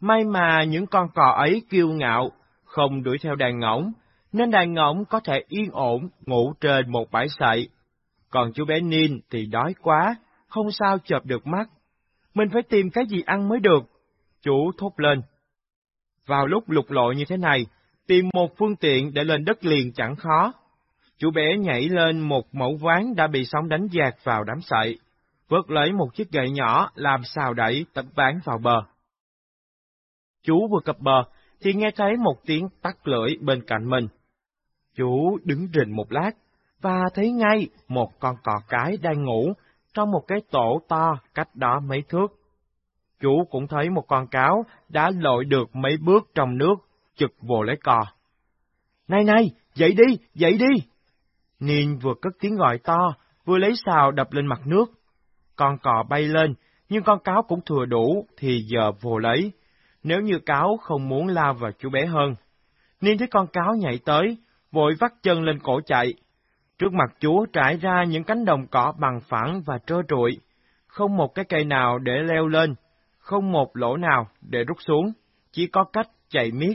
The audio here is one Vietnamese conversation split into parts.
May mà những con cò ấy kiêu ngạo, không đuổi theo đàn ngỗng, nên đàn ngỗng có thể yên ổn ngủ trên một bãi sậy. Còn chú bé Nin thì đói quá, không sao chợp được mắt. Mình phải tìm cái gì ăn mới được. Chú thốt lên. Vào lúc lục lội như thế này, tìm một phương tiện để lên đất liền chẳng khó. Chú bé nhảy lên một mẫu ván đã bị sóng đánh dạt vào đám sậy, vớt lấy một chiếc gậy nhỏ làm xào đẩy tấm ván vào bờ. Chú vừa cập bờ, thì nghe thấy một tiếng tắt lưỡi bên cạnh mình. Chú đứng rình một lát, và thấy ngay một con cò cái đang ngủ trong một cái tổ to cách đó mấy thước. Chú cũng thấy một con cáo đã lội được mấy bước trong nước, chực vồ lấy cò. Này này, dậy đi, dậy đi! Niên vừa cất tiếng gọi to, vừa lấy xào đập lên mặt nước. Con cò bay lên, nhưng con cáo cũng thừa đủ thì giờ vồ lấy. Nếu như cáo không muốn lao vào chú bé hơn. Niên thấy con cáo nhảy tới, vội vắt chân lên cổ chạy. Trước mặt chú trải ra những cánh đồng cỏ bằng phẳng và trơ trụi, không một cái cây nào để leo lên, không một lỗ nào để rút xuống, chỉ có cách chạy miết.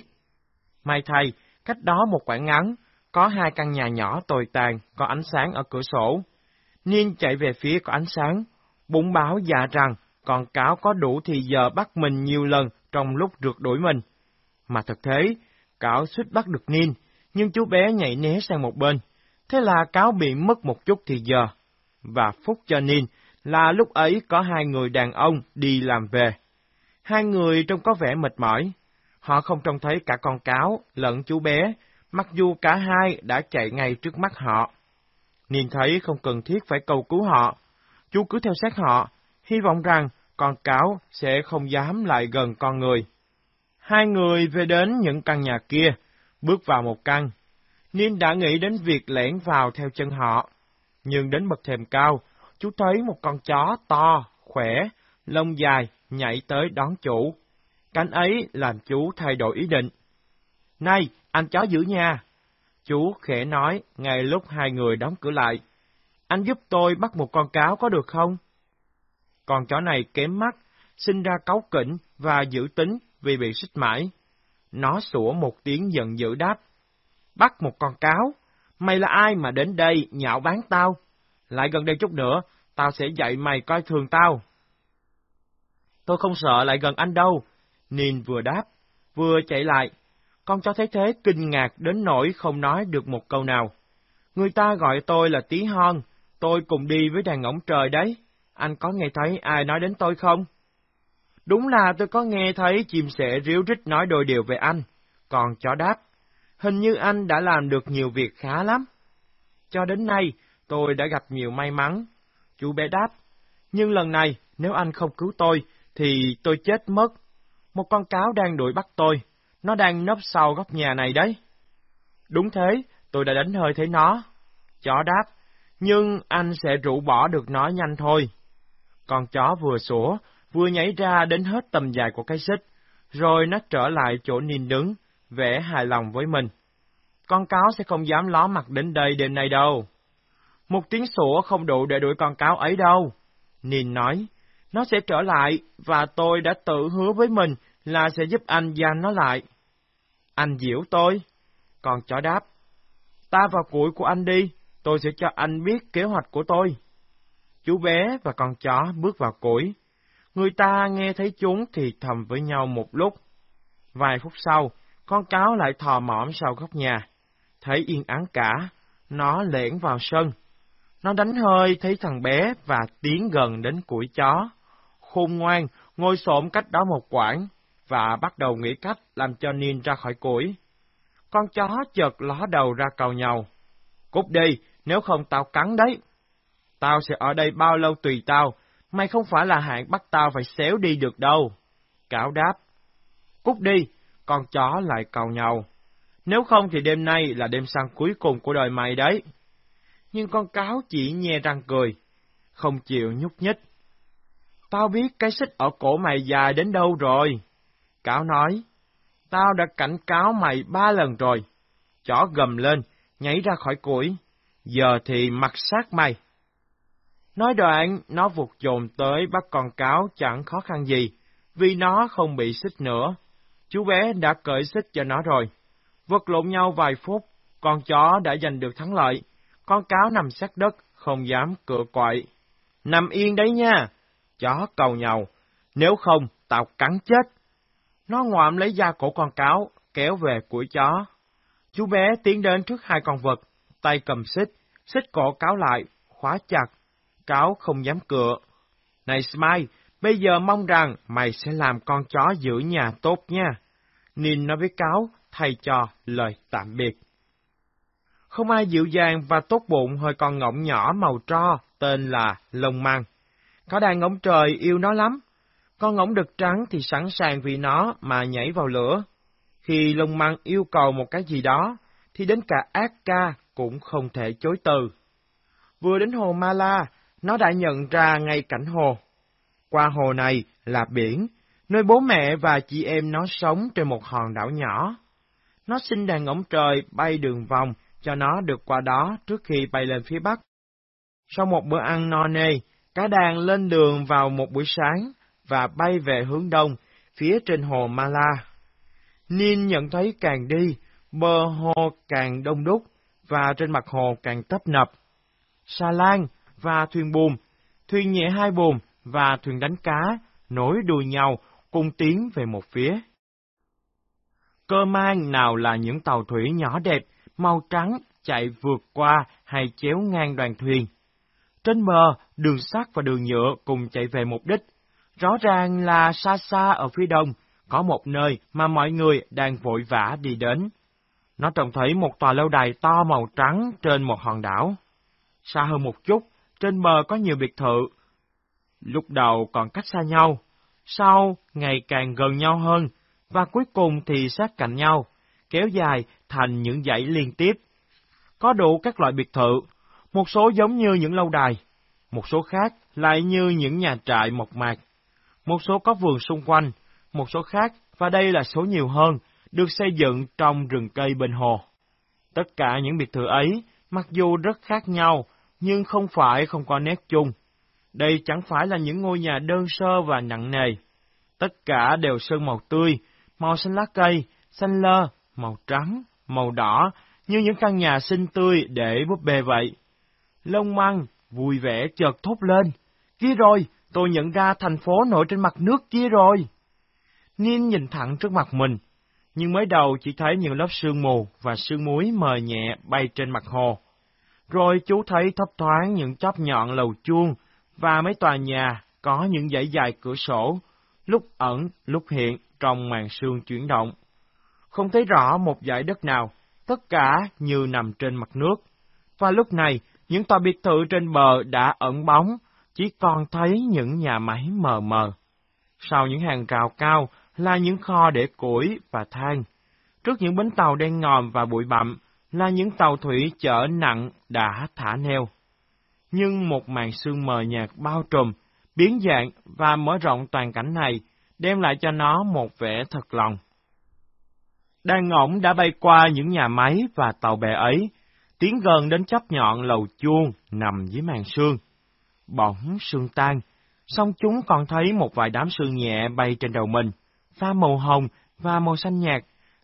May thay, cách đó một quãng ngắn, có hai căn nhà nhỏ tồi tàn, có ánh sáng ở cửa sổ. Niên chạy về phía có ánh sáng, bụng báo dạ rằng con cáo có đủ thì giờ bắt mình nhiều lần trong lúc rượt đuổi mình. Mà thật thế, cáo suýt bắt được Nin, nhưng chú bé nhảy né sang một bên. Thế là cáo bị mất một chút thì giờ. Và phúc cho Nin là lúc ấy có hai người đàn ông đi làm về. Hai người trông có vẻ mệt mỏi. Họ không trông thấy cả con cáo lẫn chú bé, mặc dù cả hai đã chạy ngay trước mắt họ. Niên thấy không cần thiết phải cầu cứu họ. Chú cứ theo sát họ, hy vọng rằng con cáo sẽ không dám lại gần con người. Hai người về đến những căn nhà kia, bước vào một căn. Niên đã nghĩ đến việc lẻn vào theo chân họ. Nhưng đến bậc thềm cao, chú thấy một con chó to, khỏe, lông dài, nhảy tới đón chủ. Cánh ấy làm chú thay đổi ý định. Này, anh chó giữ nhà. Chú khẽ nói ngay lúc hai người đóng cửa lại. Anh giúp tôi bắt một con cáo có được không? Con chó này kém mắt, sinh ra cáu kỉnh và giữ tính vì bị xích mãi. Nó sủa một tiếng giận dữ đáp. Bắt một con cáo? Mày là ai mà đến đây nhạo bán tao? Lại gần đây chút nữa, tao sẽ dạy mày coi thường tao. Tôi không sợ lại gần anh đâu. Nìn vừa đáp, vừa chạy lại. Con chó thấy thế kinh ngạc đến nỗi không nói được một câu nào. Người ta gọi tôi là tí hon, tôi cùng đi với đàn ngỗng trời đấy. Anh có nghe thấy ai nói đến tôi không? Đúng là tôi có nghe thấy chim sẻ ríu rít nói đôi điều về anh. Còn chó đáp, hình như anh đã làm được nhiều việc khá lắm. Cho đến nay, tôi đã gặp nhiều may mắn. Chú bé đáp, nhưng lần này, nếu anh không cứu tôi, thì tôi chết mất. Một con cáo đang đuổi bắt tôi, nó đang nấp sau góc nhà này đấy. Đúng thế, tôi đã đánh hơi thấy nó. Chó đáp, nhưng anh sẽ rũ bỏ được nó nhanh thôi. Con chó vừa sủa, vừa nhảy ra đến hết tầm dài của cái xích, rồi nó trở lại chỗ Nin đứng, vẻ hài lòng với mình. Con cáo sẽ không dám ló mặt đến đây đêm nay đâu. Một tiếng sủa không đủ để đuổi con cáo ấy đâu. nìn nói, nó sẽ trở lại, và tôi đã tự hứa với mình là sẽ giúp anh gian nó lại. Anh diễu tôi. con chó đáp, ta vào củi của anh đi, tôi sẽ cho anh biết kế hoạch của tôi. Chú bé và con chó bước vào cối. Người ta nghe thấy chúng thì thầm với nhau một lúc. Vài phút sau, con cáo lại thò mõm sau góc nhà. Thấy yên ắng cả, nó lẻn vào sân. Nó đánh hơi thấy thằng bé và tiến gần đến củi chó. Khôn ngoan, ngồi xổm cách đó một quãng, và bắt đầu nghĩ cách làm cho Nin ra khỏi củi. Con chó chợt ló đầu ra cầu nhau. Cút đi, nếu không tao cắn đấy. Tao sẽ ở đây bao lâu tùy tao, mày không phải là hạng bắt tao phải xéo đi được đâu. Cáo đáp. Cút đi, con chó lại cầu nhau. Nếu không thì đêm nay là đêm săn cuối cùng của đời mày đấy. Nhưng con cáo chỉ nhe răng cười, không chịu nhúc nhích. Tao biết cái xích ở cổ mày dài đến đâu rồi. Cáo nói, tao đã cảnh cáo mày ba lần rồi. Chó gầm lên, nhảy ra khỏi củi. Giờ thì mặt sát mày. Nói đoạn, nó vụt dồn tới bắt con cáo chẳng khó khăn gì, vì nó không bị xích nữa. Chú bé đã cởi xích cho nó rồi. Vật lộn nhau vài phút, con chó đã giành được thắng lợi. Con cáo nằm sát đất, không dám cựa quậy. Nằm yên đấy nha! Chó cầu nhau. Nếu không, tao cắn chết. Nó ngoạm lấy da cổ con cáo, kéo về củi chó. Chú bé tiến đến trước hai con vật, tay cầm xích, xích cổ cáo lại, khóa chặt. Cáo không dám cựa. Này Smile, bây giờ mong rằng mày sẽ làm con chó giữ nhà tốt nha. Nin nói với cáo, thay cho lời tạm biệt. Không ai dịu dàng và tốt bụng hơi con ngỗng nhỏ màu tro tên là lông măng. Có đàn ngỗng trời yêu nó lắm. Con ngỗng đực trắng thì sẵn sàng vì nó mà nhảy vào lửa. Khi lông măng yêu cầu một cái gì đó, thì đến cả ác ca cũng không thể chối từ. Vừa đến hồ Mala, nó đã nhận ra ngay cảnh hồ. Qua hồ này là biển, nơi bố mẹ và chị em nó sống trên một hòn đảo nhỏ. Nó xin đàn ngỗng trời bay đường vòng cho nó được qua đó trước khi bay lên phía bắc. Sau một bữa ăn no nê, cá đàn lên đường vào một buổi sáng và bay về hướng đông, phía trên hồ Mala. Nin nhận thấy càng đi, bờ hồ càng đông đúc, và trên mặt hồ càng tấp nập. Sa lan và thuyền buồm, thuyền nhẹ hai buồm và thuyền đánh cá nối đuôi nhau cùng tiến về một phía. Cơ mang nào là những tàu thủy nhỏ đẹp, màu trắng chạy vượt qua hay chéo ngang đoàn thuyền. Trên bờ, đường sắt và đường nhựa cùng chạy về mục đích. Rõ ràng là xa xa ở phía đông, có một nơi mà mọi người đang vội vã đi đến. Nó trông thấy một tòa lâu đài to màu trắng trên một hòn đảo. Xa hơn một chút, trên bờ có nhiều biệt thự. Lúc đầu còn cách xa nhau, sau ngày càng gần nhau hơn, và cuối cùng thì sát cạnh nhau, kéo dài thành những dãy liên tiếp. Có đủ các loại biệt thự, một số giống như những lâu đài, một số khác lại như những nhà trại mộc mạc. Một số có vườn xung quanh, một số khác, và đây là số nhiều hơn, được xây dựng trong rừng cây bên hồ. Tất cả những biệt thự ấy, mặc dù rất khác nhau, nhưng không phải không có nét chung. Đây chẳng phải là những ngôi nhà đơn sơ và nặng nề. Tất cả đều sơn màu tươi, màu xanh lá cây, xanh lơ, màu trắng, màu đỏ, như những căn nhà xinh tươi để búp bê vậy. Lông măng, vui vẻ chợt thốt lên. Kia rồi, tôi nhận ra thành phố nổi trên mặt nước kia rồi. Niên nhìn thẳng trước mặt mình, nhưng mới đầu chỉ thấy những lớp sương mù và sương muối mờ nhẹ bay trên mặt hồ. Rồi chú thấy thấp thoáng những chóp nhọn lầu chuông và mấy tòa nhà có những dãy dài cửa sổ, lúc ẩn, lúc hiện trong màn sương chuyển động. Không thấy rõ một dải đất nào, tất cả như nằm trên mặt nước. Và lúc này, những tòa biệt thự trên bờ đã ẩn bóng, chỉ còn thấy những nhà máy mờ mờ. Sau những hàng rào cao là những kho để củi và than. Trước những bến tàu đen ngòm và bụi bặm là những tàu thủy chở nặng đã thả neo. Nhưng một màn sương mờ nhạt bao trùm, biến dạng và mở rộng toàn cảnh này, đem lại cho nó một vẻ thật lòng. Đàn ngỗng đã bay qua những nhà máy và tàu bè ấy, tiến gần đến chóp nhọn lầu chuông nằm dưới màn sương. Bỗng sương tan, song chúng còn thấy một vài đám sương nhẹ bay trên đầu mình, pha màu hồng và màu xanh nhạt,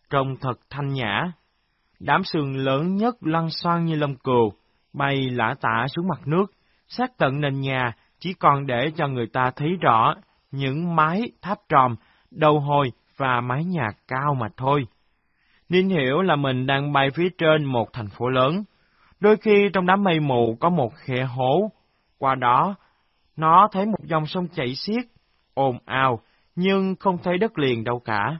trông thật thanh nhã. Đám sương lớn nhất lăn xoăn như lông cừu, bay lả tả xuống mặt nước, sát tận nền nhà, chỉ còn để cho người ta thấy rõ những mái tháp tròn, đầu hồi và mái nhà cao mà thôi. Nên hiểu là mình đang bay phía trên một thành phố lớn. Đôi khi trong đám mây mù có một khe hố, qua đó nó thấy một dòng sông chảy xiết, ồn ào, nhưng không thấy đất liền đâu cả.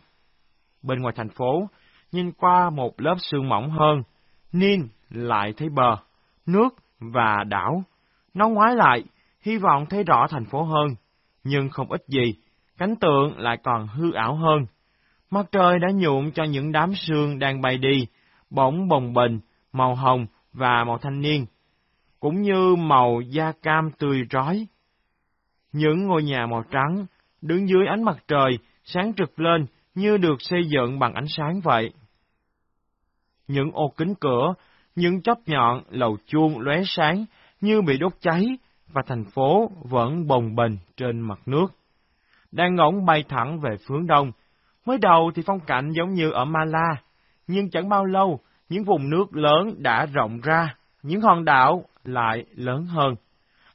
Bên ngoài thành phố, nhìn qua một lớp sương mỏng hơn, Nin lại thấy bờ, nước và đảo. Nó ngoái lại, hy vọng thấy rõ thành phố hơn, nhưng không ít gì, cánh tượng lại còn hư ảo hơn. Mặt trời đã nhuộm cho những đám sương đang bay đi, bỗng bồng bềnh, màu hồng và màu thanh niên, cũng như màu da cam tươi rói. Những ngôi nhà màu trắng, đứng dưới ánh mặt trời, sáng trực lên như được xây dựng bằng ánh sáng vậy. Những ô kính cửa, những chóp nhọn, lầu chuông lóe sáng như bị đốt cháy, và thành phố vẫn bồng bềnh trên mặt nước. đang ngỗng bay thẳng về phương đông. Mới đầu thì phong cảnh giống như ở Mala, nhưng chẳng bao lâu, những vùng nước lớn đã rộng ra, những hòn đảo lại lớn hơn.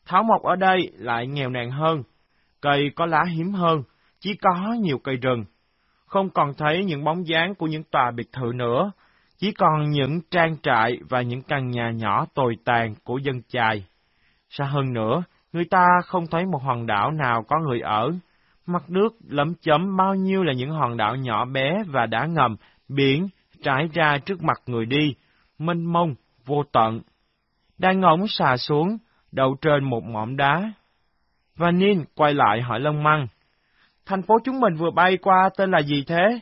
Thảo mộc ở đây lại nghèo nàn hơn, cây có lá hiếm hơn, chỉ có nhiều cây rừng. Không còn thấy những bóng dáng của những tòa biệt thự nữa, chỉ còn những trang trại và những căn nhà nhỏ tồi tàn của dân chài. Xa hơn nữa, người ta không thấy một hòn đảo nào có người ở. Mặt nước lấm chấm bao nhiêu là những hòn đảo nhỏ bé và đá ngầm, biển trải ra trước mặt người đi, mênh mông, vô tận. Đang ngóng xà xuống, đầu trên một mỏm đá. Và Nin quay lại hỏi Lông Măng. Thành phố chúng mình vừa bay qua tên là gì thế?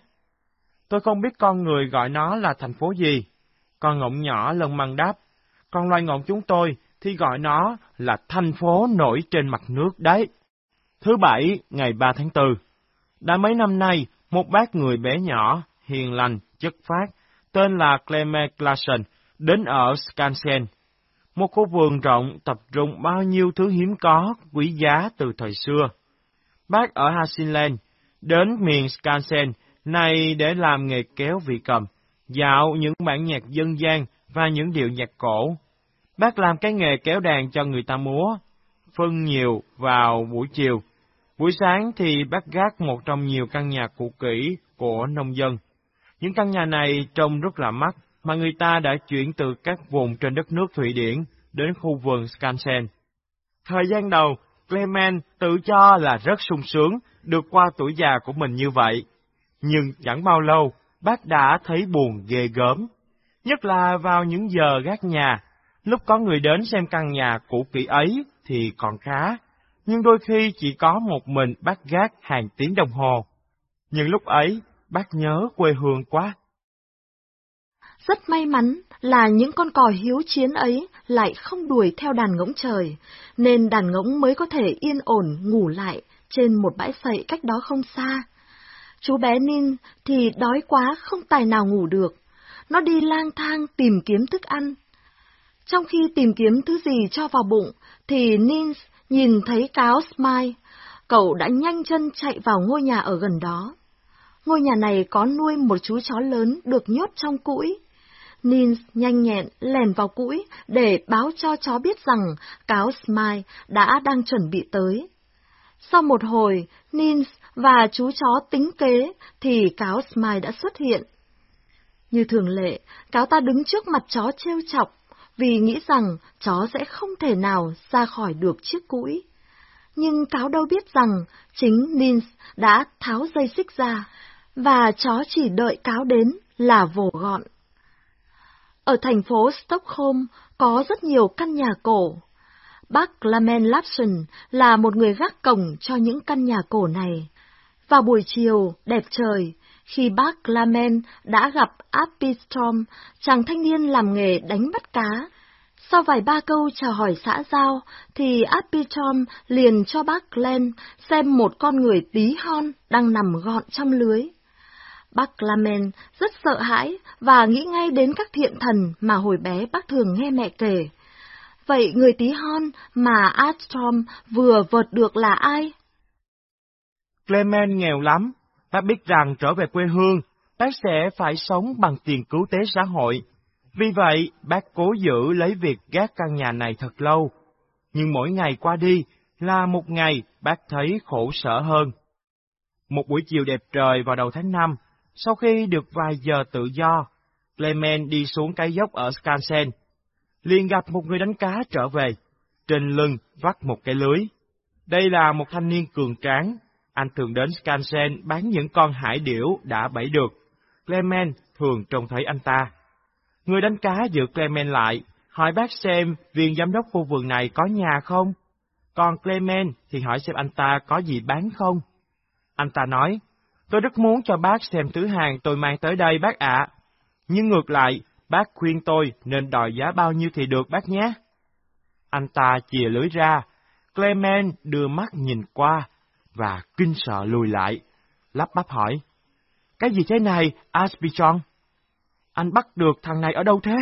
Tôi không biết con người gọi nó là thành phố gì. Con ngỗng nhỏ lần Măng đáp. Con loài ngỗng chúng tôi thì gọi nó là thành phố nổi trên mặt nước đấy. Thứ bảy, ngày 3 tháng 4. Đã mấy năm nay, một bác người bé nhỏ, hiền lành, chất phát, tên là Clement Clarkson, đến ở Skansen, một khu vườn rộng tập trung bao nhiêu thứ hiếm có, quý giá từ thời xưa. Bác ở Hasinland, đến miền Skansen này để làm nghề kéo vị cầm, dạo những bản nhạc dân gian và những điệu nhạc cổ. Bác làm cái nghề kéo đàn cho người ta múa, phân nhiều vào buổi chiều. Buổi sáng thì bác gác một trong nhiều căn nhà cũ kỹ của nông dân. Những căn nhà này trông rất là mắc, mà người ta đã chuyển từ các vùng trên đất nước Thụy Điển đến khu vườn Skansen. Thời gian đầu, Clement tự cho là rất sung sướng được qua tuổi già của mình như vậy. Nhưng chẳng bao lâu, bác đã thấy buồn ghê gớm. Nhất là vào những giờ gác nhà, lúc có người đến xem căn nhà cũ kỹ ấy thì còn khá, nhưng đôi khi chỉ có một mình bác gác hàng tiếng đồng hồ. Nhưng lúc ấy, bác nhớ quê hương quá. Rất may mắn là những con cò hiếu chiến ấy lại không đuổi theo đàn ngỗng trời, nên đàn ngỗng mới có thể yên ổn ngủ lại trên một bãi sậy cách đó không xa. Chú bé Ninh thì đói quá không tài nào ngủ được. Nó đi lang thang tìm kiếm thức ăn. Trong khi tìm kiếm thứ gì cho vào bụng, thì Nins nhìn thấy cáo Smile. Cậu đã nhanh chân chạy vào ngôi nhà ở gần đó. Ngôi nhà này có nuôi một chú chó lớn được nhốt trong cũi. Nins nhanh nhẹn lèn vào cũi để báo cho chó biết rằng cáo Smile đã đang chuẩn bị tới. Sau một hồi, Nins và chú chó tính kế thì cáo Smile đã xuất hiện. Như thường lệ, cáo ta đứng trước mặt chó trêu chọc vì nghĩ rằng chó sẽ không thể nào ra khỏi được chiếc cũi. Nhưng cáo đâu biết rằng chính Nins đã tháo dây xích ra và chó chỉ đợi cáo đến là vồ gọn. Ở thành phố Stockholm có rất nhiều căn nhà cổ. Bác Clement Lapson là một người gác cổng cho những căn nhà cổ này. Vào buổi chiều, đẹp trời, khi bác Clement đã gặp Apistrom, chàng thanh niên làm nghề đánh bắt cá. Sau vài ba câu chào hỏi xã giao, thì Apistrom liền cho bác Glenn xem một con người tí hon đang nằm gọn trong lưới. Bác Clement rất sợ hãi và nghĩ ngay đến các thiện thần mà hồi bé bác thường nghe mẹ kể. Vậy người tí hon mà Armstrong vừa vượt được là ai? Clement nghèo lắm. Bác biết rằng trở về quê hương, bác sẽ phải sống bằng tiền cứu tế xã hội. Vì vậy, bác cố giữ lấy việc gác căn nhà này thật lâu. Nhưng mỗi ngày qua đi là một ngày bác thấy khổ sở hơn. Một buổi chiều đẹp trời vào đầu tháng năm, sau khi được vài giờ tự do, Clement đi xuống cái dốc ở Skansen, liền gặp một người đánh cá trở về, trên lưng vắt một cái lưới. Đây là một thanh niên cường tráng, anh thường đến Skansen bán những con hải điểu đã bẫy được. Clement thường trông thấy anh ta. Người đánh cá giữ Clement lại, hỏi bác xem viên giám đốc khu vườn này có nhà không? Còn Clement thì hỏi xem anh ta có gì bán không? Anh ta nói, Tôi rất muốn cho bác xem thứ hàng tôi mang tới đây bác ạ. Nhưng ngược lại, bác khuyên tôi nên đòi giá bao nhiêu thì được bác nhé. Anh ta chìa lưới ra, Clement đưa mắt nhìn qua, và kinh sợ lùi lại, lắp bắp hỏi. Cái gì thế này, Aspichon? Anh bắt được thằng này ở đâu thế?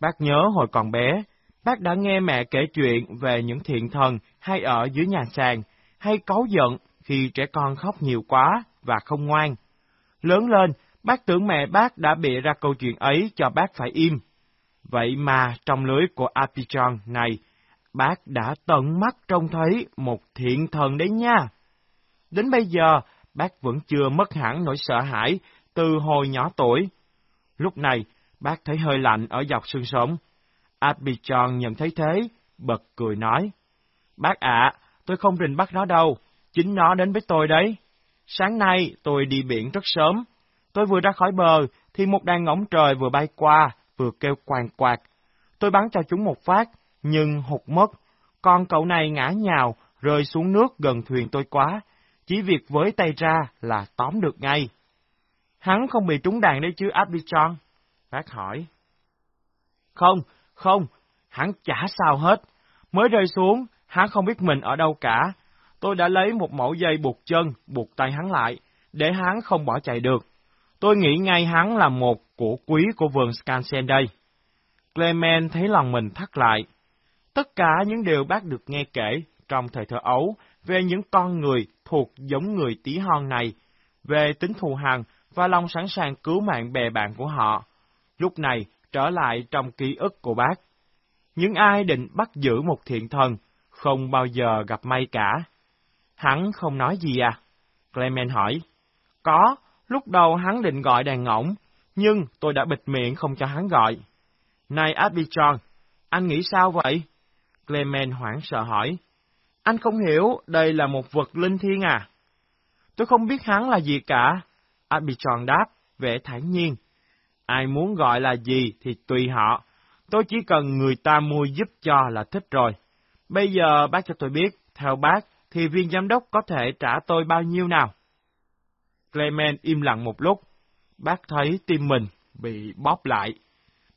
Bác nhớ hồi còn bé, bác đã nghe mẹ kể chuyện về những thiện thần hay ở dưới nhà sàn, hay cáu giận khi trẻ con khóc nhiều quá và không ngoan. Lớn lên, bác tưởng mẹ bác đã bịa ra câu chuyện ấy cho bác phải im. Vậy mà trong lưới của Apichon này, bác đã tận mắt trông thấy một thiện thần đấy nha. Đến bây giờ, bác vẫn chưa mất hẳn nỗi sợ hãi từ hồi nhỏ tuổi. Lúc này, bác thấy hơi lạnh ở dọc xương sống. Abidjan nhận thấy thế, bật cười nói. Bác ạ, tôi không rình bắt nó đâu, chính nó đến với tôi đấy. Sáng nay tôi đi biển rất sớm. Tôi vừa ra khỏi bờ thì một đàn ngỗng trời vừa bay qua, vừa kêu quàng quạt. Tôi bắn cho chúng một phát, nhưng hụt mất. Con cậu này ngã nhào, rơi xuống nước gần thuyền tôi quá. Chỉ việc với tay ra là tóm được ngay. Hắn không bị trúng đàn đấy chứ Abdichon? Bác hỏi. Không, không, hắn chả sao hết. Mới rơi xuống, hắn không biết mình ở đâu cả. Tôi đã lấy một mẫu dây buộc chân, buộc tay hắn lại, để hắn không bỏ chạy được. Tôi nghĩ ngay hắn là một của quý của vườn Skansen đây. Clement thấy lòng mình thắt lại. Tất cả những điều bác được nghe kể trong thời thơ ấu về những con người thuộc giống người tí hon này, về tính thù hằn và lòng sẵn sàng cứu mạng bè bạn của họ, lúc này trở lại trong ký ức của bác. Những ai định bắt giữ một thiện thần, không bao giờ gặp may cả. Hắn không nói gì à? Clement hỏi. Có, lúc đầu hắn định gọi đàn ngỗng, nhưng tôi đã bịt miệng không cho hắn gọi. Này Abidjan, anh nghĩ sao vậy? Clement hoảng sợ hỏi. Anh không hiểu đây là một vật linh thiêng à? Tôi không biết hắn là gì cả. Abitron đáp, vẻ thản nhiên. Ai muốn gọi là gì thì tùy họ. Tôi chỉ cần người ta mua giúp cho là thích rồi. Bây giờ bác cho tôi biết, theo bác, thì viên giám đốc có thể trả tôi bao nhiêu nào? Clement im lặng một lúc. Bác thấy tim mình bị bóp lại.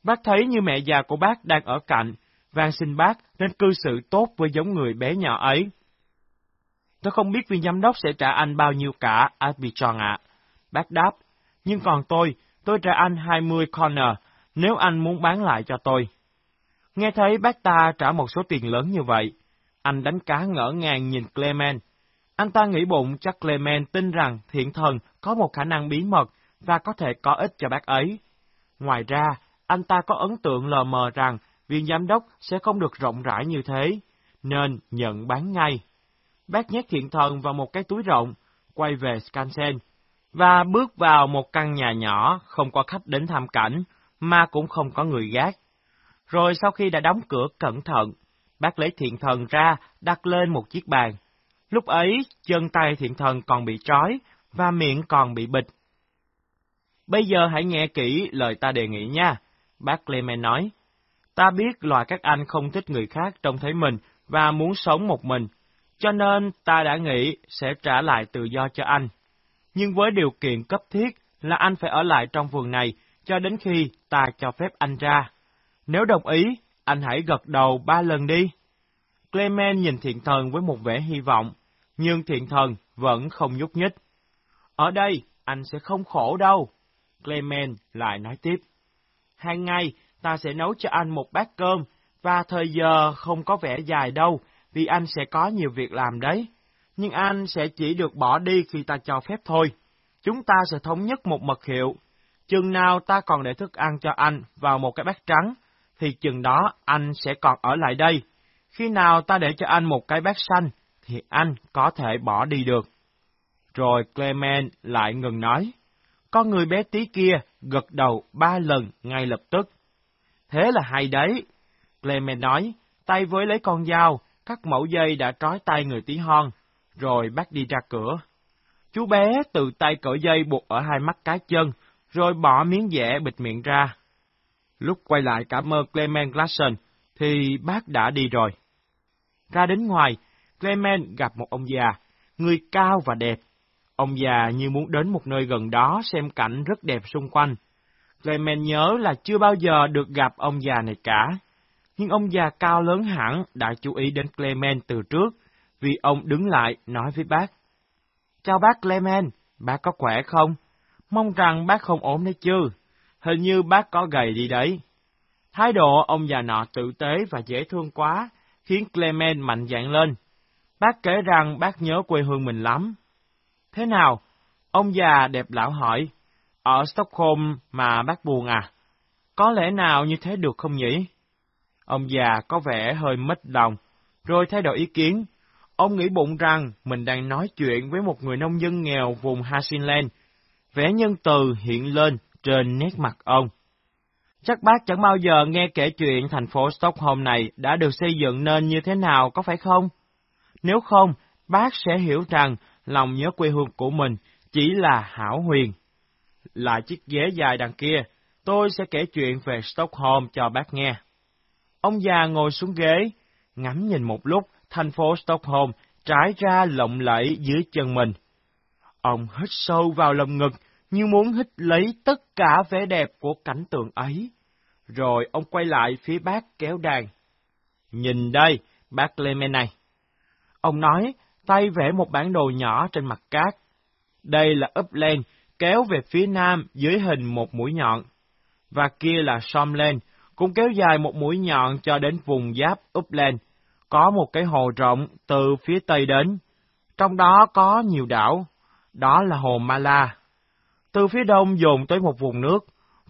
Bác thấy như mẹ già của bác đang ở cạnh, van xin bác nên cư xử tốt với giống người bé nhỏ ấy. Tôi không biết viên giám đốc sẽ trả anh bao nhiêu cả, Arbitron ạ. Bác đáp, nhưng còn tôi, tôi trả anh 20 corner, nếu anh muốn bán lại cho tôi. Nghe thấy bác ta trả một số tiền lớn như vậy, anh đánh cá ngỡ ngàng nhìn Clement. Anh ta nghĩ bụng chắc Clement tin rằng thiện thần có một khả năng bí mật và có thể có ích cho bác ấy. Ngoài ra, anh ta có ấn tượng lờ mờ rằng viên giám đốc sẽ không được rộng rãi như thế, nên nhận bán ngay. Bác nhét thiện thần vào một cái túi rộng, quay về Skansen, và bước vào một căn nhà nhỏ không có khách đến tham cảnh, mà cũng không có người gác. Rồi sau khi đã đóng cửa cẩn thận, bác lấy thiện thần ra, đặt lên một chiếc bàn. Lúc ấy, chân tay thiện thần còn bị trói, và miệng còn bị bịt. Bây giờ hãy nghe kỹ lời ta đề nghị nha, bác Clement nói. Ta biết loài các anh không thích người khác trông thấy mình và muốn sống một mình, cho nên ta đã nghĩ sẽ trả lại tự do cho anh. Nhưng với điều kiện cấp thiết là anh phải ở lại trong vườn này cho đến khi ta cho phép anh ra. Nếu đồng ý, anh hãy gật đầu ba lần đi. Clement nhìn thiện thần với một vẻ hy vọng, nhưng thiện thần vẫn không nhúc nhích. Ở đây, anh sẽ không khổ đâu. Clement lại nói tiếp. Hàng ngày, ta sẽ nấu cho anh một bát cơm, và thời giờ không có vẻ dài đâu, vì anh sẽ có nhiều việc làm đấy. Nhưng anh sẽ chỉ được bỏ đi khi ta cho phép thôi. Chúng ta sẽ thống nhất một mật hiệu. Chừng nào ta còn để thức ăn cho anh vào một cái bát trắng, thì chừng đó anh sẽ còn ở lại đây. Khi nào ta để cho anh một cái bát xanh, thì anh có thể bỏ đi được. Rồi Clement lại ngừng nói. Con người bé tí kia gật đầu ba lần ngay lập tức. Thế là hay đấy. Clement nói, tay với lấy con dao, cắt mẫu dây đã trói tay người tí hon, rồi bắt đi ra cửa. Chú bé từ tay cởi dây buộc ở hai mắt cái chân, rồi bỏ miếng dẻ bịt miệng ra. Lúc quay lại cảm ơn Clement Glasson, thì bác đã đi rồi. Ra đến ngoài, Clement gặp một ông già, người cao và đẹp. Ông già như muốn đến một nơi gần đó xem cảnh rất đẹp xung quanh. Clement nhớ là chưa bao giờ được gặp ông già này cả. Nhưng ông già cao lớn hẳn đã chú ý đến Clement từ trước, vì ông đứng lại nói với bác. Chào bác Clement, bác có khỏe không? Mong rằng bác không ốm đấy chứ. Hình như bác có gầy đi đấy. Thái độ ông già nọ tử tế và dễ thương quá, khiến Clement mạnh dạn lên. Bác kể rằng bác nhớ quê hương mình lắm. Thế nào? Ông già đẹp lão hỏi. Ở Stockholm mà bác buồn à? Có lẽ nào như thế được không nhỉ? Ông già có vẻ hơi mất lòng, rồi thay đổi ý kiến. Ông nghĩ bụng rằng mình đang nói chuyện với một người nông dân nghèo vùng Hasiland. Vẻ nhân từ hiện lên trên nét mặt ông. Chắc bác chẳng bao giờ nghe kể chuyện thành phố Stockholm này đã được xây dựng nên như thế nào, có phải không? Nếu không, bác sẽ hiểu rằng lòng nhớ quê hương của mình chỉ là hảo huyền. Lại chiếc ghế dài đằng kia, tôi sẽ kể chuyện về Stockholm cho bác nghe. Ông già ngồi xuống ghế, ngắm nhìn một lúc thành phố Stockholm trải ra lộng lẫy dưới chân mình. Ông hít sâu vào lồng ngực, như muốn hít lấy tất cả vẻ đẹp của cảnh tượng ấy. Rồi ông quay lại phía bác kéo đàn. Nhìn đây, bác Clement này. Ông nói, tay vẽ một bản đồ nhỏ trên mặt cát. Đây là Upland, kéo về phía nam dưới hình một mũi nhọn. Và kia là Somlen, cũng kéo dài một mũi nhọn cho đến vùng giáp Upland. Có một cái hồ rộng từ phía tây đến. Trong đó có nhiều đảo. Đó là hồ Mala. Từ phía đông dồn tới một vùng nước.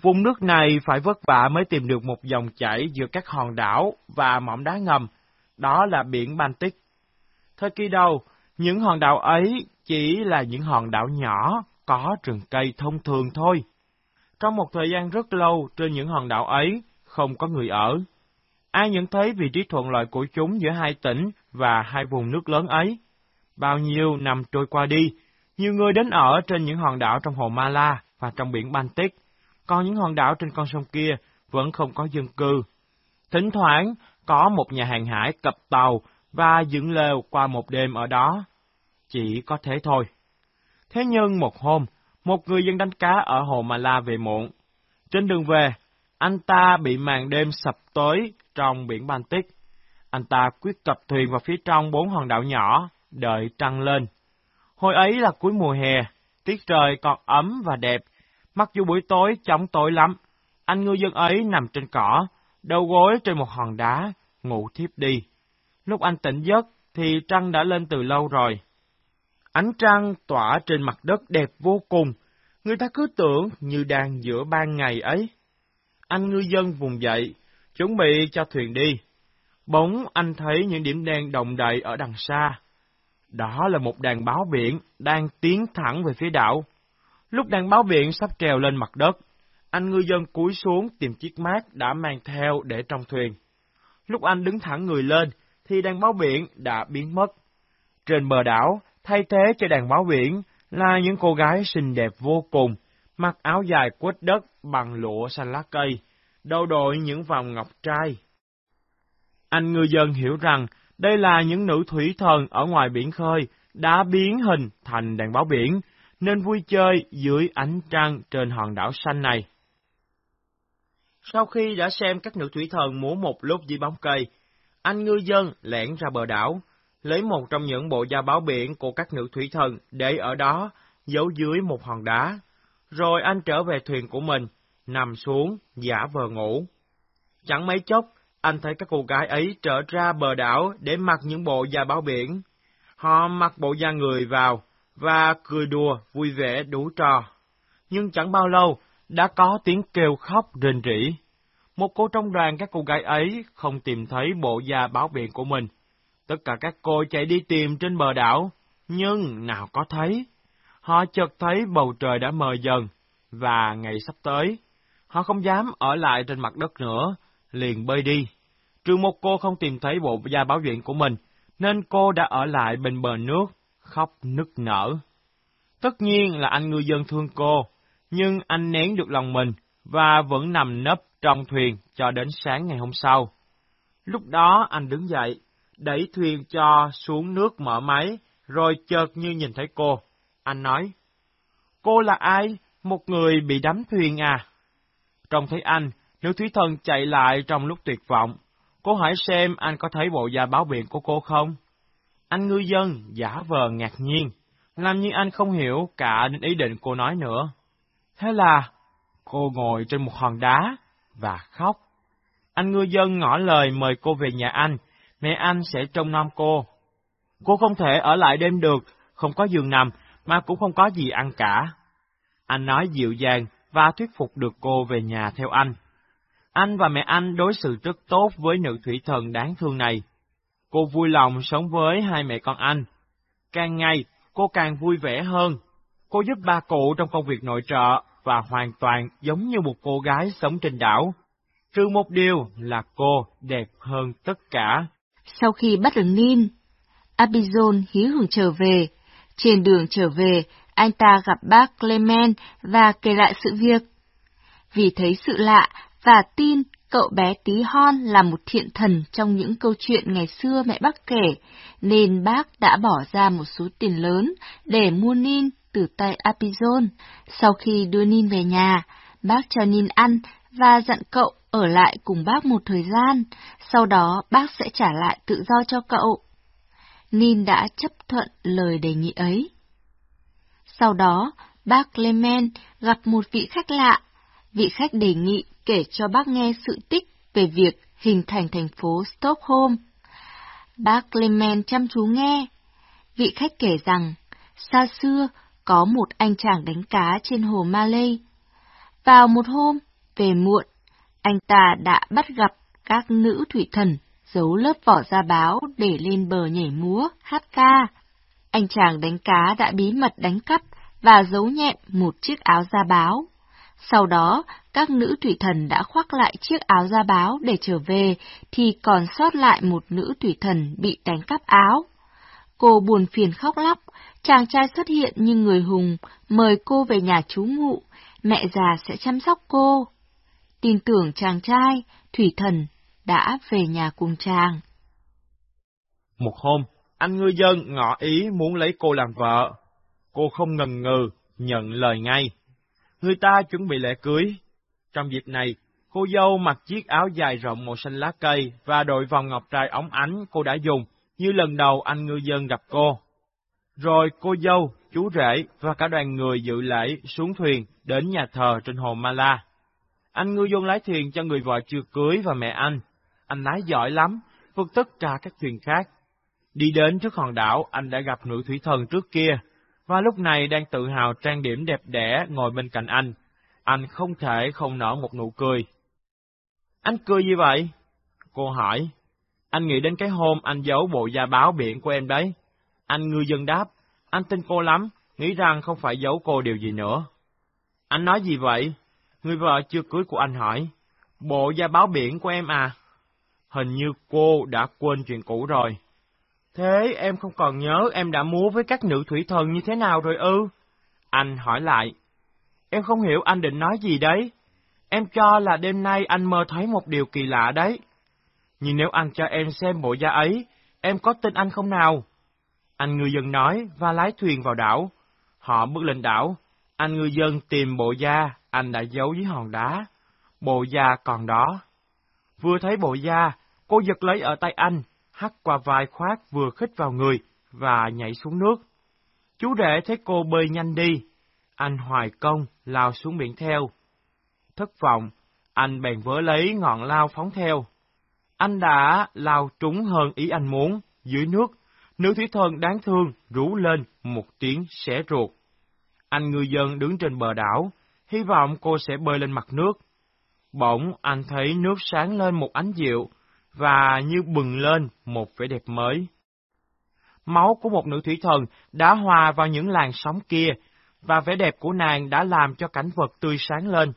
Vùng nước này phải vất vả mới tìm được một dòng chảy giữa các hòn đảo và mỏm đá ngầm. Đó là biển Baltic. Thời kỳ đầu, những hòn đảo ấy chỉ là những hòn đảo nhỏ, có rừng cây thông thường thôi. Trong một thời gian rất lâu trên những hòn đảo ấy, không có người ở. Ai nhận thấy vị trí thuận lợi của chúng giữa hai tỉnh và hai vùng nước lớn ấy? Bao nhiêu năm trôi qua đi, nhiều người đến ở trên những hòn đảo trong hồ Mala và trong biển Baltic, còn những hòn đảo trên con sông kia vẫn không có dân cư. Thỉnh thoảng, có một nhà hàng hải cập tàu và dựng lều qua một đêm ở đó. Chỉ có thế thôi. Thế nhưng một hôm, một người dân đánh cá ở hồ Mala về muộn. Trên đường về, anh ta bị màn đêm sập tối trong biển Baltic. Anh ta quyết cập thuyền vào phía trong bốn hòn đảo nhỏ, đợi trăng lên. Hồi ấy là cuối mùa hè, tiết trời còn ấm và đẹp, mặc dù buổi tối chóng tối lắm. Anh ngư dân ấy nằm trên cỏ, đầu gối trên một hòn đá, ngủ thiếp đi. Lúc anh tỉnh giấc thì trăng đã lên từ lâu rồi. Ánh trăng tỏa trên mặt đất đẹp vô cùng, người ta cứ tưởng như đang giữa ban ngày ấy. Anh ngư dân vùng dậy, chuẩn bị cho thuyền đi. Bỗng anh thấy những điểm đen đồng đậy ở đằng xa. Đó là một đàn báo biển đang tiến thẳng về phía đảo. Lúc đàn báo biển sắp trèo lên mặt đất, anh ngư dân cúi xuống tìm chiếc mát đã mang theo để trong thuyền. Lúc anh đứng thẳng người lên, thì đàn báo biển đã biến mất. Trên bờ đảo, thay thế cho đàn báo biển là những cô gái xinh đẹp vô cùng, mặc áo dài quết đất bằng lụa xanh lá cây, đầu đội những vòng ngọc trai. Anh ngư dân hiểu rằng đây là những nữ thủy thần ở ngoài biển khơi đã biến hình thành đàn báo biển, nên vui chơi dưới ánh trăng trên hòn đảo xanh này. Sau khi đã xem các nữ thủy thần múa một lúc dưới bóng cây, anh ngư dân lẻn ra bờ đảo, lấy một trong những bộ da báo biển của các nữ thủy thần để ở đó, giấu dưới một hòn đá. Rồi anh trở về thuyền của mình, nằm xuống, giả vờ ngủ. Chẳng mấy chốc, anh thấy các cô gái ấy trở ra bờ đảo để mặc những bộ da báo biển. Họ mặc bộ da người vào, và cười đùa, vui vẻ đủ trò. Nhưng chẳng bao lâu, đã có tiếng kêu khóc rên rỉ. Một cô trong đoàn các cô gái ấy không tìm thấy bộ da báo biển của mình. Tất cả các cô chạy đi tìm trên bờ đảo, nhưng nào có thấy. Họ chợt thấy bầu trời đã mờ dần, và ngày sắp tới, họ không dám ở lại trên mặt đất nữa, liền bơi đi. Trừ một cô không tìm thấy bộ da báo viện của mình, nên cô đã ở lại bên bờ nước, khóc nức nở. Tất nhiên là anh ngư dân thương cô, nhưng anh nén được lòng mình và vẫn nằm nấp trong thuyền cho đến sáng ngày hôm sau. Lúc đó anh đứng dậy, đẩy thuyền cho xuống nước mở máy, rồi chợt như nhìn thấy cô. Anh nói, Cô là ai? Một người bị đắm thuyền à? Trông thấy anh, nữ thủy thần chạy lại trong lúc tuyệt vọng. Cô hỏi xem anh có thấy bộ da báo biển của cô không? Anh ngư dân giả vờ ngạc nhiên, làm như anh không hiểu cả đến ý định cô nói nữa. Thế là, cô ngồi trên một hòn đá và khóc. Anh ngư dân ngỏ lời mời cô về nhà anh, mẹ anh sẽ trông nom cô. Cô không thể ở lại đêm được, không có giường nằm, mà cũng không có gì ăn cả. Anh nói dịu dàng và thuyết phục được cô về nhà theo anh. Anh và mẹ anh đối xử rất tốt với nữ thủy thần đáng thương này. Cô vui lòng sống với hai mẹ con anh. Càng ngày, cô càng vui vẻ hơn. Cô giúp ba cụ trong công việc nội trợ và hoàn toàn giống như một cô gái sống trên đảo. Trừ một điều là cô đẹp hơn tất cả. Sau khi bắt được Nin, Abizon hí hưởng trở về. Trên đường trở về, anh ta gặp bác Clement và kể lại sự việc. Vì thấy sự lạ và tin cậu bé tí hon là một thiện thần trong những câu chuyện ngày xưa mẹ bác kể, nên bác đã bỏ ra một số tiền lớn để mua Nin từ tay Apizon. Sau khi đưa Nin về nhà, bác cho Nin ăn và dặn cậu ở lại cùng bác một thời gian, sau đó bác sẽ trả lại tự do cho cậu. Nin đã chấp thuận lời đề nghị ấy. Sau đó, bác Clement gặp một vị khách lạ. Vị khách đề nghị kể cho bác nghe sự tích về việc hình thành thành phố Stockholm. Bác Clement chăm chú nghe. Vị khách kể rằng, xa xưa có một anh chàng đánh cá trên hồ Malay. Vào một hôm, về muộn, anh ta đã bắt gặp các nữ thủy thần giấu lớp vỏ da báo để lên bờ nhảy múa, hát ca. Anh chàng đánh cá đã bí mật đánh cắp và giấu nhẹm một chiếc áo da báo. Sau đó, các nữ thủy thần đã khoác lại chiếc áo da báo để trở về, thì còn sót lại một nữ thủy thần bị đánh cắp áo. Cô buồn phiền khóc lóc, chàng trai xuất hiện như người hùng, mời cô về nhà chú ngụ, mẹ già sẽ chăm sóc cô. Tin tưởng chàng trai, thủy thần, đã về nhà cùng chàng. Một hôm, anh ngư dân ngỏ ý muốn lấy cô làm vợ. Cô không ngần ngừ, nhận lời ngay. Người ta chuẩn bị lễ cưới. Trong dịp này, cô dâu mặc chiếc áo dài rộng màu xanh lá cây và đội vòng ngọc trai ống ánh cô đã dùng như lần đầu anh ngư dân gặp cô. Rồi cô dâu, chú rể và cả đoàn người dự lễ xuống thuyền đến nhà thờ trên hồ Mala. Anh ngư dân lái thuyền cho người vợ chưa cưới và mẹ anh. Anh lái giỏi lắm, vượt tất cả các thuyền khác. Đi đến trước hòn đảo, anh đã gặp nữ thủy thần trước kia, và lúc này đang tự hào trang điểm đẹp đẽ ngồi bên cạnh anh. Anh không thể không nở một nụ cười. Anh cười như vậy? Cô hỏi. Anh nghĩ đến cái hôm anh giấu bộ da báo biển của em đấy. Anh ngư dân đáp, anh tin cô lắm, nghĩ rằng không phải giấu cô điều gì nữa. Anh nói gì vậy? Người vợ chưa cưới của anh hỏi. Bộ da báo biển của em à? Hình như cô đã quên chuyện cũ rồi. Thế em không còn nhớ em đã múa với các nữ thủy thần như thế nào rồi ư? Anh hỏi lại. Em không hiểu anh định nói gì đấy. Em cho là đêm nay anh mơ thấy một điều kỳ lạ đấy. Nhưng nếu anh cho em xem bộ da ấy, em có tin anh không nào? Anh ngư dân nói và lái thuyền vào đảo. Họ bước lên đảo. Anh ngư dân tìm bộ da anh đã giấu dưới hòn đá. Bộ da còn đó. Vừa thấy bộ da, cô giật lấy ở tay anh, hắt qua vai khoác vừa khích vào người và nhảy xuống nước. Chú rể thấy cô bơi nhanh đi, anh hoài công lao xuống biển theo. Thất vọng, anh bèn vớ lấy ngọn lao phóng theo. Anh đã lao trúng hơn ý anh muốn, dưới nước, nữ thủy thần đáng thương rú lên một tiếng xé ruột. Anh ngư dân đứng trên bờ đảo, hy vọng cô sẽ bơi lên mặt nước. Bỗng anh thấy nước sáng lên một ánh dịu, và như bừng lên một vẻ đẹp mới. Máu của một nữ thủy thần đã hòa vào những làn sóng kia, và vẻ đẹp của nàng đã làm cho cảnh vật tươi sáng lên.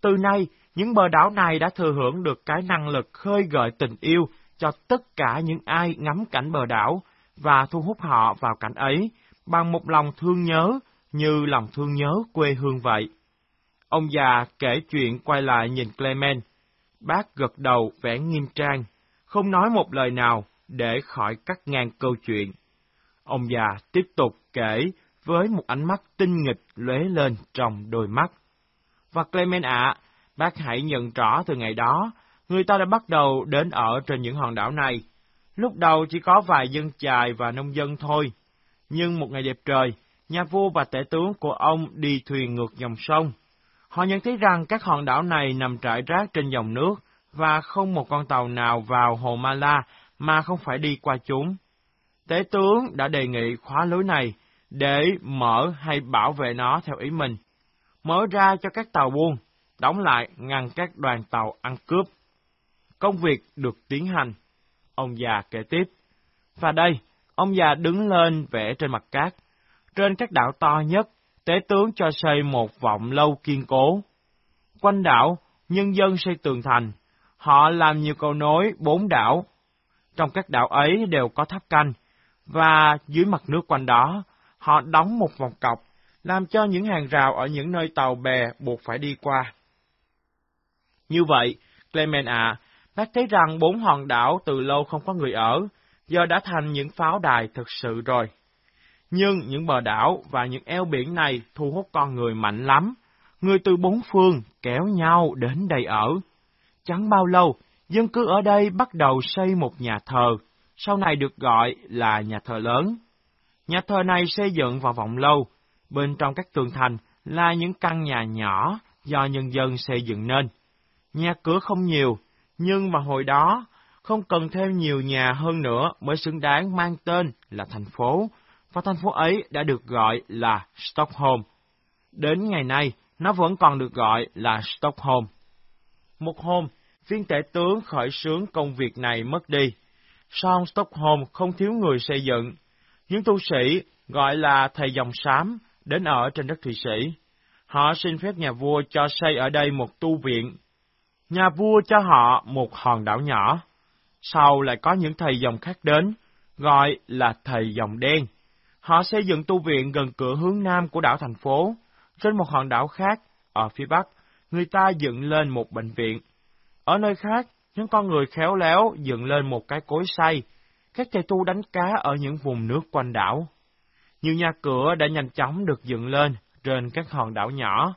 Từ nay, những bờ đảo này đã thừa hưởng được cái năng lực khơi gợi tình yêu cho tất cả những ai ngắm cảnh bờ đảo, và thu hút họ vào cảnh ấy bằng một lòng thương nhớ như lòng thương nhớ quê hương vậy. Ông già kể chuyện quay lại nhìn Clement. Bác gật đầu vẻ nghiêm trang, không nói một lời nào để khỏi cắt ngang câu chuyện. Ông già tiếp tục kể với một ánh mắt tinh nghịch lóe lên trong đôi mắt. Và Clement ạ, bác hãy nhận rõ từ ngày đó, người ta đã bắt đầu đến ở trên những hòn đảo này. Lúc đầu chỉ có vài dân chài và nông dân thôi, nhưng một ngày đẹp trời, nhà vua và tể tướng của ông đi thuyền ngược dòng sông. Họ nhận thấy rằng các hòn đảo này nằm trải rác trên dòng nước, và không một con tàu nào vào hồ Mala mà không phải đi qua chúng. tế tướng đã đề nghị khóa lưới này để mở hay bảo vệ nó theo ý mình. Mở ra cho các tàu buôn, đóng lại ngăn các đoàn tàu ăn cướp. Công việc được tiến hành. Ông già kể tiếp. Và đây, ông già đứng lên vẽ trên mặt cát. Trên các đảo to nhất, tế tướng cho xây một vọng lâu kiên cố. Quanh đảo, nhân dân xây tường thành. Họ làm nhiều cầu nối bốn đảo. Trong các đảo ấy đều có tháp canh, và dưới mặt nước quanh đó, họ đóng một vòng cọc, làm cho những hàng rào ở những nơi tàu bè buộc phải đi qua. Như vậy, Clement ạ, à, bác thấy rằng bốn hòn đảo từ lâu không có người ở, giờ đã thành những pháo đài thực sự rồi. Nhưng những bờ đảo và những eo biển này thu hút con người mạnh lắm. Người từ bốn phương kéo nhau đến đây ở. Chẳng bao lâu, dân cư ở đây bắt đầu xây một nhà thờ, sau này được gọi là nhà thờ lớn. Nhà thờ này xây dựng vào vòng lâu, bên trong các tường thành là những căn nhà nhỏ do nhân dân xây dựng nên. Nhà cửa không nhiều, nhưng mà hồi đó không cần thêm nhiều nhà hơn nữa mới xứng đáng mang tên là thành phố, và thành phố ấy đã được gọi là Stockholm. Đến ngày nay, nó vẫn còn được gọi là Stockholm. Một hôm, viên tể tướng khởi xướng công việc này mất đi. Song Stockholm không thiếu người xây dựng. Những tu sĩ, gọi là thầy dòng xám, đến ở trên đất Thụy Sĩ. Họ xin phép nhà vua cho xây ở đây một tu viện. Nhà vua cho họ một hòn đảo nhỏ. Sau lại có những thầy dòng khác đến, gọi là thầy dòng đen. Họ xây dựng tu viện gần cửa hướng nam của đảo thành phố. Trên một hòn đảo khác, ở phía bắc, người ta dựng lên một bệnh viện. Ở nơi khác, những con người khéo léo dựng lên một cái cối xay. Các thầy tu đánh cá ở những vùng nước quanh đảo. Nhiều nhà cửa đã nhanh chóng được dựng lên trên các hòn đảo nhỏ.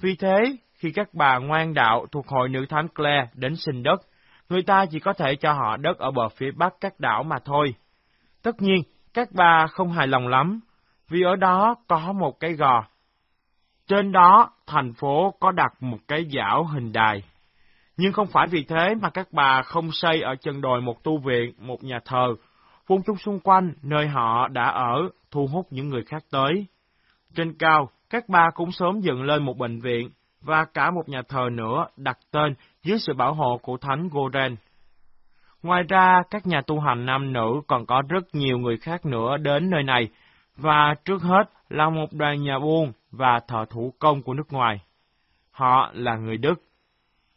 Vì thế, khi các bà ngoan đạo thuộc hội nữ thánh Clare đến xin đất, người ta chỉ có thể cho họ đất ở bờ phía bắc các đảo mà thôi. Tất nhiên, các bà không hài lòng lắm, vì ở đó có một cái gò. Trên đó, thành phố có đặt một cái giảo hình đài. Nhưng không phải vì thế mà các bà không xây ở chân đồi một tu viện, một nhà thờ, vùng chung xung quanh nơi họ đã ở thu hút những người khác tới. Trên cao, các bà cũng sớm dựng lên một bệnh viện và cả một nhà thờ nữa đặt tên dưới sự bảo hộ của Thánh Goren. Ngoài ra, các nhà tu hành nam nữ còn có rất nhiều người khác nữa đến nơi này, và trước hết là một đoàn nhà buôn và thợ thủ công của nước ngoài. Họ là người Đức.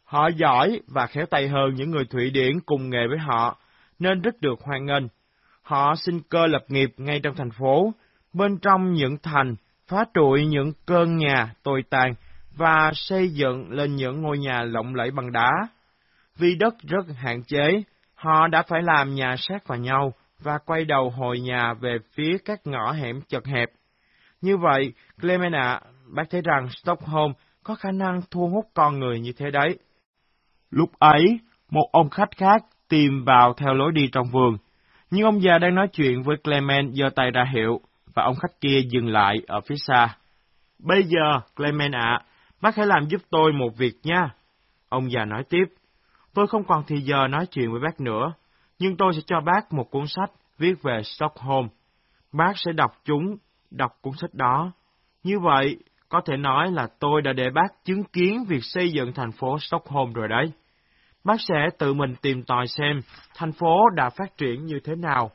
Họ giỏi và khéo tay hơn những người Thụy Điển cùng nghề với họ, nên rất được hoan nghênh. Họ sinh cơ lập nghiệp ngay trong thành phố, bên trong những thành, phá trụi những cơn nhà tồi tàn và xây dựng lên những ngôi nhà lộng lẫy bằng đá. Vì đất rất hạn chế, họ đã phải làm nhà sát vào nhau và quay đầu hồi nhà về phía các ngõ hẻm chật hẹp. Như vậy, Clement ạ, bác thấy rằng Stockholm có khả năng thu hút con người như thế đấy. Lúc ấy, một ông khách khác tìm vào theo lối đi trong vườn, nhưng ông già đang nói chuyện với Clement giơ tay ra hiệu, và ông khách kia dừng lại ở phía xa. Bây giờ, Clement ạ, bác hãy làm giúp tôi một việc nha. Ông già nói tiếp, tôi không còn thì giờ nói chuyện với bác nữa, nhưng tôi sẽ cho bác một cuốn sách viết về Stockholm. Bác sẽ đọc chúng, đọc cuốn sách đó. Như vậy, có thể nói là tôi đã để bác chứng kiến việc xây dựng thành phố Stockholm rồi đấy. Bác sẽ tự mình tìm tòi xem thành phố đã phát triển như thế nào,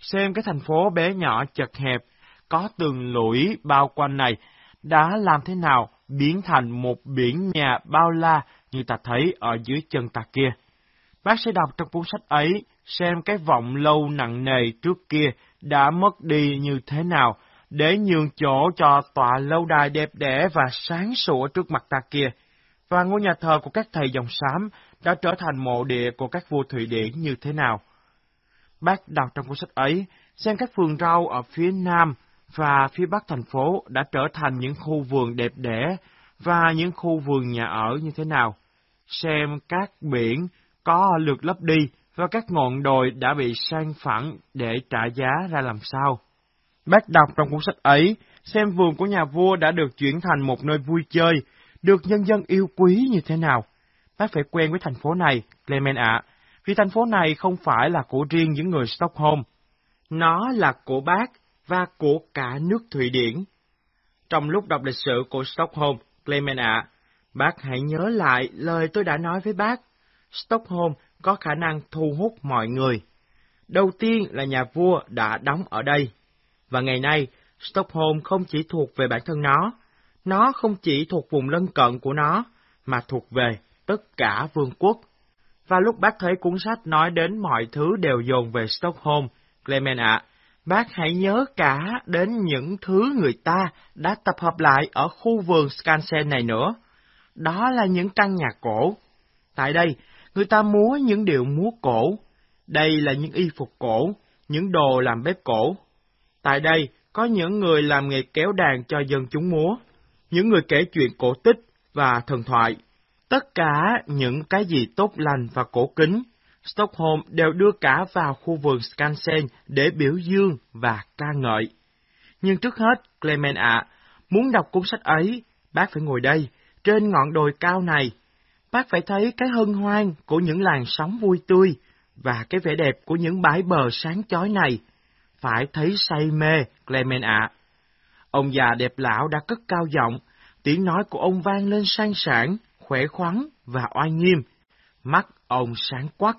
xem cái thành phố bé nhỏ chật hẹp, có tường lũy bao quanh này đã làm thế nào biến thành một biển nhà bao la như ta thấy ở dưới chân ta kia. Bác sẽ đọc trong cuốn sách ấy xem cái vọng lâu nặng nề trước kia đã mất đi như thế nào, để nhường chỗ cho tòa lâu đài đẹp đẽ và sáng sủa trước mặt ta kia. Và ngôi nhà thờ của các thầy dòng xám đã trở thành mộ địa của các vua Thụy Điển như thế nào. Bác đọc trong cuốn sách ấy, xem các vườn rau ở phía nam và phía bắc thành phố đã trở thành những khu vườn đẹp đẽ và những khu vườn nhà ở như thế nào. Xem các biển có lượt lấp đi và các ngọn đồi đã bị sang phẳng để trả giá ra làm sao. Bác đọc trong cuốn sách ấy, xem vườn của nhà vua đã được chuyển thành một nơi vui chơi, được nhân dân yêu quý như thế nào. Bác phải quen với thành phố này, Clement ạ, vì thành phố này không phải là của riêng những người Stockholm. Nó là của bác và của cả nước Thụy Điển. Trong lúc đọc lịch sử của Stockholm, Clement ạ, bác hãy nhớ lại lời tôi đã nói với bác. Stockholm có khả năng thu hút mọi người. Đầu tiên là nhà vua đã đóng ở đây. Và ngày nay, Stockholm không chỉ thuộc về bản thân nó, nó không chỉ thuộc vùng lân cận của nó, mà thuộc về tất cả vương quốc. Và lúc bác thấy cuốn sách nói đến mọi thứ đều dồn về Stockholm, Clement ạ, bác hãy nhớ cả đến những thứ người ta đã tập hợp lại ở khu vườn Skansen này nữa. Đó là những căn nhà cổ. Tại đây, người ta múa những điệu múa cổ. Đây là những y phục cổ, những đồ làm bếp cổ. Tại đây, có những người làm nghề kéo đàn cho dân chúng múa, những người kể chuyện cổ tích và thần thoại. Tất cả những cái gì tốt lành và cổ kính, Stockholm đều đưa cả vào khu vườn Skansen để biểu dương và ca ngợi. Nhưng trước hết, Clement ạ, muốn đọc cuốn sách ấy, bác phải ngồi đây, trên ngọn đồi cao này. Bác phải thấy cái hân hoan của những làn sóng vui tươi và cái vẻ đẹp của những bãi bờ sáng chói này. Phải thấy say mê, Clement ạ. Ông già đẹp lão đã cất cao giọng, tiếng nói của ông vang lên sang sảng, khỏe khoắn và oai nghiêm. Mắt ông sáng quắc.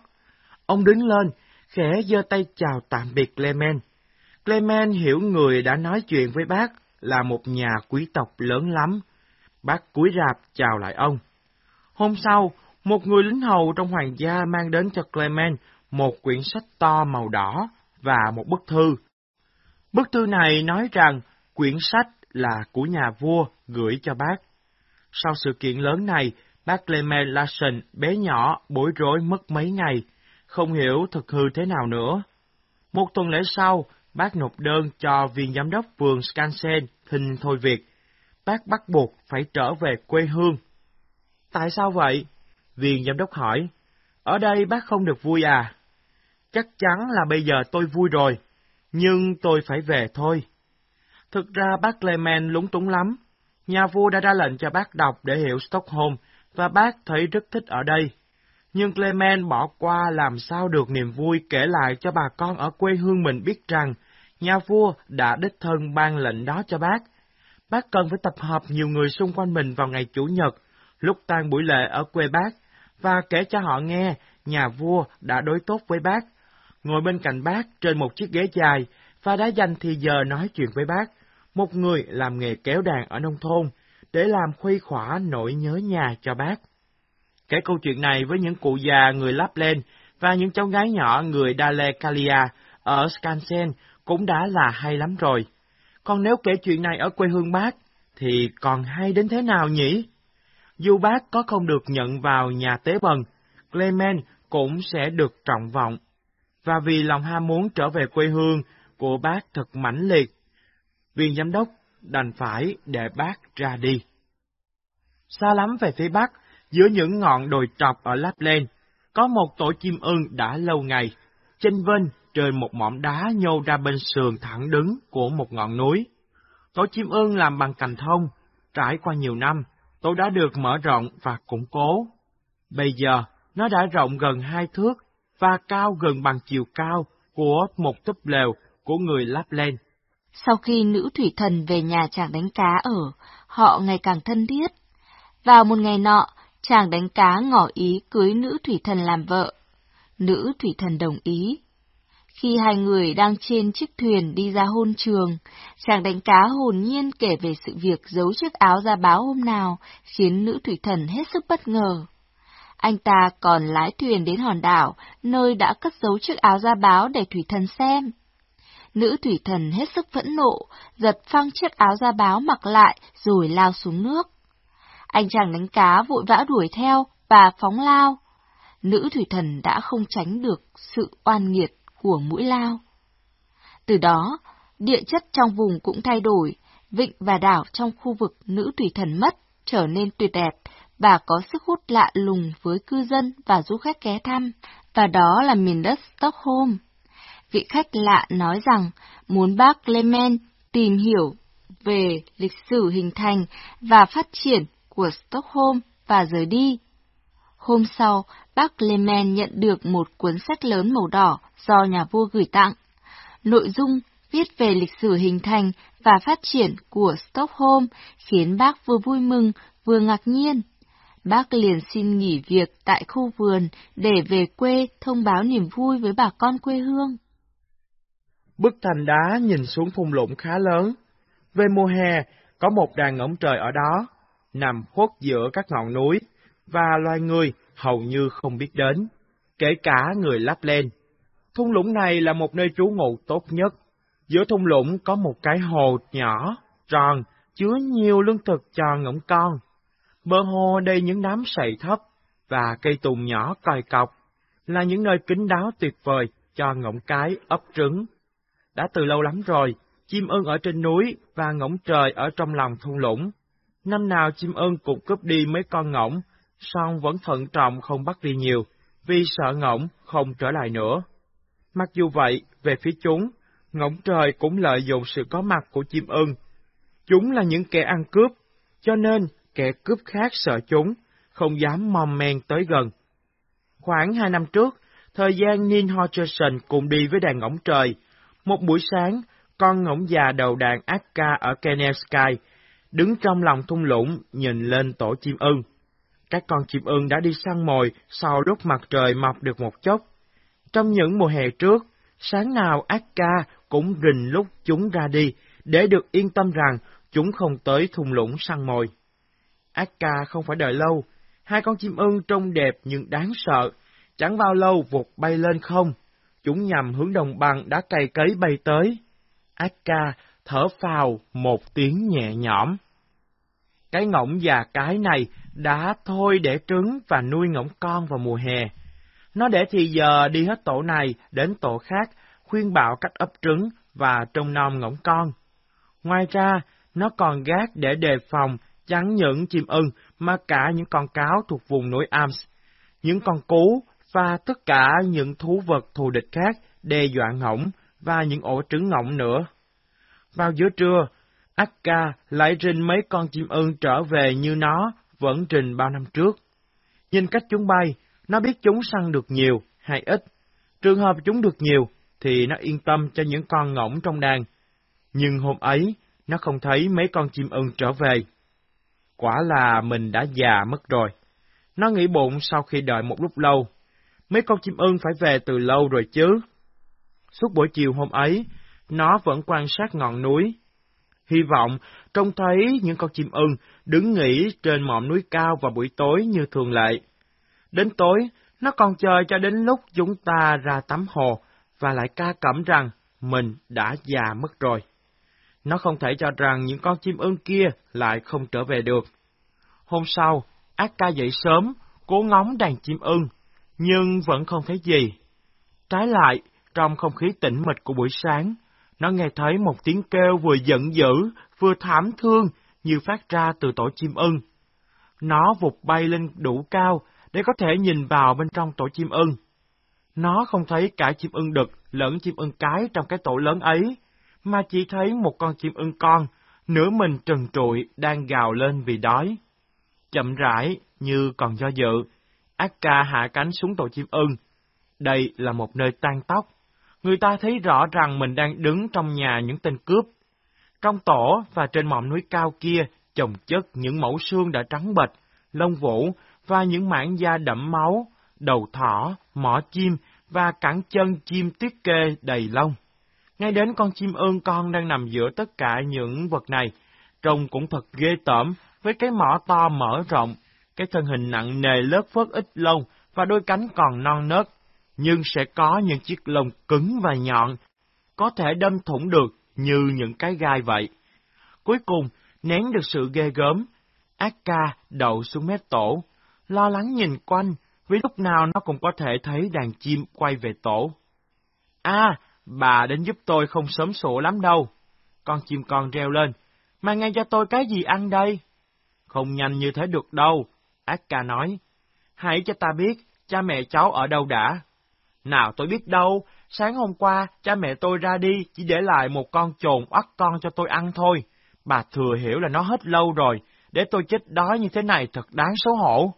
Ông đứng lên, khẽ giơ tay chào tạm biệt Clement. Clement hiểu người đã nói chuyện với bác là một nhà quý tộc lớn lắm. Bác cúi rạp chào lại ông. Hôm sau, một người lính hầu trong hoàng gia mang đến cho Clement một quyển sách to màu đỏ và một bức thư. Bức thư này nói rằng quyển sách là của nhà vua gửi cho bác. Sau sự kiện lớn này, bác Clement Larson bé nhỏ bối rối mất mấy ngày, không hiểu thực hư thế nào nữa. Một tuần lễ sau, bác nộp đơn cho viên giám đốc vườn Skansen thình thôi việc. Bác bắt buộc phải trở về quê hương. Tại sao vậy? Viên giám đốc hỏi. Ở đây bác không được vui à? Chắc chắn là bây giờ tôi vui rồi, nhưng tôi phải về thôi. Thực ra bác Clement lúng túng lắm. Nhà vua đã ra lệnh cho bác đọc để hiểu Stockholm, và bác thấy rất thích ở đây. Nhưng Clement bỏ qua làm sao được niềm vui kể lại cho bà con ở quê hương mình biết rằng nhà vua đã đích thân ban lệnh đó cho bác. Bác cần phải tập hợp nhiều người xung quanh mình vào ngày Chủ nhật, lúc tan buổi lễ ở quê bác, và kể cho họ nghe nhà vua đã đối tốt với bác. Ngồi bên cạnh bác trên một chiếc ghế dài, và đã dành thì giờ nói chuyện với bác, một người làm nghề kéo đàn ở nông thôn, để làm khuây khỏa nỗi nhớ nhà cho bác. Kể câu chuyện này với những cụ già người lắp lên và những cháu gái nhỏ người Dale Kalia ở Skansen cũng đã là hay lắm rồi con nếu kể chuyện này ở quê hương bác, thì còn hay đến thế nào nhỉ? Dù bác có không được nhận vào nhà tế bần, Clement cũng sẽ được trọng vọng. Và vì lòng ham muốn trở về quê hương của bác thật mãnh liệt, viên giám đốc đành phải để bác ra đi. Xa lắm về phía bắc, giữa những ngọn đồi trọc ở Lapland, có một tổ chim ưng đã lâu ngày, chênh vênh trên một mỏm đá nhô ra bên sườn thẳng đứng của một ngọn núi. Tổ chim ưng làm bằng cành thông, trải qua nhiều năm, tổ đã được mở rộng và củng cố. Bây giờ, nó đã rộng gần hai thước và cao gần bằng chiều cao của một túp lều của người lắp lên. Sau khi nữ thủy thần về nhà chàng đánh cá ở, họ ngày càng thân thiết. Vào một ngày nọ, chàng đánh cá ngỏ ý cưới nữ thủy thần làm vợ. Nữ thủy thần đồng ý. Khi hai người đang trên chiếc thuyền đi ra hôn trường, chàng đánh cá hồn nhiên kể về sự việc giấu chiếc áo ra báo hôm nào, khiến nữ thủy thần hết sức bất ngờ. Anh ta còn lái thuyền đến hòn đảo, nơi đã cất giấu chiếc áo ra báo để thủy thần xem. Nữ thủy thần hết sức phẫn nộ, giật phăng chiếc áo da báo mặc lại rồi lao xuống nước. Anh chàng đánh cá vội vã đuổi theo và phóng lao. Nữ thủy thần đã không tránh được sự oan nghiệt của mũi lao. Từ đó, địa chất trong vùng cũng thay đổi, vịnh và đảo trong khu vực nữ thủy thần mất trở nên tuyệt đẹp và có sức hút lạ lùng với cư dân và du khách ghé thăm, và đó là miền đất Stockholm vị khách lạ nói rằng muốn bác Clement tìm hiểu về lịch sử hình thành và phát triển của Stockholm và rời đi. Hôm sau, bác Clement nhận được một cuốn sách lớn màu đỏ do nhà vua gửi tặng. nội dung viết về lịch sử hình thành và phát triển của Stockholm khiến bác vừa vui mừng vừa ngạc nhiên. Bác liền xin nghỉ việc tại khu vườn để về quê thông báo niềm vui với bà con quê hương. Bức thành đá nhìn xuống thung lũng khá lớn. Về mùa hè, có một đàn ngỗng trời ở đó, nằm khuất giữa các ngọn núi, và loài người hầu như không biết đến, kể cả người lắp lên. Thung lũng này là một nơi trú ngụ tốt nhất. Giữa thung lũng có một cái hồ nhỏ, tròn, chứa nhiều lương thực cho ngỗng con. Bờ hồ đầy những đám sậy thấp và cây tùng nhỏ còi cọc, là những nơi kín đáo tuyệt vời cho ngỗng cái ấp trứng. Đã từ lâu lắm rồi, chim ưng ở trên núi và ngỗng trời ở trong lòng thung lũng. Năm nào chim ưng cũng cướp đi mấy con ngỗng, song vẫn thận trọng không bắt đi nhiều, vì sợ ngỗng không trở lại nữa. Mặc dù vậy, về phía chúng, ngỗng trời cũng lợi dụng sự có mặt của chim ưng. Chúng là những kẻ ăn cướp, cho nên kẻ cướp khác sợ chúng, không dám mong men tới gần. Khoảng hai năm trước, thời gian Neil Hodgson cùng đi với đàn ngỗng trời. Một buổi sáng, con ngỗng già đầu đàn Akka ở Kennel Sky, đứng trong lòng thung lũng nhìn lên tổ chim ưng. Các con chim ưng đã đi săn mồi sau lúc mặt trời mọc được một chốc. Trong những mùa hè trước, sáng nào Akka cũng rình lúc chúng ra đi, để được yên tâm rằng chúng không tới thung lũng săn mồi. Akka không phải đợi lâu, hai con chim ưng trông đẹp nhưng đáng sợ, chẳng bao lâu vụt bay lên không. Chúng nhằm hướng đồng bằng đã cày cấy bay tới. Akka thở phào một tiếng nhẹ nhõm. Cái ngỗng già cái này đã thôi để trứng và nuôi ngỗng con vào mùa hè. Nó để thì giờ đi hết tổ này đến tổ khác, khuyên bảo cách ấp trứng và trông nom ngỗng con. Ngoài ra, nó còn gác để đề phòng chẳng những chim ưng mà cả những con cáo thuộc vùng núi Alps, những con cú và tất cả những thú vật thù địch khác đe dọa ngỗng và những ổ trứng ngỗng nữa. Vào giữa trưa, Akka lại rình mấy con chim ưng trở về như nó vẫn rình bao năm trước. Nhìn cách chúng bay, nó biết chúng săn được nhiều hay ít. Trường hợp chúng được nhiều, thì nó yên tâm cho những con ngỗng trong đàn. Nhưng hôm ấy, nó không thấy mấy con chim ưng trở về. Quả là mình đã già mất rồi. Nó nghĩ bụng sau khi đợi một lúc lâu. Mấy con chim ưng phải về từ lâu rồi chứ. Suốt buổi chiều hôm ấy, nó vẫn quan sát ngọn núi. Hy vọng trông thấy những con chim ưng đứng nghỉ trên mỏm núi cao vào buổi tối như thường lệ. Đến tối, nó còn chờ cho đến lúc chúng ta ra tắm hồ và lại ca cẩm rằng mình đã già mất rồi. Nó không thể cho rằng những con chim ưng kia lại không trở về được. Hôm sau, ác ca dậy sớm, cố ngóng đàn chim ưng, nhưng vẫn không thấy gì. Trái lại, trong không khí tĩnh mịch của buổi sáng, nó nghe thấy một tiếng kêu vừa giận dữ, vừa thảm thương như phát ra từ tổ chim ưng. Nó vụt bay lên đủ cao để có thể nhìn vào bên trong tổ chim ưng. Nó không thấy cả chim ưng đực lẫn chim ưng cái trong cái tổ lớn ấy, mà chỉ thấy một con chim ưng con, nửa mình trần trụi đang gào lên vì đói. Chậm rãi, như còn do dự, Akka hạ cánh xuống tổ chim ưng. Đây là một nơi tan tóc. Người ta thấy rõ rằng mình đang đứng trong nhà những tên cướp. Trong tổ và trên mỏm núi cao kia chồng chất những mẫu xương đã trắng bệch, lông vũ và những mảng da đẫm máu, đầu thỏ, mỏ chim và cẳng chân chim tuyết kê đầy lông. Ngay đến con chim ương con đang nằm giữa tất cả những vật này, trông cũng thật ghê tởm với cái mỏ to mở rộng, cái thân hình nặng nề lớp phớt ít lông và đôi cánh còn non nớt, nhưng sẽ có những chiếc lông cứng và nhọn, có thể đâm thủng được như những cái gai vậy. Cuối cùng, nén được sự ghê gớm, Ác ca đậu xuống mép tổ, lo lắng nhìn quanh, vì lúc nào nó cũng có thể thấy đàn chim quay về tổ. À, bà đến giúp tôi không sớm sổ lắm đâu. Con chim con reo lên, mà ngay cho tôi cái gì ăn đây? Không nhanh như thế được đâu, Ác ca nói. Hãy cho ta biết, cha mẹ cháu ở đâu đã. Nào tôi biết đâu, sáng hôm qua cha mẹ tôi ra đi chỉ để lại một con trồn oắt con cho tôi ăn thôi. Bà thừa hiểu là nó hết lâu rồi, để tôi chết đói như thế này thật đáng xấu hổ.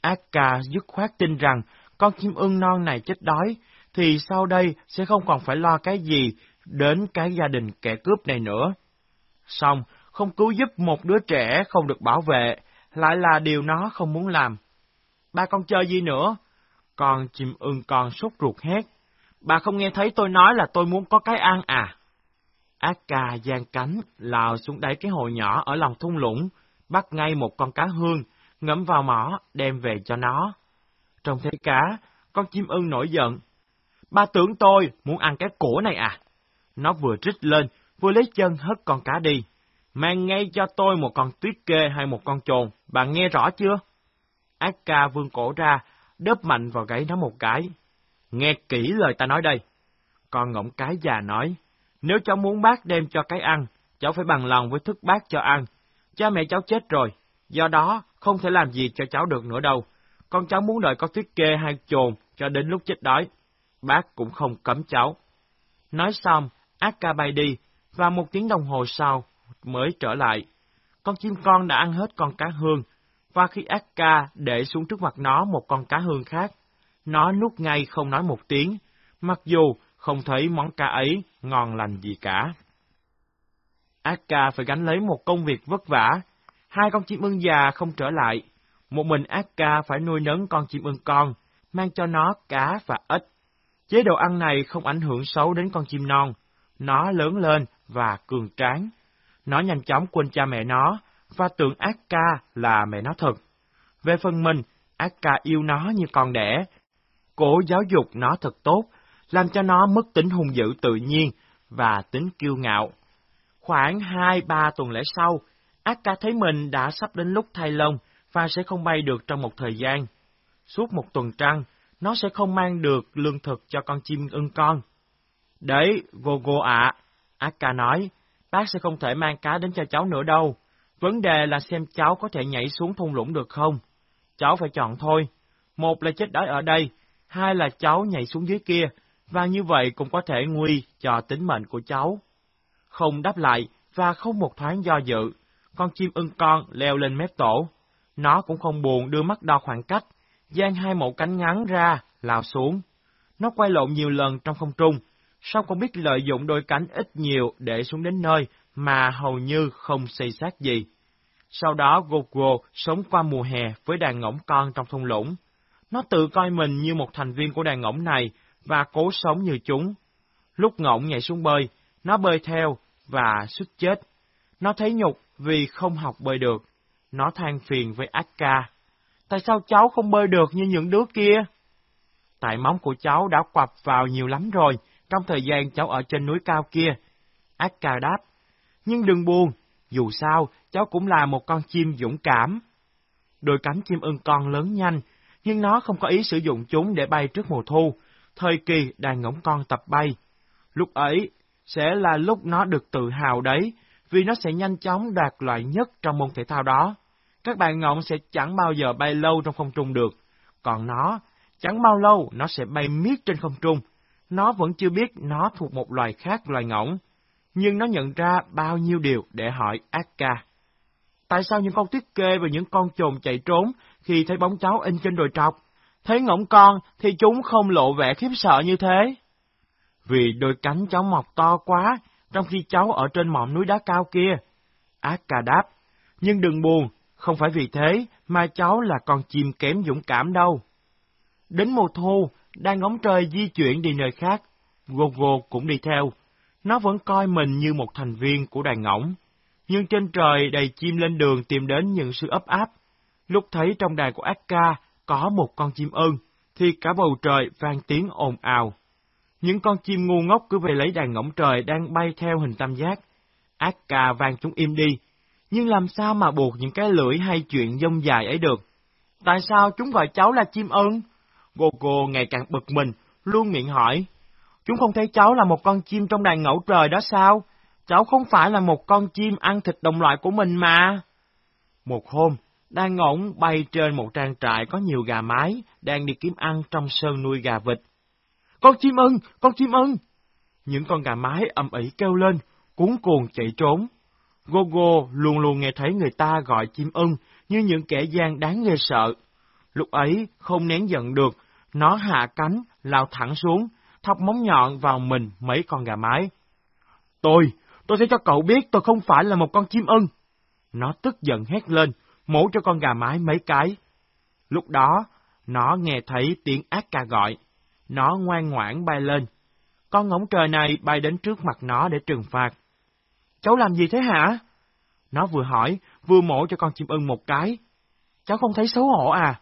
Akka dứt khoát tin rằng con chim ưng non này chết đói, thì sau đây sẽ không còn phải lo cái gì đến cái gia đình kẻ cướp này nữa. Xong, không cứu giúp một đứa trẻ không được bảo vệ, lại là điều nó không muốn làm. Ba con chơi gì nữa? Con chim ưng con sốt ruột hét. Bà không nghe thấy tôi nói là tôi muốn có cái ăn à? Ác ca giang cánh, lao xuống đáy cái hồ nhỏ ở lòng thung lũng, bắt ngay một con cá hương, ngấm vào mỏ, đem về cho nó. Trong thấy cá, con chim ưng nổi giận. Ba tưởng tôi muốn ăn cái cổ này à? Nó vừa trích lên, vừa lấy chân hất con cá đi. Mang ngay cho tôi một con tuyết kê hay một con trồn, bạn nghe rõ chưa? Ác ca vươn cổ ra, đớp mạnh vào gáy nó một cái. Nghe kỹ lời ta nói đây. Con ngỗng cái già nói, nếu cháu muốn bác đem cho cái ăn, cháu phải bằng lòng với thức bác cho ăn. Cha mẹ cháu chết rồi, do đó không thể làm gì cho cháu được nữa đâu. Con cháu muốn đợi có tuyết kê hay chồn cho đến lúc chết đói. Bác cũng không cấm cháu. Nói xong, ác ca bay đi, và một tiếng đồng hồ sau mới trở lại. Con chim con đã ăn hết con cá hương, và khi ác ca để xuống trước mặt nó một con cá hương khác, nó nuốt ngay không nói một tiếng, mặc dù không thấy món cá ấy ngon lành gì cả. Ác ca phải gánh lấy một công việc vất vả, hai con chim ưng già không trở lại, một mình ác ca phải nuôi nấng con chim ưng con, mang cho nó cá và ếch. Chế độ ăn này không ảnh hưởng xấu đến con chim non, nó lớn lên và cường tráng. Nó nhanh chóng quên cha mẹ nó, và tưởng ác ca là mẹ nó thật. Về phần mình, ác ca yêu nó như con đẻ. Cố giáo dục nó thật tốt, làm cho nó mất tính hung dữ tự nhiên và tính kiêu ngạo. Khoảng hai ba tuần lễ sau, ác ca thấy mình đã sắp đến lúc thay lông và sẽ không bay được trong một thời gian. Suốt một tuần trăng, nó sẽ không mang được lương thực cho con chim ưng con. Đấy, Gogo ạ, ác ca nói, bác sẽ không thể mang cá đến cho cháu nữa đâu. Vấn đề là xem cháu có thể nhảy xuống thung lũng được không? Cháu phải chọn thôi. Một là chết đói ở đây, hai là cháu nhảy xuống dưới kia, và như vậy cũng có thể nguy cho tính mệnh của cháu. Không đáp lại, và không một thoáng do dự, con chim ưng con leo lên mép tổ. Nó cũng không buồn đưa mắt đo khoảng cách, giang hai mẫu cánh ngắn ra, lao xuống. Nó quay lộn nhiều lần trong không trung, song không biết lợi dụng đôi cánh ít nhiều để xuống đến nơi mà hầu như không xây sát gì. Sau đó Gogo sống qua mùa hè với đàn ngỗng con trong thung lũng. Nó tự coi mình như một thành viên của đàn ngỗng này và cố sống như chúng. Lúc ngỗng nhảy xuống bơi, nó bơi theo và suýt chết. Nó thấy nhục vì không học bơi được. Nó than phiền với Akka. Tại sao cháu không bơi được như những đứa kia? Tại móng của cháu đã quặp vào nhiều lắm rồi, trong thời gian cháu ở trên núi cao kia. Akka đáp. Nhưng đừng buồn, dù sao, cháu cũng là một con chim dũng cảm. Đôi cánh chim ưng con lớn nhanh, nhưng nó không có ý sử dụng chúng để bay trước mùa thu, thời kỳ đàn ngỗng con tập bay. Lúc ấy, sẽ là lúc nó được tự hào đấy, vì nó sẽ nhanh chóng đạt loại nhất trong môn thể thao đó. Các bạn ngỗng sẽ chẳng bao giờ bay lâu trong không trung được, còn nó, chẳng bao lâu nó sẽ bay miết trên không trung. Nó vẫn chưa biết nó thuộc một loài khác loài ngỗng, nhưng nó nhận ra bao nhiêu điều để hỏi Akka. Tại sao những con tuyết kê và những con trồn chạy trốn khi thấy bóng cháu in trên đồi trọc? Thấy ngỗng con thì chúng không lộ vẻ khiếp sợ như thế. Vì đôi cánh cháu mọc to quá, trong khi cháu ở trên mỏm núi đá cao kia. Akka đáp, nhưng đừng buồn, không phải vì thế mà cháu là con chim kém dũng cảm đâu. Đến mùa thu, đang ngóng trời di chuyển đi nơi khác, Gogo cũng đi theo. Nó vẫn coi mình như một thành viên của đàn ngỗng. Nhưng trên trời đầy chim lên đường tìm đến những sự ấp áp. Lúc thấy trong đàn của Akka có một con chim ưng, thì cả bầu trời vang tiếng ồn ào. Những con chim ngu ngốc cứ về lấy đàn ngỗng trời đang bay theo hình tam giác. Akka vang chúng im đi, nhưng làm sao mà buộc những cái lưỡi hay chuyện dông dài ấy được? Tại sao chúng gọi cháu là chim ưng? Gogo ngày càng bực mình, luôn miệng hỏi. Chúng không thấy cháu là một con chim trong đàn ngẫu trời đó sao? Cháu không phải là một con chim ăn thịt đồng loại của mình mà. Một hôm, đàn ngỗng bay trên một trang trại có nhiều gà mái, đang đi kiếm ăn trong sơn nuôi gà vịt. Con chim ưng, con chim ưng! Những con gà mái âm ỉ kêu lên, cuốn cuồng chạy trốn. Gogo luôn luôn nghe thấy người ta gọi chim ưng như những kẻ gian đáng ghê sợ. Lúc ấy không nén giận được, nó hạ cánh, lao thẳng xuống, thọc móng nhọn vào mình mấy con gà mái. Tôi, tôi sẽ cho cậu biết tôi không phải là một con chim ưng. Nó tức giận hét lên, mổ cho con gà mái mấy cái. Lúc đó, nó nghe thấy tiếng ác ca gọi. Nó ngoan ngoãn bay lên. Con ngỗng trời này bay đến trước mặt nó để trừng phạt. Cháu làm gì thế hả? Nó vừa hỏi, vừa mổ cho con chim ưng một cái. Cháu không thấy xấu hổ à?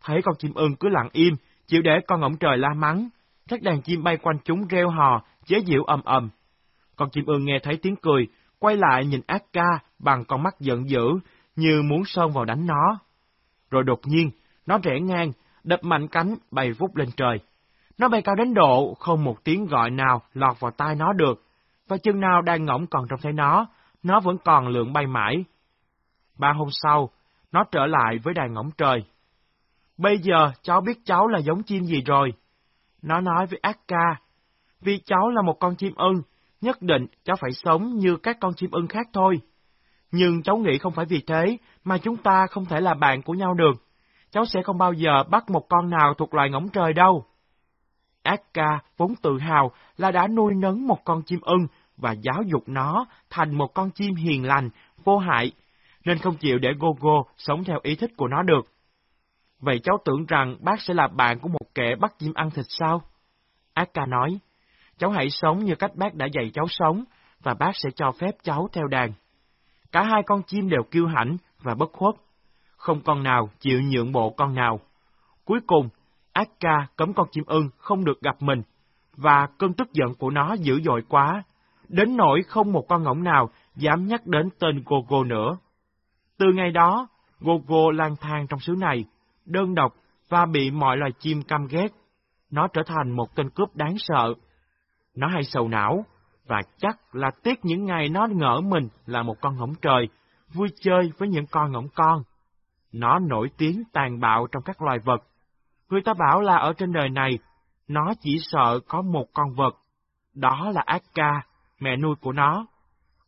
Thấy con chim ưng cứ lặng im, chịu để con ngỗng trời la mắng. Các đàn chim bay quanh chúng reo hò, chế giễu ầm ầm. Con chim ưng nghe thấy tiếng cười, quay lại nhìn ác ca bằng con mắt giận dữ, như muốn xông vào đánh nó. Rồi đột nhiên, nó rẽ ngang, đập mạnh cánh, bay vút lên trời. Nó bay cao đến độ không một tiếng gọi nào lọt vào tai nó được, và chừng nào đang ngỗng còn trong thấy nó, nó vẫn còn lượng bay mãi. Ba hôm sau, nó trở lại với đàn ngỗng trời. Bây giờ cháu biết cháu là giống chim gì rồi. Nó nói với ác ca, vì cháu là một con chim ưng, nhất định cháu phải sống như các con chim ưng khác thôi. Nhưng cháu nghĩ không phải vì thế mà chúng ta không thể là bạn của nhau được. Cháu sẽ không bao giờ bắt một con nào thuộc loài ngỗng trời đâu. Ác ca vốn tự hào là đã nuôi nấng một con chim ưng và giáo dục nó thành một con chim hiền lành, vô hại, nên không chịu để Gogo sống theo ý thích của nó được. Vậy cháu tưởng rằng bác sẽ là bạn của một kẻ bắt chim ăn thịt sao? Aka nói, cháu hãy sống như cách bác đã dạy cháu sống, và bác sẽ cho phép cháu theo đàn. Cả hai con chim đều kiêu hãnh và bất khuất, không con nào chịu nhượng bộ con nào. Cuối cùng, Aka cấm con chim ưng không được gặp mình, và cơn tức giận của nó dữ dội quá, đến nỗi không một con ngỗng nào dám nhắc đến tên Gogo nữa. Từ ngày đó, Gogo lang thang trong xứ này, đơn độc và bị mọi loài chim căm ghét. Nó trở thành một tên cướp đáng sợ. Nó hay sầu não, và chắc là tiếc những ngày nó ngỡ mình là một con ngỗng trời, vui chơi với những con ngỗng con. Nó nổi tiếng tàn bạo trong các loài vật. Người ta bảo là ở trên đời này, nó chỉ sợ có một con vật, đó là Akka, mẹ nuôi của nó.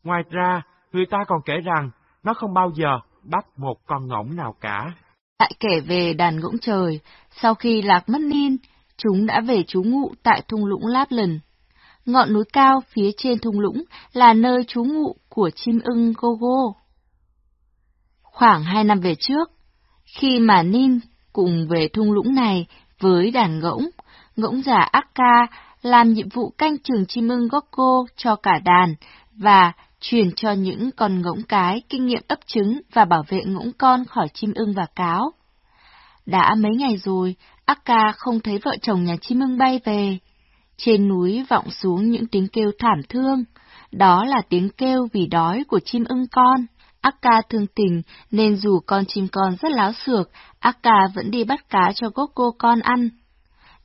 Ngoài ra, người ta còn kể rằng nó không bao giờ bắt một con ngỗng nào cả. Lại kể về đàn ngỗng trời, sau khi lạc mất niên, chúng đã về trú ngụ tại thung lũng Láp Lần. Ngọn núi cao phía trên thung lũng là nơi trú ngụ của chim ưng Gogo. Khoảng hai năm về trước, khi mà Nin cùng về thung lũng này với đàn ngỗng, ngỗng già Akka làm nhiệm vụ canh trường chim ưng Gogo cho cả đàn và truyền cho những con ngỗng cái kinh nghiệm ấp trứng và bảo vệ ngỗng con khỏi chim ưng và cáo. Đã mấy ngày rồi, Akka không thấy vợ chồng nhà chim ưng bay về. Trên núi vọng xuống những tiếng kêu thảm thương, đó là tiếng kêu vì đói của chim ưng con. Akka thương tình nên dù con chim con rất láo xược, Akka vẫn đi bắt cá cho Gokko con ăn.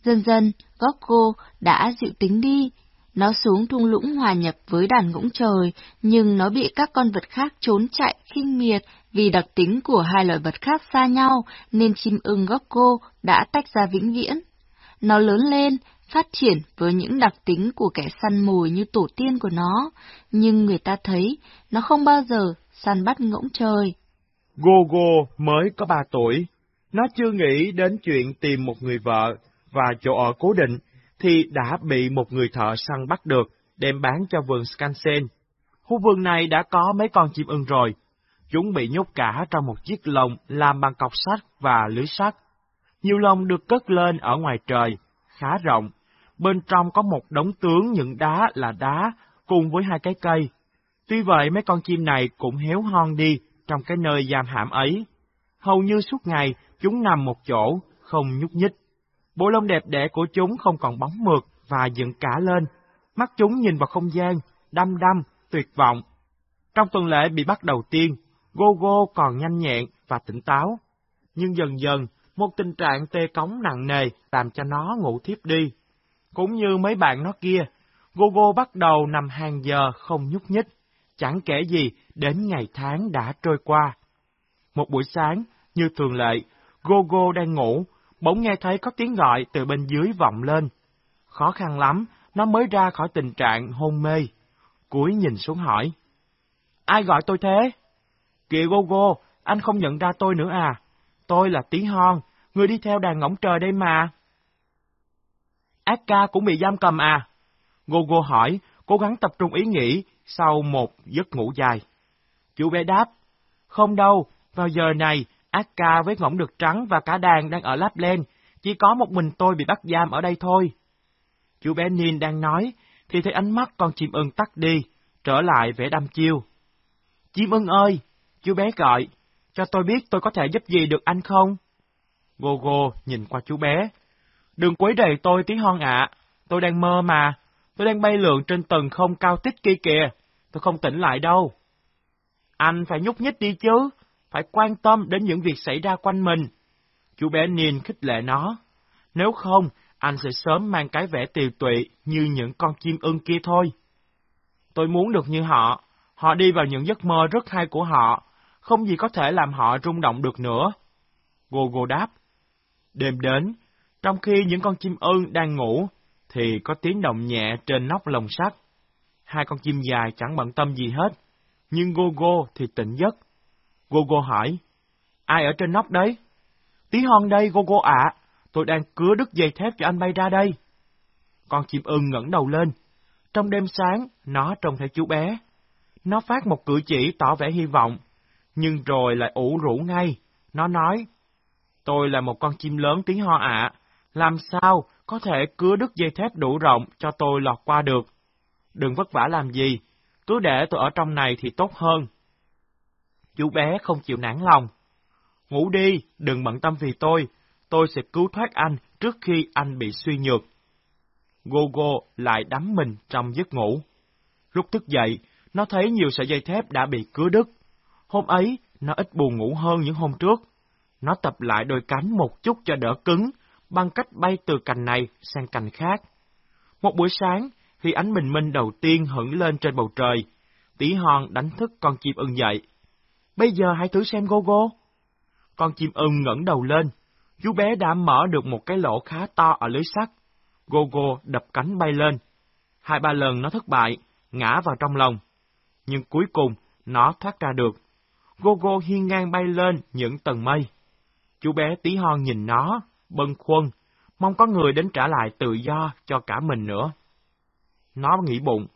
Dần dần, Gokko đã dịu tính đi, nó xuống thung lũng hòa nhập với đàn ngỗng trời, nhưng nó bị các con vật khác trốn chạy khinh miệt vì đặc tính của hai loài vật khác xa nhau nên chim ưng góc cô đã tách ra vĩnh viễn. Nó lớn lên, phát triển với những đặc tính của kẻ săn mồi như tổ tiên của nó, nhưng người ta thấy nó không bao giờ săn bắt ngỗng trời. Gogo mới có ba tuổi, nó chưa nghĩ đến chuyện tìm một người vợ và chỗ ở cố định thì đã bị một người thợ săn bắt được, đem bán cho vườn Skansen. Khu vườn này đã có mấy con chim ưng rồi. Chúng bị nhốt cả trong một chiếc lồng làm bằng cọc sắt và lưới sắt. Nhiều lồng được cất lên ở ngoài trời, khá rộng. Bên trong có một đống tướng những đá là đá, cùng với hai cái cây. Tuy vậy mấy con chim này cũng héo hon đi trong cái nơi giam hãm ấy. Hầu như suốt ngày chúng nằm một chỗ, không nhúc nhích. Bộ lông đẹp đẽ của chúng không còn bóng mượt và dựng cả lên. Mắt chúng nhìn vào không gian, đăm đăm, tuyệt vọng. Trong tuần lễ bị bắt đầu tiên, Gogo còn nhanh nhẹn và tỉnh táo. Nhưng dần dần, một tình trạng tê cống nặng nề làm cho nó ngủ thiếp đi. Cũng như mấy bạn nó kia, Gogo bắt đầu nằm hàng giờ không nhúc nhích, chẳng kể gì đến ngày tháng đã trôi qua. Một buổi sáng, như thường lệ, Gogo đang ngủ bỗng nghe thấy có tiếng gọi từ bên dưới vọng lên. Khó khăn lắm, nó mới ra khỏi tình trạng hôn mê. Cúi nhìn xuống hỏi. Ai gọi tôi thế? Kìa Gogo, anh không nhận ra tôi nữa à? Tôi là Tí Hon, người đi theo đàn ngỗng trời đây mà. ác ca cũng bị giam cầm à? Gogo hỏi, cố gắng tập trung ý nghĩ sau một giấc ngủ dài. Chú bé đáp, không đâu, vào giờ này, Akka với ngỗng được trắng và cả đàn đang ở láp lên, chỉ có một mình tôi bị bắt giam ở đây thôi. Chú bé Nin đang nói, thì thấy ánh mắt con chim ưng tắt đi, trở lại vẻ đăm chiêu. Chim ưng ơi, chú bé gọi, cho tôi biết tôi có thể giúp gì được anh không? Gogo nhìn qua chú bé. Đừng quấy rầy tôi tí hon ạ, tôi đang mơ mà, tôi đang bay lượn trên tầng không cao tích kia kìa, tôi không tỉnh lại đâu. Anh phải nhúc nhích đi chứ, phải quan tâm đến những việc xảy ra quanh mình. Chú bé Nin khích lệ nó. Nếu không, anh sẽ sớm mang cái vẻ tiều tụy như những con chim ưng kia thôi. Tôi muốn được như họ, họ đi vào những giấc mơ rất hay của họ, không gì có thể làm họ rung động được nữa. Gogo đáp. Đêm đến, trong khi những con chim ưng đang ngủ, thì có tiếng động nhẹ trên nóc lồng sắt. Hai con chim dài chẳng bận tâm gì hết, nhưng Gogo thì tỉnh giấc. Gogo hỏi, ai ở trên nóc đấy? Tí hon đây, Gogo ạ, tôi đang cứa đứt dây thép cho anh bay ra đây. Con chim ưng ngẩng đầu lên. Trong đêm sáng, nó trông thấy chú bé. Nó phát một cử chỉ tỏ vẻ hy vọng, nhưng rồi lại ủ rũ ngay. Nó nói, tôi là một con chim lớn tiếng ho ạ, làm sao có thể cứa đứt dây thép đủ rộng cho tôi lọt qua được. Đừng vất vả làm gì, cứ để tôi ở trong này thì tốt hơn. Chú bé không chịu nản lòng. Ngủ đi, đừng bận tâm vì tôi, tôi sẽ cứu thoát anh trước khi anh bị suy nhược. Gogo lại đắm mình trong giấc ngủ. Lúc thức dậy, nó thấy nhiều sợi dây thép đã bị cứa đứt. Hôm ấy, nó ít buồn ngủ hơn những hôm trước. Nó tập lại đôi cánh một chút cho đỡ cứng, bằng cách bay từ cành này sang cành khác. Một buổi sáng, khi ánh bình minh đầu tiên hửng lên trên bầu trời, tí hon đánh thức con chim ưng dậy. Bây giờ hãy thử xem Gogo. Con chim ưng ngẩng đầu lên, chú bé đã mở được một cái lỗ khá to ở lưới sắt. Gogo đập cánh bay lên. Hai ba lần nó thất bại, ngã vào trong lòng. Nhưng cuối cùng, nó thoát ra được. Gogo hiên ngang bay lên những tầng mây. Chú bé tí hon nhìn nó, bâng khuâng, mong có người đến trả lại tự do cho cả mình nữa. Nó nghĩ bụng,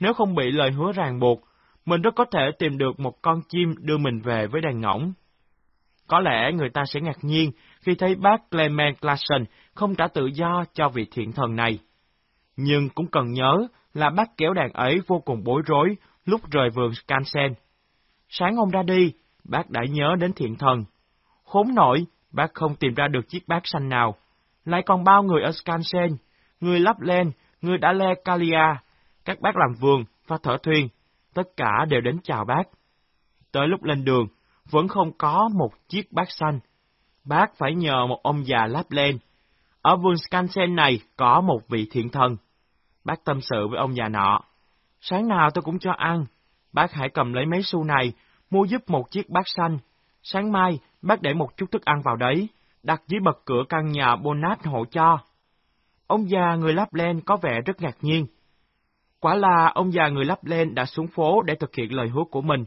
nếu không bị lời hứa ràng buộc, mình rất có thể tìm được một con chim đưa mình về với đàn ngỗng. Có lẽ người ta sẽ ngạc nhiên khi thấy bác Clement Clarkson không trả tự do cho vị thiện thần này. Nhưng cũng cần nhớ là bác kéo đàn ấy vô cùng bối rối lúc rời vườn Skansen. Sáng hôm ra đi, bác đã nhớ đến thiện thần. Khốn nổi, bác không tìm ra được chiếc bát xanh nào. Lại còn bao người ở Skansen, người lắp lên, người đã le Kalia, các bác làm vườn và thở thuyền, tất cả đều đến chào bác. Tới lúc lên đường, vẫn không có một chiếc bát xanh. Bác phải nhờ một ông già lắp lên. Ở vườn Skansen này có một vị thiện thần. Bác tâm sự với ông già nọ. Sáng nào tôi cũng cho ăn. Bác hãy cầm lấy mấy xu này, mua giúp một chiếc bát xanh. Sáng mai, bác để một chút thức ăn vào đấy, đặt dưới bậc cửa căn nhà Bonat hộ cho. Ông già người lắp lên có vẻ rất ngạc nhiên. Quả là ông già người lắp lên đã xuống phố để thực hiện lời hứa của mình,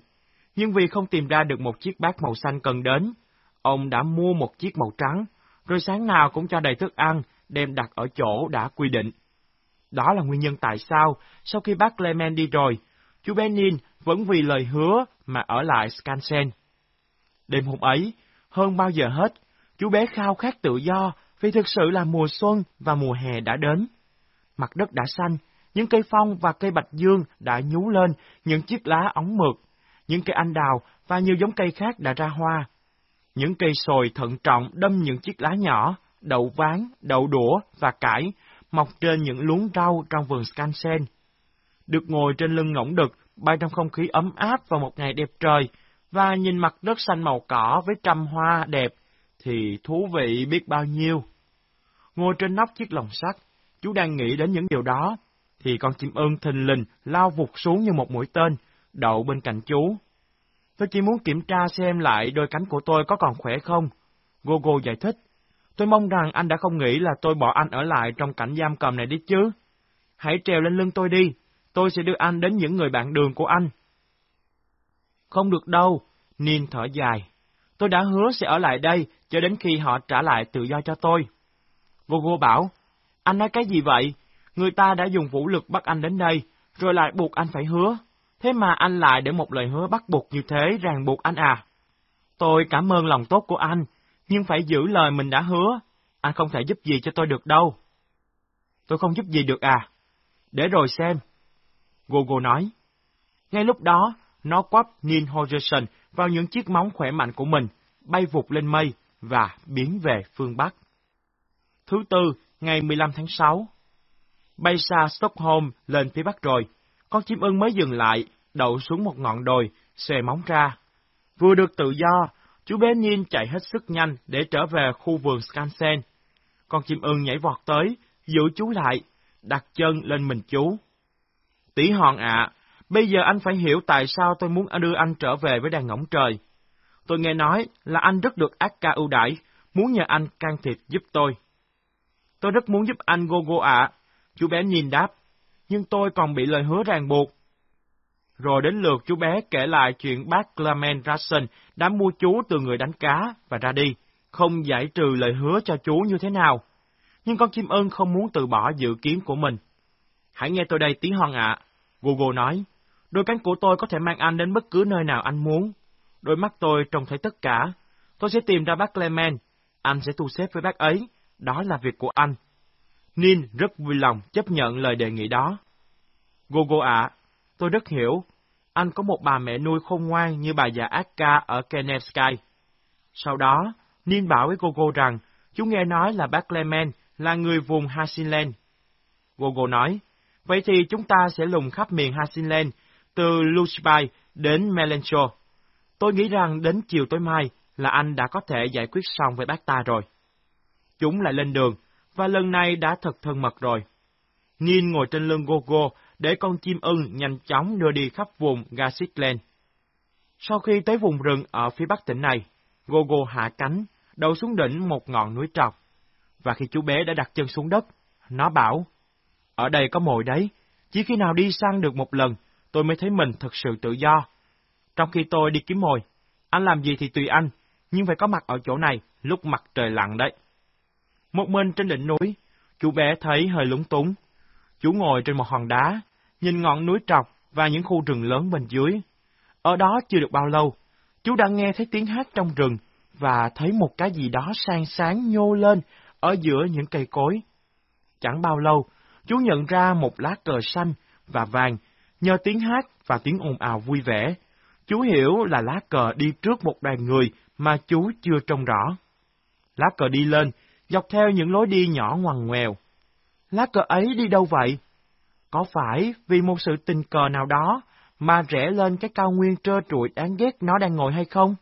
nhưng vì không tìm ra được một chiếc bát màu xanh cần đến, ông đã mua một chiếc màu trắng, rồi sáng nào cũng cho đầy thức ăn, đem đặt ở chỗ đã quy định. Đó là nguyên nhân tại sao, sau khi bác Clement đi rồi, chú Benin vẫn vì lời hứa mà ở lại Skansen. Đêm hôm ấy, hơn bao giờ hết, chú bé khao khát tự do vì thực sự là mùa xuân và mùa hè đã đến. Mặt đất đã xanh, những cây phong và cây bạch dương đã nhú lên những chiếc lá ống mượt, những cây anh đào và nhiều giống cây khác đã ra hoa. Những cây sồi thận trọng đâm những chiếc lá nhỏ, đậu ván, đậu đũa và cải mọc trên những luống rau trong vườn Skansen. Được ngồi trên lưng ngỗng đực, bay trong không khí ấm áp vào một ngày đẹp trời, và nhìn mặt đất xanh màu cỏ với trăm hoa đẹp, thì thú vị biết bao nhiêu. Ngồi trên nóc chiếc lồng sắt, chú đang nghĩ đến những điều đó, thì con chim ưng thình lình lao vụt xuống như một mũi tên, đậu bên cạnh chú. Tôi chỉ muốn kiểm tra xem lại đôi cánh của tôi có còn khỏe không. Gogo giải thích. Tôi mong rằng anh đã không nghĩ là tôi bỏ anh ở lại trong cảnh giam cầm này đi chứ. Hãy trèo lên lưng tôi đi, tôi sẽ đưa anh đến những người bạn đường của anh. Không được đâu, Nin thở dài. Tôi đã hứa sẽ ở lại đây cho đến khi họ trả lại tự do cho tôi. Gogo bảo, Anh nói cái gì vậy? Người ta đã dùng vũ lực bắt anh đến đây, rồi lại buộc anh phải hứa. Thế mà anh lại để một lời hứa bắt buộc như thế ràng buộc anh à? Tôi cảm ơn lòng tốt của anh, nhưng phải giữ lời mình đã hứa. Anh không thể giúp gì cho tôi được đâu. Tôi không giúp gì được à? Để rồi xem. Gogo nói. Ngay lúc đó, nó quắp Neil Hodgson vào những chiếc móng khỏe mạnh của mình, bay vụt lên mây và biến về phương Bắc. Thứ tư, ngày 15 tháng 6. Bay xa Stockholm lên phía Bắc rồi, con chim ưng mới dừng lại, đậu xuống một ngọn đồi, xòe móng ra. Vừa được tự do, chú bé Nhiên chạy hết sức nhanh để trở về khu vườn Skansen. Con chim ưng nhảy vọt tới, giữ chú lại, đặt chân lên mình chú. Tỷ hòn ạ, bây giờ anh phải hiểu tại sao tôi muốn đưa anh trở về với đàn ngỗng trời. Tôi nghe nói là anh rất được ác ca ưu đãi, muốn nhờ anh can thiệp giúp tôi. Tôi rất muốn giúp anh Gogo ạ, chú bé nhìn đáp, nhưng tôi còn bị lời hứa ràng buộc. Rồi đến lượt chú bé kể lại chuyện bác Clement Rassen đã mua chú từ người đánh cá và ra đi, không giải trừ lời hứa cho chú như thế nào. Nhưng con chim ưng không muốn từ bỏ dự kiến của mình. Hãy nghe tôi đây tí hon ạ. Google nói, đôi cánh của tôi có thể mang anh đến bất cứ nơi nào anh muốn. Đôi mắt tôi trông thấy tất cả. Tôi sẽ tìm ra bác Clement. Anh sẽ thu xếp với bác ấy. Đó là việc của anh. Nin rất vui lòng chấp nhận lời đề nghị đó. Gogo ạ, tôi rất hiểu. Anh có một bà mẹ nuôi khôn ngoan như bà già Akka ở Kenevsky. Sau đó, Nin bảo với Gogo rằng, chú nghe nói là bác Clement là người vùng Hasinland. Gogo nói, vậy thì chúng ta sẽ lùng khắp miền Hasinland, từ Lushby đến Melencho. Tôi nghĩ rằng đến chiều tối mai là anh đã có thể giải quyết xong với bác ta rồi. Chúng lại lên đường, và lần này đã thật thân mật rồi. Nin ngồi trên lưng Gogo để con chim ưng nhanh chóng đưa đi khắp vùng Gasitland. Sau khi tới vùng rừng ở phía bắc tỉnh này, Gogo hạ cánh, đầu xuống đỉnh một ngọn núi trọc. Và khi chú bé đã đặt chân xuống đất, nó bảo, ở đây có mồi đấy, chỉ khi nào đi săn được một lần, tôi mới thấy mình thật sự tự do. Trong khi tôi đi kiếm mồi, anh làm gì thì tùy anh, nhưng phải có mặt ở chỗ này lúc mặt trời lặn đấy. Một mình trên đỉnh núi, chú bé thấy hơi lúng túng. Chú ngồi trên một hòn đá, nhìn ngọn núi trọc và những khu rừng lớn bên dưới. Ở đó chưa được bao lâu, chú đã nghe thấy tiếng hát trong rừng và thấy một cái gì đó sang sáng nhô lên ở giữa những cây cối. Chẳng bao lâu, chú nhận ra một lá cờ xanh và vàng nhờ tiếng hát và tiếng ồn ào vui vẻ. Chú hiểu là lá cờ đi trước một đoàn người mà chú chưa trông rõ. Lá cờ đi lên, dọc theo những lối đi nhỏ ngoằn ngoèo. Lá cờ ấy đi đâu vậy? Có phải vì một sự tình cờ nào đó mà rẽ lên cái cao nguyên trơ trụi đáng ghét nó đang ngồi hay không?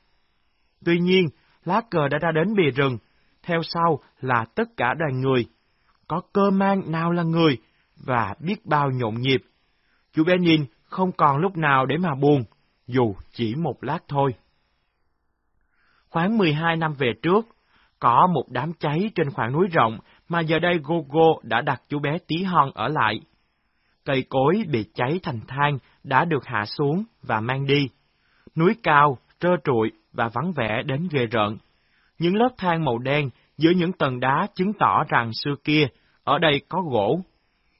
Tuy nhiên, lá cờ đã ra đến bìa rừng, theo sau là tất cả đoàn người. Có cơ mang nào là người, và biết bao nhộn nhịp. Chú bé nhìn không còn lúc nào để mà buồn, dù chỉ một lát thôi. Khoảng 12 năm về trước, có một đám cháy trên khoảng núi rộng mà giờ đây Gogo đã đặt chú bé tí hon ở lại. Cây cối bị cháy thành than đã được hạ xuống và mang đi. Núi cao, trơ trụi và vắng vẻ đến ghê rợn. Những lớp than màu đen giữa những tầng đá chứng tỏ rằng xưa kia, ở đây có gỗ.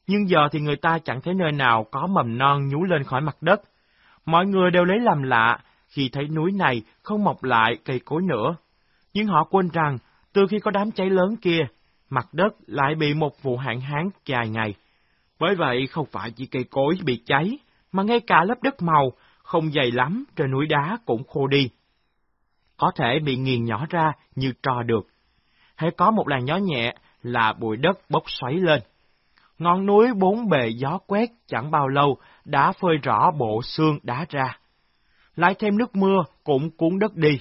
Nhưng giờ thì người ta chẳng thấy nơi nào có mầm non nhú lên khỏi mặt đất. Mọi người đều lấy làm lạ khi thấy núi này không mọc lại cây cối nữa. Nhưng họ quên rằng từ khi có đám cháy lớn kia, mặt đất lại bị một vụ hạn hán dài ngày. Bởi vậy không phải chỉ cây cối bị cháy, mà ngay cả lớp đất màu không dày lắm trên núi đá cũng khô đi. Có thể bị nghiền nhỏ ra như trò được. Hãy có một làn gió nhẹ là bụi đất bốc xoáy lên. Ngọn núi bốn bề gió quét chẳng bao lâu đã phơi rõ bộ xương đá ra. Lại thêm nước mưa cũng cuốn đất đi.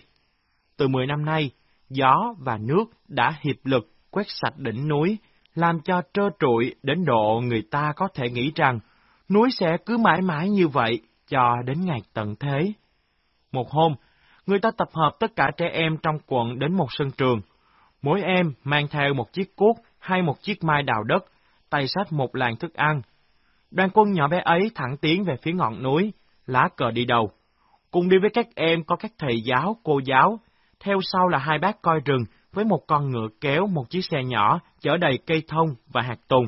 Từ mười năm nay, gió và nước đã hiệp lực quét sạch đỉnh núi, làm cho trơ trụi đến độ người ta có thể nghĩ rằng núi sẽ cứ mãi mãi như vậy cho đến ngày tận thế. Một hôm, người ta tập hợp tất cả trẻ em trong quận đến một sân trường. Mỗi em mang theo một chiếc cuốc hay một chiếc mai đào đất, tay sách một làn thức ăn. Đoàn quân nhỏ bé ấy thẳng tiến về phía ngọn núi, lá cờ đi đầu. Cùng đi với các em có các thầy giáo, cô giáo, theo sau là hai bác coi rừng với một con ngựa kéo một chiếc xe nhỏ chở đầy cây thông và hạt tùng.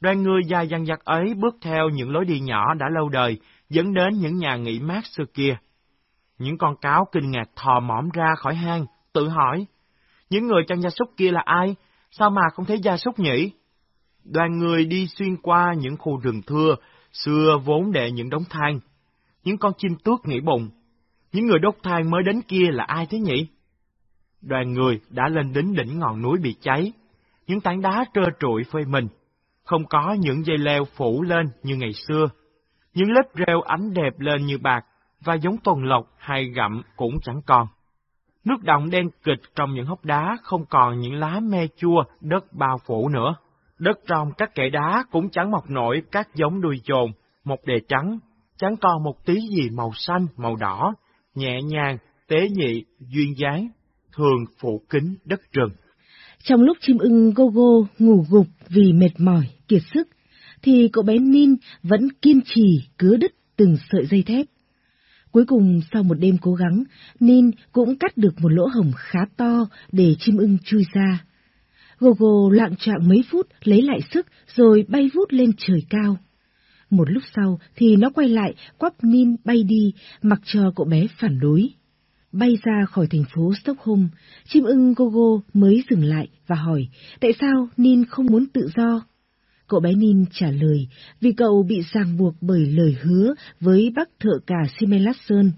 Đoàn người dài dằng dặc ấy bước theo những lối đi nhỏ đã lâu đời, dẫn đến những nhà nghỉ mát xưa kia. Những con cáo kinh ngạc thò mõm ra khỏi hang, tự hỏi, những người chăn gia súc kia là ai? Sao mà không thấy gia súc nhỉ? Đoàn người đi xuyên qua những khu rừng thưa, xưa vốn để những đống than. Những con chim tước nghĩ bụng, những người đốt than mới đến kia là ai thế nhỉ? Đoàn người đã lên đến đỉnh ngọn núi bị cháy, những tảng đá trơ trụi phơi mình, không có những dây leo phủ lên như ngày xưa. Những lớp rêu ánh đẹp lên như bạc, và giống tuần lộc hay gặm cũng chẳng còn. Nước động đen kịch trong những hốc đá không còn những lá me chua đất bao phủ nữa. Đất trong các kệ đá cũng chẳng mọc nổi các giống đuôi chồn, một đề trắng, chẳng còn một tí gì màu xanh, màu đỏ, nhẹ nhàng, tế nhị, duyên dáng, thường phủ kính đất rừng. Trong lúc chim ưng Gogo ngủ gục vì mệt mỏi, kiệt sức, thì cậu bé Nin vẫn kiên trì cứa đứt từng sợi dây thép. Cuối cùng sau một đêm cố gắng, Nin cũng cắt được một lỗ hổng khá to để chim ưng chui ra. Gogo lạng trạng mấy phút lấy lại sức rồi bay vút lên trời cao. Một lúc sau thì nó quay lại quắp Nin bay đi, mặc cho cậu bé phản đối. Bay ra khỏi thành phố Stockholm, chim ưng Gogo mới dừng lại và hỏi tại sao Nin không muốn tự do. Cậu bé Nin trả lời vì cậu bị ràng buộc bởi lời hứa với bác thợ cả Simelasson.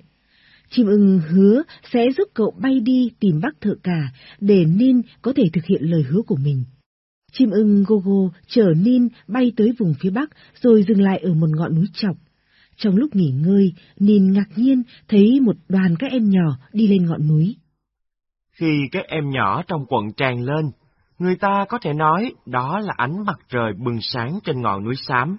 Chim ưng hứa sẽ giúp cậu bay đi tìm bác thợ cả để Nin có thể thực hiện lời hứa của mình. Chim ưng Gogo chở Nin bay tới vùng phía bắc rồi dừng lại ở một ngọn núi chọc. Trong lúc nghỉ ngơi, Nin ngạc nhiên thấy một đoàn các em nhỏ đi lên ngọn núi. Khi các em nhỏ trong quận tràn lên, người ta có thể nói đó là ánh mặt trời bừng sáng trên ngọn núi xám.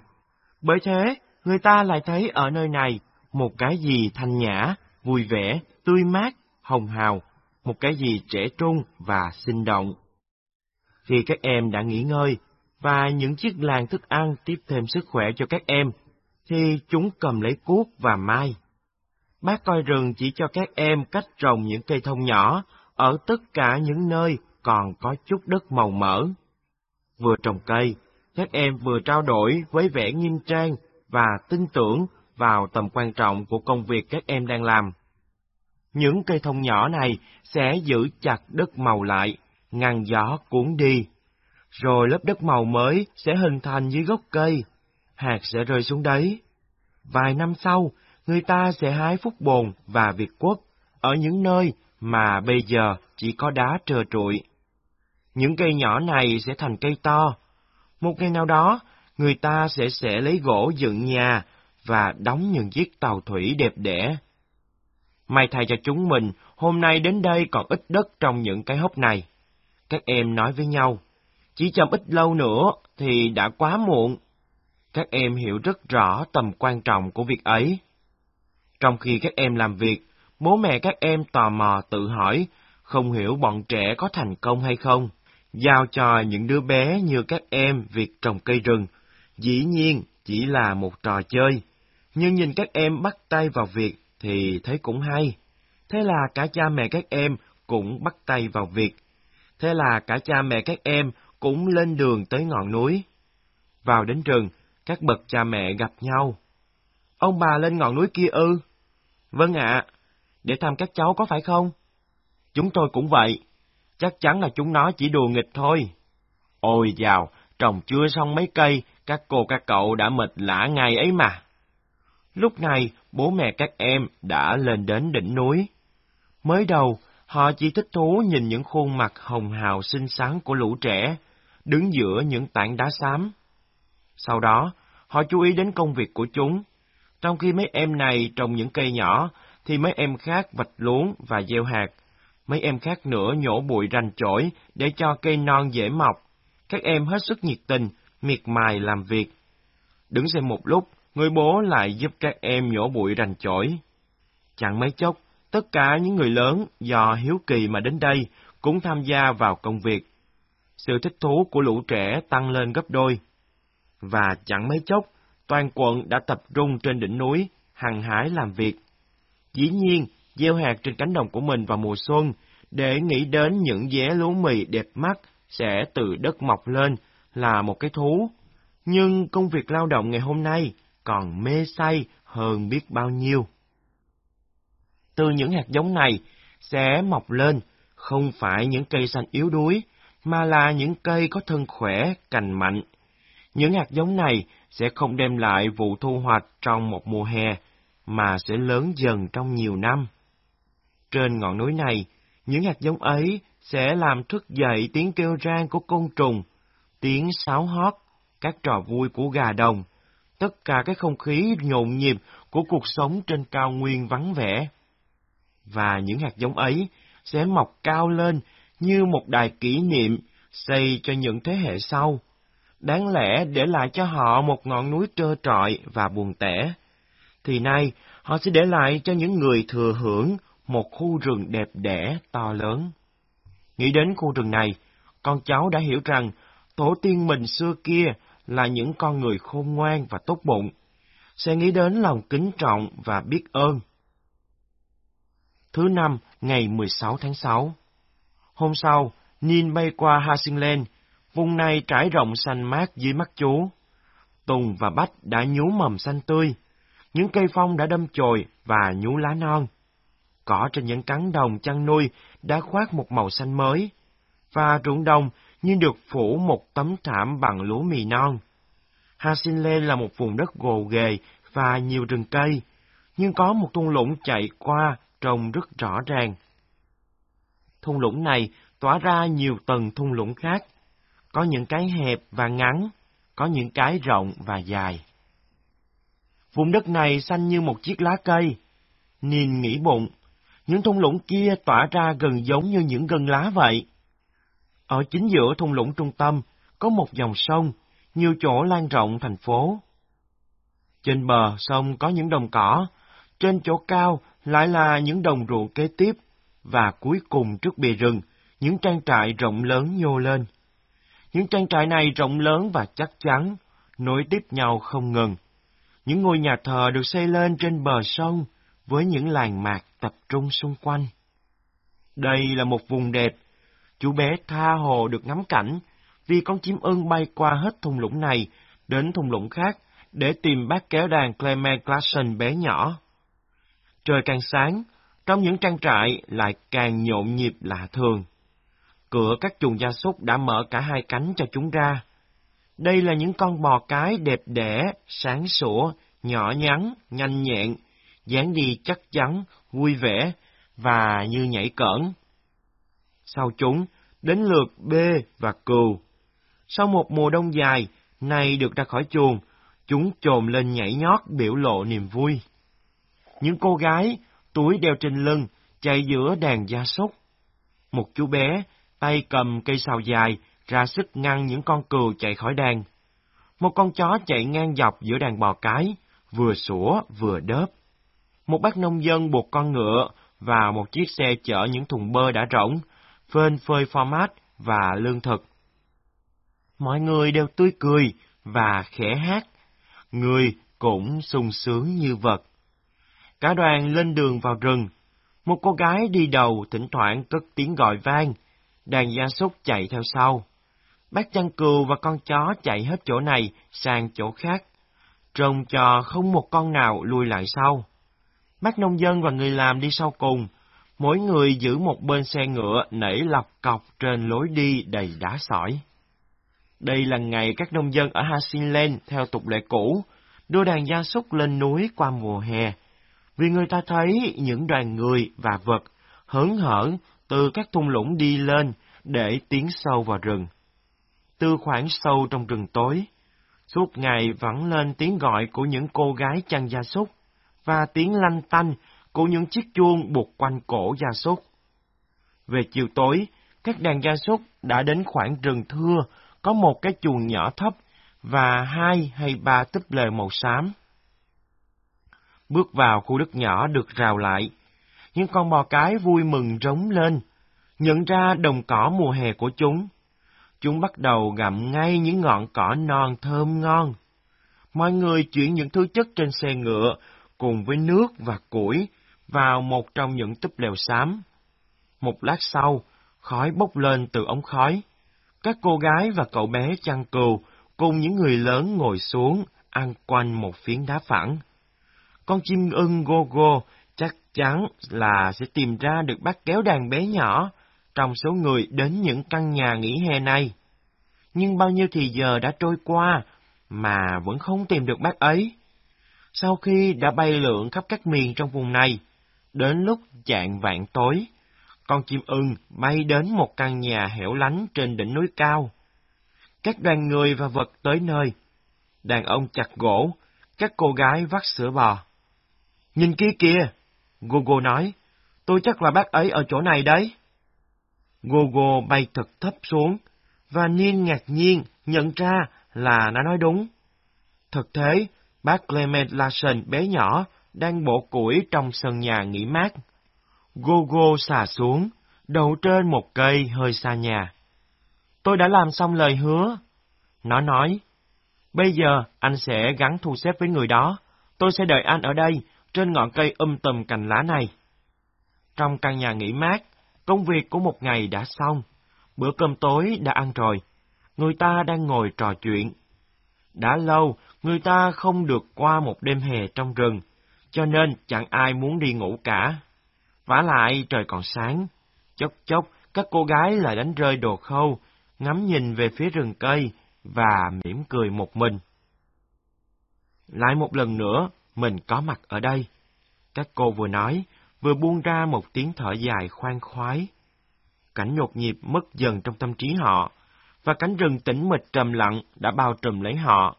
Bởi thế, người ta lại thấy ở nơi này một cái gì thanh nhã, vui vẻ, tươi mát, hồng hào, một cái gì trẻ trung và sinh động. Khi các em đã nghỉ ngơi, và những chiếc làng thức ăn tiếp thêm sức khỏe cho các em, thì chúng cầm lấy cuốc và mai. Bác coi rừng chỉ cho các em cách trồng những cây thông nhỏ ở tất cả những nơi còn có chút đất màu mỡ. Vừa trồng cây, các em vừa trao đổi với vẻ nghiêm trang và tin tưởng vào tầm quan trọng của công việc các em đang làm. Những cây thông nhỏ này sẽ giữ chặt đất màu lại, ngăn gió cuốn đi. Rồi lớp đất màu mới sẽ hình thành dưới gốc cây, hạt sẽ rơi xuống đấy. Vài năm sau, người ta sẽ hái phúc bồn và việt quất ở những nơi mà bây giờ chỉ có đá trơ trụi. Những cây nhỏ này sẽ thành cây to. Một ngày nào đó, người ta sẽ sẽ lấy gỗ dựng nhà và đóng những chiếc tàu thủy đẹp đẽ. May thay cho chúng mình, hôm nay đến đây còn ít đất trong những cái hốc này. Các em nói với nhau, chỉ chậm ít lâu nữa thì đã quá muộn. Các em hiểu rất rõ tầm quan trọng của việc ấy. Trong khi các em làm việc, bố mẹ các em tò mò tự hỏi, không hiểu bọn trẻ có thành công hay không. Giao cho những đứa bé như các em việc trồng cây rừng, dĩ nhiên chỉ là một trò chơi. Nhưng nhìn các em bắt tay vào việc thì thấy cũng hay. Thế là cả cha mẹ các em cũng bắt tay vào việc. Thế là cả cha mẹ các em cũng lên đường tới ngọn núi. Vào đến rừng, các bậc cha mẹ gặp nhau. Ông bà lên ngọn núi kia ư? Vâng ạ, để thăm các cháu có phải không? Chúng tôi cũng vậy, chắc chắn là chúng nó chỉ đùa nghịch thôi. Ôi dào, trồng chưa xong mấy cây, các cô các cậu đã mệt lã ngày ấy mà. Lúc này, bố mẹ các em đã lên đến đỉnh núi. Mới đầu, họ chỉ thích thú nhìn những khuôn mặt hồng hào xinh xắn của lũ trẻ, đứng giữa những tảng đá xám. Sau đó, họ chú ý đến công việc của chúng. Trong khi mấy em này trồng những cây nhỏ, thì mấy em khác vạch luống và gieo hạt. Mấy em khác nữa nhổ bụi rành chổi để cho cây non dễ mọc. Các em hết sức nhiệt tình, miệt mài làm việc. Đứng xem một lúc, người bố lại giúp các em nhổ bụi rành chổi. Chẳng mấy chốc, tất cả những người lớn do hiếu kỳ mà đến đây cũng tham gia vào công việc. Sự thích thú của lũ trẻ tăng lên gấp đôi. Và chẳng mấy chốc, toàn quận đã tập trung trên đỉnh núi, hằng hái làm việc. Dĩ nhiên, gieo hạt trên cánh đồng của mình vào mùa xuân để nghĩ đến những vé lúa mì đẹp mắt sẽ từ đất mọc lên là một cái thú. Nhưng công việc lao động ngày hôm nay còn mê say hơn biết bao nhiêu. Từ những hạt giống này sẽ mọc lên không phải những cây xanh yếu đuối, mà là những cây có thân khỏe, cành mạnh. Những hạt giống này sẽ không đem lại vụ thu hoạch trong một mùa hè, mà sẽ lớn dần trong nhiều năm. Trên ngọn núi này, những hạt giống ấy sẽ làm thức dậy tiếng kêu rang của côn trùng, tiếng sáo hót, các trò vui của gà đồng, tất cả cái không khí nhộn nhịp của cuộc sống trên cao nguyên vắng vẻ. Và những hạt giống ấy sẽ mọc cao lên như một đài kỷ niệm xây cho những thế hệ sau. Đáng lẽ để lại cho họ một ngọn núi trơ trọi và buồn tẻ, thì nay họ sẽ để lại cho những người thừa hưởng một khu rừng đẹp đẽ to lớn. Nghĩ đến khu rừng này, con cháu đã hiểu rằng tổ tiên mình xưa kia là những con người khôn ngoan và tốt bụng, sẽ nghĩ đến lòng kính trọng và biết ơn. Thứ năm, ngày 16 tháng 6 Hôm sau, Nin bay qua Ha Sinh Lên, vùng này trải rộng xanh mát dưới mắt chú. Tùng và Bách đã nhú mầm xanh tươi, những cây phong đã đâm chồi và nhú lá non. Cỏ trên những cánh đồng chăn nuôi đã khoác một màu xanh mới, và ruộng đồng như được phủ một tấm thảm bằng lúa mì non. Ha Sinh Lên là một vùng đất gồ ghề và nhiều rừng cây, nhưng có một thung lũng chạy qua trông rất rõ ràng. Thung lũng này tỏa ra nhiều tầng thung lũng khác, có những cái hẹp và ngắn, có những cái rộng và dài. Vùng đất này xanh như một chiếc lá cây. Nhìn nghĩ bụng, những thung lũng kia tỏa ra gần giống như những gân lá vậy. Ở chính giữa thung lũng trung tâm có một dòng sông, nhiều chỗ lan rộng thành phố. Trên bờ sông có những đồng cỏ, trên chỗ cao lại là những đồng ruộng kế tiếp, và cuối cùng trước bìa rừng, những trang trại rộng lớn nhô lên. Những trang trại này rộng lớn và chắc chắn, nối tiếp nhau không ngừng. Những ngôi nhà thờ được xây lên trên bờ sông, với những làng mạc tập trung xung quanh. Đây là một vùng đẹp, chú bé tha hồ được ngắm cảnh, vì con chim ưng bay qua hết thung lũng này đến thung lũng khác để tìm bác kéo đàn Clement Clarkson bé nhỏ. Trời càng sáng, trong những trang trại lại càng nhộn nhịp lạ thường. Cửa các chuồng gia súc đã mở cả hai cánh cho chúng ra. Đây là những con bò cái đẹp đẽ, sáng sủa, nhỏ nhắn, nhanh nhẹn, dáng đi chắc chắn, vui vẻ và như nhảy cỡn. Sau chúng, đến lượt bê và cừu. Sau một mùa đông dài, nay được ra khỏi chuồng, chúng trồm lên nhảy nhót biểu lộ niềm vui. Những cô gái, túi đeo trên lưng, chạy giữa đàn gia súc. Một chú bé, tay cầm cây sào dài, ra sức ngăn những con cừu chạy khỏi đàn. Một con chó chạy ngang dọc giữa đàn bò cái, vừa sủa vừa đớp. Một bác nông dân buộc con ngựa và một chiếc xe chở những thùng bơ đã rỗng, phên phơi format và lương thực. Mọi người đều tươi cười và khẽ hát, người cũng sung sướng như vật. Cả đoàn lên đường vào rừng, một cô gái đi đầu thỉnh thoảng cất tiếng gọi vang, đàn gia súc chạy theo sau. Bác chăn cừu và con chó chạy hết chỗ này sang chỗ khác, trông cho không một con nào lùi lại sau. Bác nông dân và người làm đi sau cùng, mỗi người giữ một bên xe ngựa nảy lọc cọc trên lối đi đầy đá sỏi. Đây là ngày các nông dân ở Hasinland theo tục lệ cũ, đưa đàn gia súc lên núi qua mùa hè, vì người ta thấy những đoàn người và vật hớn hở từ các thung lũng đi lên để tiến sâu vào rừng. Từ khoảng sâu trong rừng tối, suốt ngày vẫn lên tiếng gọi của những cô gái chăn gia súc, và tiếng lanh tanh của những chiếc chuông buộc quanh cổ gia súc. Về chiều tối, các đàn gia súc đã đến khoảng rừng thưa, có một cái chuồng nhỏ thấp và hai hay ba túp lều màu xám. Bước vào khu đất nhỏ được rào lại, những con bò cái vui mừng rống lên, nhận ra đồng cỏ mùa hè của chúng. Chúng bắt đầu gặm ngay những ngọn cỏ non thơm ngon. Mọi người chuyển những thứ chất trên xe ngựa cùng với nước và củi vào một trong những túp lều xám. Một lát sau, khói bốc lên từ ống khói. Các cô gái và cậu bé chăn cừu cùng những người lớn ngồi xuống, ăn quanh một phiến đá phẳng. Con chim ưng Gogo chắc chắn là sẽ tìm ra được bác kéo đàn bé nhỏ trong số người đến những căn nhà nghỉ hè này. Nhưng bao nhiêu thì giờ đã trôi qua mà vẫn không tìm được bác ấy. Sau khi đã bay lượn khắp các miền trong vùng này, đến lúc chạng vạn tối, con chim ưng bay đến một căn nhà hẻo lánh trên đỉnh núi cao. Các đoàn người và vật tới nơi. Đàn ông chặt gỗ, các cô gái vắt sữa bò. Nhìn kia kìa! Gogo nói, tôi chắc là bác ấy ở chỗ này đấy. Gogo bay thật thấp xuống, và Nin ngạc nhiên nhận ra là nó nói đúng. Thực thế, bác Clement Larson bé nhỏ đang bổ củi trong sân nhà nghỉ mát. Gogo xà xuống, đầu trên một cây hơi xa nhà. Tôi đã làm xong lời hứa. Nó nói, bây giờ anh sẽ gắn thu xếp với người đó. Tôi sẽ đợi anh ở đây, trên ngọn cây um tùm cành lá này. Trong căn nhà nghỉ mát, công việc của một ngày đã xong. Bữa cơm tối đã ăn rồi. Người ta đang ngồi trò chuyện. Đã lâu, người ta không được qua một đêm hè trong rừng, cho nên chẳng ai muốn đi ngủ cả. vả lại trời còn sáng, chốc chốc các cô gái lại đánh rơi đồ khâu, ngắm nhìn về phía rừng cây và mỉm cười một mình. Lại một lần nữa, mình có mặt ở đây. Các cô vừa nói, vừa buông ra một tiếng thở dài khoan khoái. Cảnh nhột nhịp mất dần trong tâm trí họ, và cánh rừng tĩnh mịch trầm lặng đã bao trùm lấy họ.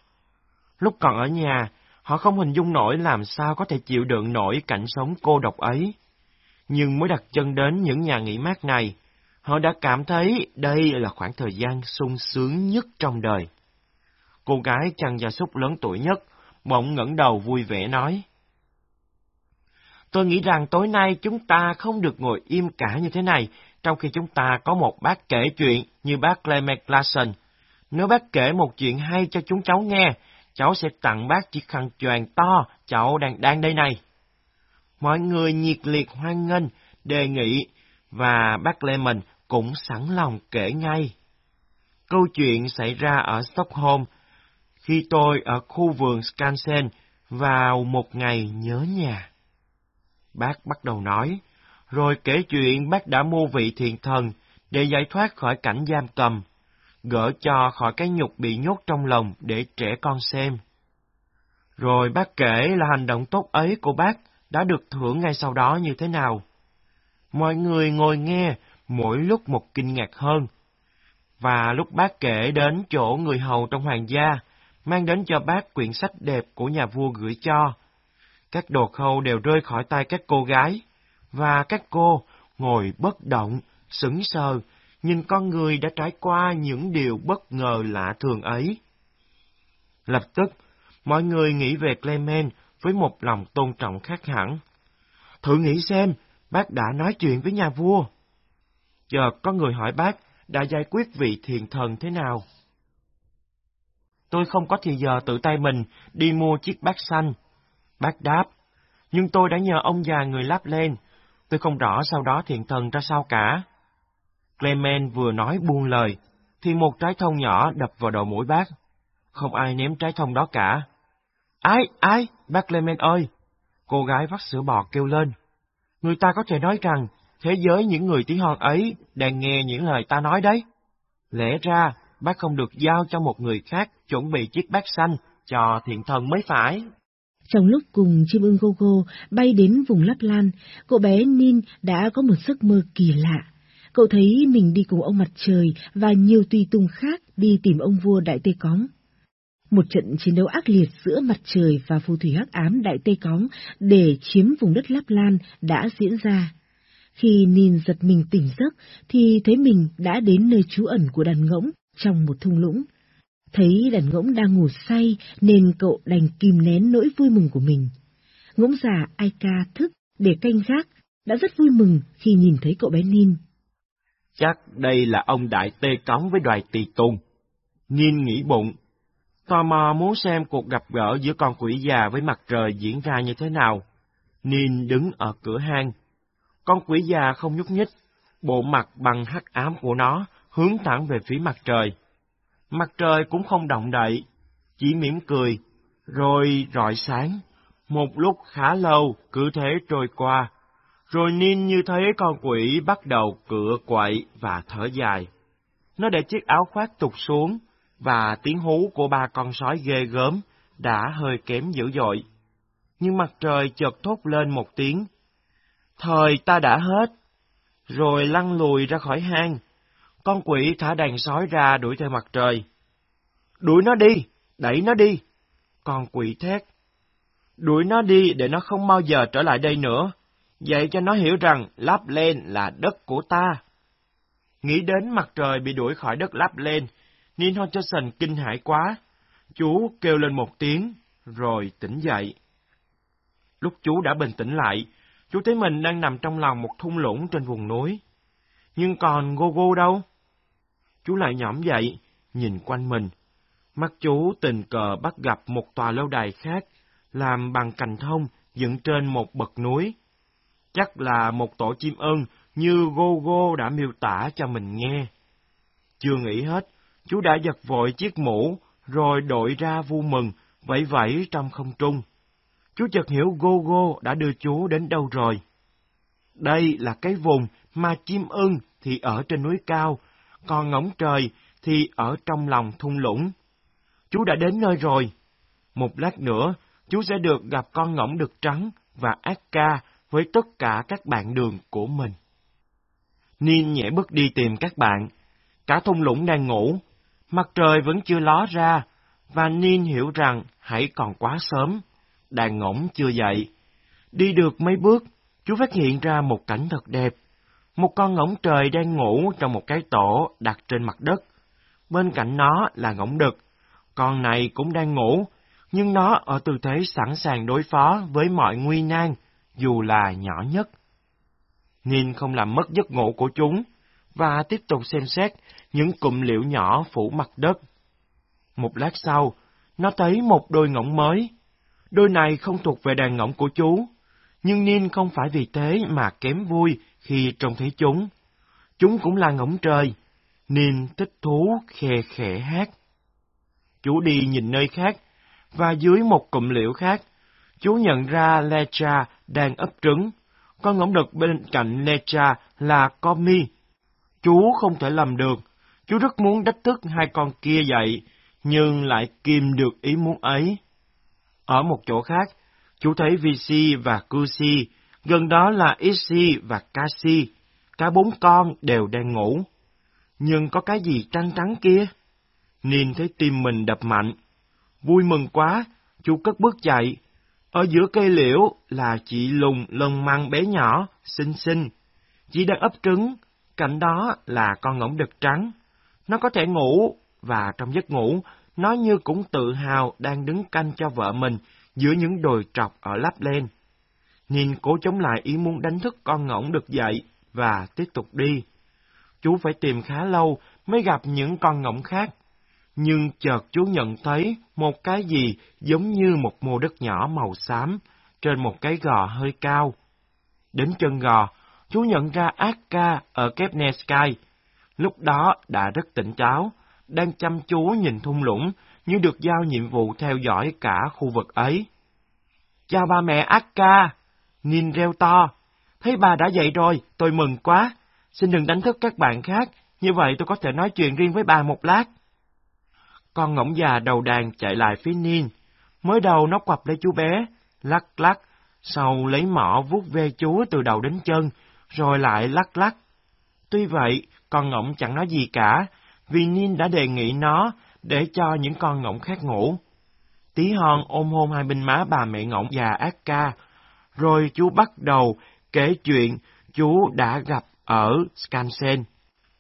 Lúc còn ở nhà, họ không hình dung nổi làm sao có thể chịu đựng nổi cảnh sống cô độc ấy. Nhưng mới đặt chân đến những nhà nghỉ mát này, họ đã cảm thấy đây là khoảng thời gian sung sướng nhất trong đời. Cô gái chăn gia súc lớn tuổi nhất, bỗng ngẩng đầu vui vẻ nói. Tôi nghĩ rằng tối nay chúng ta không được ngồi im cả như thế này, trong khi chúng ta có một bác kể chuyện như bác Clement Larson. Nếu bác kể một chuyện hay cho chúng cháu nghe, cháu sẽ tặng bác chiếc khăn choàng to cháu đang đang đây này. Mọi người nhiệt liệt hoan nghênh, đề nghị, và bác Lemon cũng sẵn lòng kể ngay. Câu chuyện xảy ra ở Stockholm khi tôi ở khu vườn Skansen vào một ngày nhớ nhà. Bác bắt đầu nói, rồi kể chuyện bác đã mua vị thiện thần để giải thoát khỏi cảnh giam cầm, gỡ cho khỏi cái nhục bị nhốt trong lòng để trẻ con xem. Rồi bác kể là hành động tốt ấy của bác đã được thưởng ngay sau đó như thế nào. Mọi người ngồi nghe, mỗi lúc một kinh ngạc hơn. Và lúc bác kể đến chỗ người hầu trong hoàng gia, mang đến cho bác quyển sách đẹp của nhà vua gửi cho, các đồ khâu đều rơi khỏi tay các cô gái, và các cô ngồi bất động, sững sờ, nhìn con người đã trải qua những điều bất ngờ lạ thường ấy. Lập tức, mọi người nghĩ về Clement với một lòng tôn trọng khác hẳn. Thử nghĩ xem, bác đã nói chuyện với nhà vua. Giờ có người hỏi bác đã giải quyết vị thiền thần thế nào? Tôi không có thì giờ tự tay mình đi mua chiếc bát xanh. Bác đáp, nhưng tôi đã nhờ ông già người lắp lên. Tôi không rõ sau đó thiện thần ra sao cả. Clement vừa nói buông lời, thì một trái thông nhỏ đập vào đầu mũi bác. Không ai ném trái thông đó cả. Ai, ai, bác Clement ơi! Cô gái vắt sữa bò kêu lên. Người ta có thể nói rằng, thế giới những người tí hon ấy đang nghe những lời ta nói đấy. Lẽ ra, bác không được giao cho một người khác chuẩn bị chiếc bát xanh cho thiện thần mới phải. Trong lúc cùng chim ưng Gogo bay đến vùng Lắp Lan, cậu bé Nin đã có một giấc mơ kỳ lạ. Cậu thấy mình đi cùng ông mặt trời và nhiều tùy tùng khác đi tìm ông vua Đại Tây Cóng. Một trận chiến đấu ác liệt giữa mặt trời và phù thủy hắc ám Đại Tây Cóng để chiếm vùng đất Lắp Lan đã diễn ra. Khi Nin giật mình tỉnh giấc thì thấy mình đã đến nơi trú ẩn của đàn ngỗng trong một thung lũng. Thấy đàn ngỗng đang ngủ say nên cậu đành kìm nén nỗi vui mừng của mình. Ngỗng già Aika thức để canh gác, đã rất vui mừng khi nhìn thấy cậu bé Nin. Chắc đây là ông đại tê cống với đoài tỳ tùng. Nin nghĩ bụng, tò mò muốn xem cuộc gặp gỡ giữa con quỷ già với mặt trời diễn ra như thế nào. Nin đứng ở cửa hang. Con quỷ già không nhúc nhích, bộ mặt bằng hắc ám của nó hướng thẳng về phía mặt trời. Mặt trời cũng không động đậy, chỉ mỉm cười, rồi rọi sáng. Một lúc khá lâu, cứ thế trôi qua. Rồi Nin như thấy con quỷ bắt đầu cựa quậy và thở dài. Nó để chiếc áo khoác tụt xuống, và tiếng hú của ba con sói ghê gớm đã hơi kém dữ dội. Nhưng mặt trời chợt thốt lên một tiếng. Thời ta đã hết. Rồi lăn lùi ra khỏi hang. Con quỷ thả đàn sói ra đuổi theo mặt trời. Đuổi nó đi, đẩy nó đi. Con quỷ thét. Đuổi nó đi để nó không bao giờ trở lại đây nữa. Dạy cho nó hiểu rằng lắp lên là đất của ta. Nghĩ đến mặt trời bị đuổi khỏi đất lắp lên, Neil Hodgson kinh hãi quá. Chú kêu lên một tiếng, rồi tỉnh dậy. Lúc chú đã bình tĩnh lại, chú thấy mình đang nằm trong lòng một thung lũng trên vùng núi. Nhưng còn Gogo đâu? Chú lại nhõm dậy, nhìn quanh mình. Mắt chú tình cờ bắt gặp một tòa lâu đài khác, làm bằng cành thông dựng trên một bậc núi. Chắc là một tổ chim ưng như Gogo đã miêu tả cho mình nghe. Chưa nghĩ hết, chú đã giật vội chiếc mũ, rồi đội ra vui mừng, vẫy vẫy trong không trung. Chú chợt hiểu Gogo đã đưa chú đến đâu rồi. Đây là cái vùng mà chim ưng thì ở trên núi cao, còn ngỗng trời thì ở trong lòng thung lũng. Chú đã đến nơi rồi. Một lát nữa, chú sẽ được gặp con ngỗng đực trắng và ác ca với tất cả các bạn đường của mình. Nin nhẹ bước đi tìm các bạn. Cả thung lũng đang ngủ, mặt trời vẫn chưa ló ra, và Nin hiểu rằng hãy còn quá sớm, đàn ngỗng chưa dậy. Đi được mấy bước, chú phát hiện ra một cảnh thật đẹp. Một con ngỗng trời đang ngủ trong một cái tổ đặt trên mặt đất. Bên cạnh nó là ngỗng đực. Con này cũng đang ngủ, nhưng nó ở tư thế sẵn sàng đối phó với mọi nguy nan, dù là nhỏ nhất. Nin không làm mất giấc ngủ của chúng, và tiếp tục xem xét những cụm liễu nhỏ phủ mặt đất. Một lát sau, nó thấy một đôi ngỗng mới. Đôi này không thuộc về đàn ngỗng của chú, nhưng Nin không phải vì thế mà kém vui khi trông thấy chúng. Chúng cũng là ngỗng trời. nên thích thú khe khẽ hát. Chú đi nhìn nơi khác, và dưới một cụm liễu khác, chú nhận ra Lecha đang ấp trứng. Con ngỗng đực bên cạnh Lecha là Comi. Chú không thể làm được. Chú rất muốn đách thức hai con kia dậy, nhưng lại kìm được ý muốn ấy. Ở một chỗ khác, chú thấy Vici và Cusi, gần đó là Issy và Kasi. Cả bốn con đều đang ngủ. Nhưng có cái gì trăng trắng kia? Nin thấy tim mình đập mạnh. Vui mừng quá, chú cất bước chạy. Ở giữa cây liễu là chị lùng lông măng bé nhỏ, xinh xinh. Chị đang ấp trứng, cạnh đó là con ngỗng đực trắng. Nó có thể ngủ, và trong giấc ngủ, nó như cũng tự hào đang đứng canh cho vợ mình giữa những đồi trọc ở lắp lên. Nhìn cố chống lại ý muốn đánh thức con ngỗng được dậy và tiếp tục đi. Chú phải tìm khá lâu mới gặp những con ngỗng khác. Nhưng chợt chú nhận thấy một cái gì giống như một mô đất nhỏ màu xám trên một cái gò hơi cao. Đến chân gò, chú nhận ra Akka ở Kepner Sky. Lúc đó đã rất tỉnh táo, đang chăm chú nhìn thung lũng như được giao nhiệm vụ theo dõi cả khu vực ấy. Chào ba mẹ Akka! Nin reo to. Thấy bà đã dậy rồi, tôi mừng quá. Xin đừng đánh thức các bạn khác, như vậy tôi có thể nói chuyện riêng với bà một lát. Con ngỗng già đầu đàn chạy lại phía Nin. Mới đầu nó quặp lấy chú bé, lắc lắc, sau lấy mỏ vuốt ve chú từ đầu đến chân, rồi lại lắc lắc. Tuy vậy, con ngỗng chẳng nói gì cả, vì Nin đã đề nghị nó để cho những con ngỗng khác ngủ. Tí hon ôm hôn hai bên má bà mẹ ngỗng già ác ca, rồi chú bắt đầu kể chuyện chú đã gặp ở Skansen.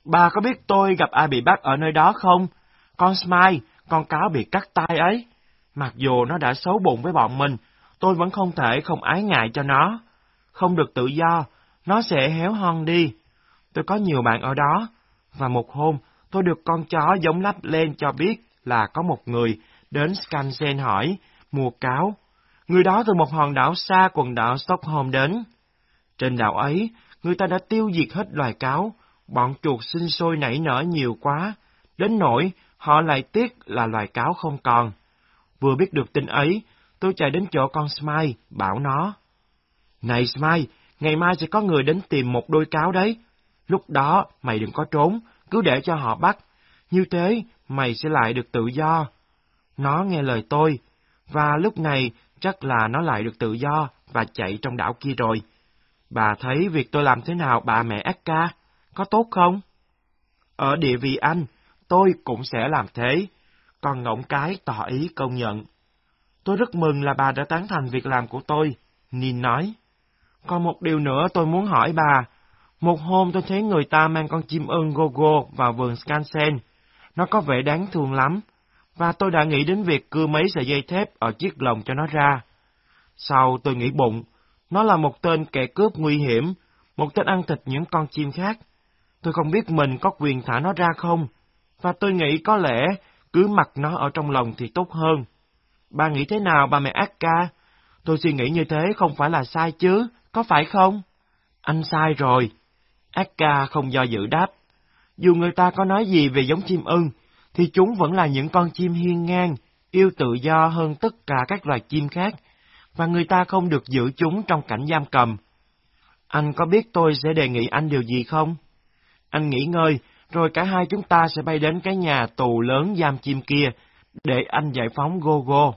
Bà có biết tôi gặp ai bị bắt ở nơi đó không? Con Smile, con cáo bị cắt tay ấy. Mặc dù nó đã xấu bụng với bọn mình, tôi vẫn không thể không ái ngại cho nó. Không được tự do, nó sẽ héo hon đi. Tôi có nhiều bạn ở đó, và một hôm tôi được con chó giống lắp lên cho biết là có một người đến Skansen hỏi, mua cáo. Người đó từ một hòn đảo xa quần đảo Stockholm đến. Trên đảo ấy, người ta đã tiêu diệt hết loài cáo, bọn chuột sinh sôi nảy nở nhiều quá, đến nỗi họ lại tiếc là loài cáo không còn. Vừa biết được tin ấy, tôi chạy đến chỗ con Smile, bảo nó. Này Smile, ngày mai sẽ có người đến tìm một đôi cáo đấy. Lúc đó, mày đừng có trốn, cứ để cho họ bắt. Như thế, mày sẽ lại được tự do. Nó nghe lời tôi, và lúc này chắc là nó lại được tự do và chạy trong đảo kia rồi. Bà thấy việc tôi làm thế nào bà mẹ Akka, có tốt không? Ở địa vị anh, tôi cũng sẽ làm thế. Còn ngỗng cái tỏ ý công nhận. Tôi rất mừng là bà đã tán thành việc làm của tôi, Nin nói. Còn một điều nữa tôi muốn hỏi bà. Một hôm tôi thấy người ta mang con chim ưng Gogo vào vườn Skansen. Nó có vẻ đáng thương lắm, và tôi đã nghĩ đến việc cưa mấy sợi dây thép ở chiếc lồng cho nó ra. Sau tôi nghĩ bụng, nó là một tên kẻ cướp nguy hiểm, một tên ăn thịt những con chim khác. Tôi không biết mình có quyền thả nó ra không, và tôi nghĩ có lẽ cứ mặc nó ở trong lòng thì tốt hơn. Bà nghĩ thế nào bà mẹ Ác ca? Tôi suy nghĩ như thế không phải là sai chứ, có phải không? Anh sai rồi. Ác ca không do dự đáp. Dù người ta có nói gì về giống chim ưng, thì chúng vẫn là những con chim hiên ngang, yêu tự do hơn tất cả các loài chim khác, và người ta không được giữ chúng trong cảnh giam cầm. Anh có biết tôi sẽ đề nghị anh điều gì không? Anh nghỉ ngơi, rồi cả hai chúng ta sẽ bay đến cái nhà tù lớn giam chim kia, để anh giải phóng Gogo.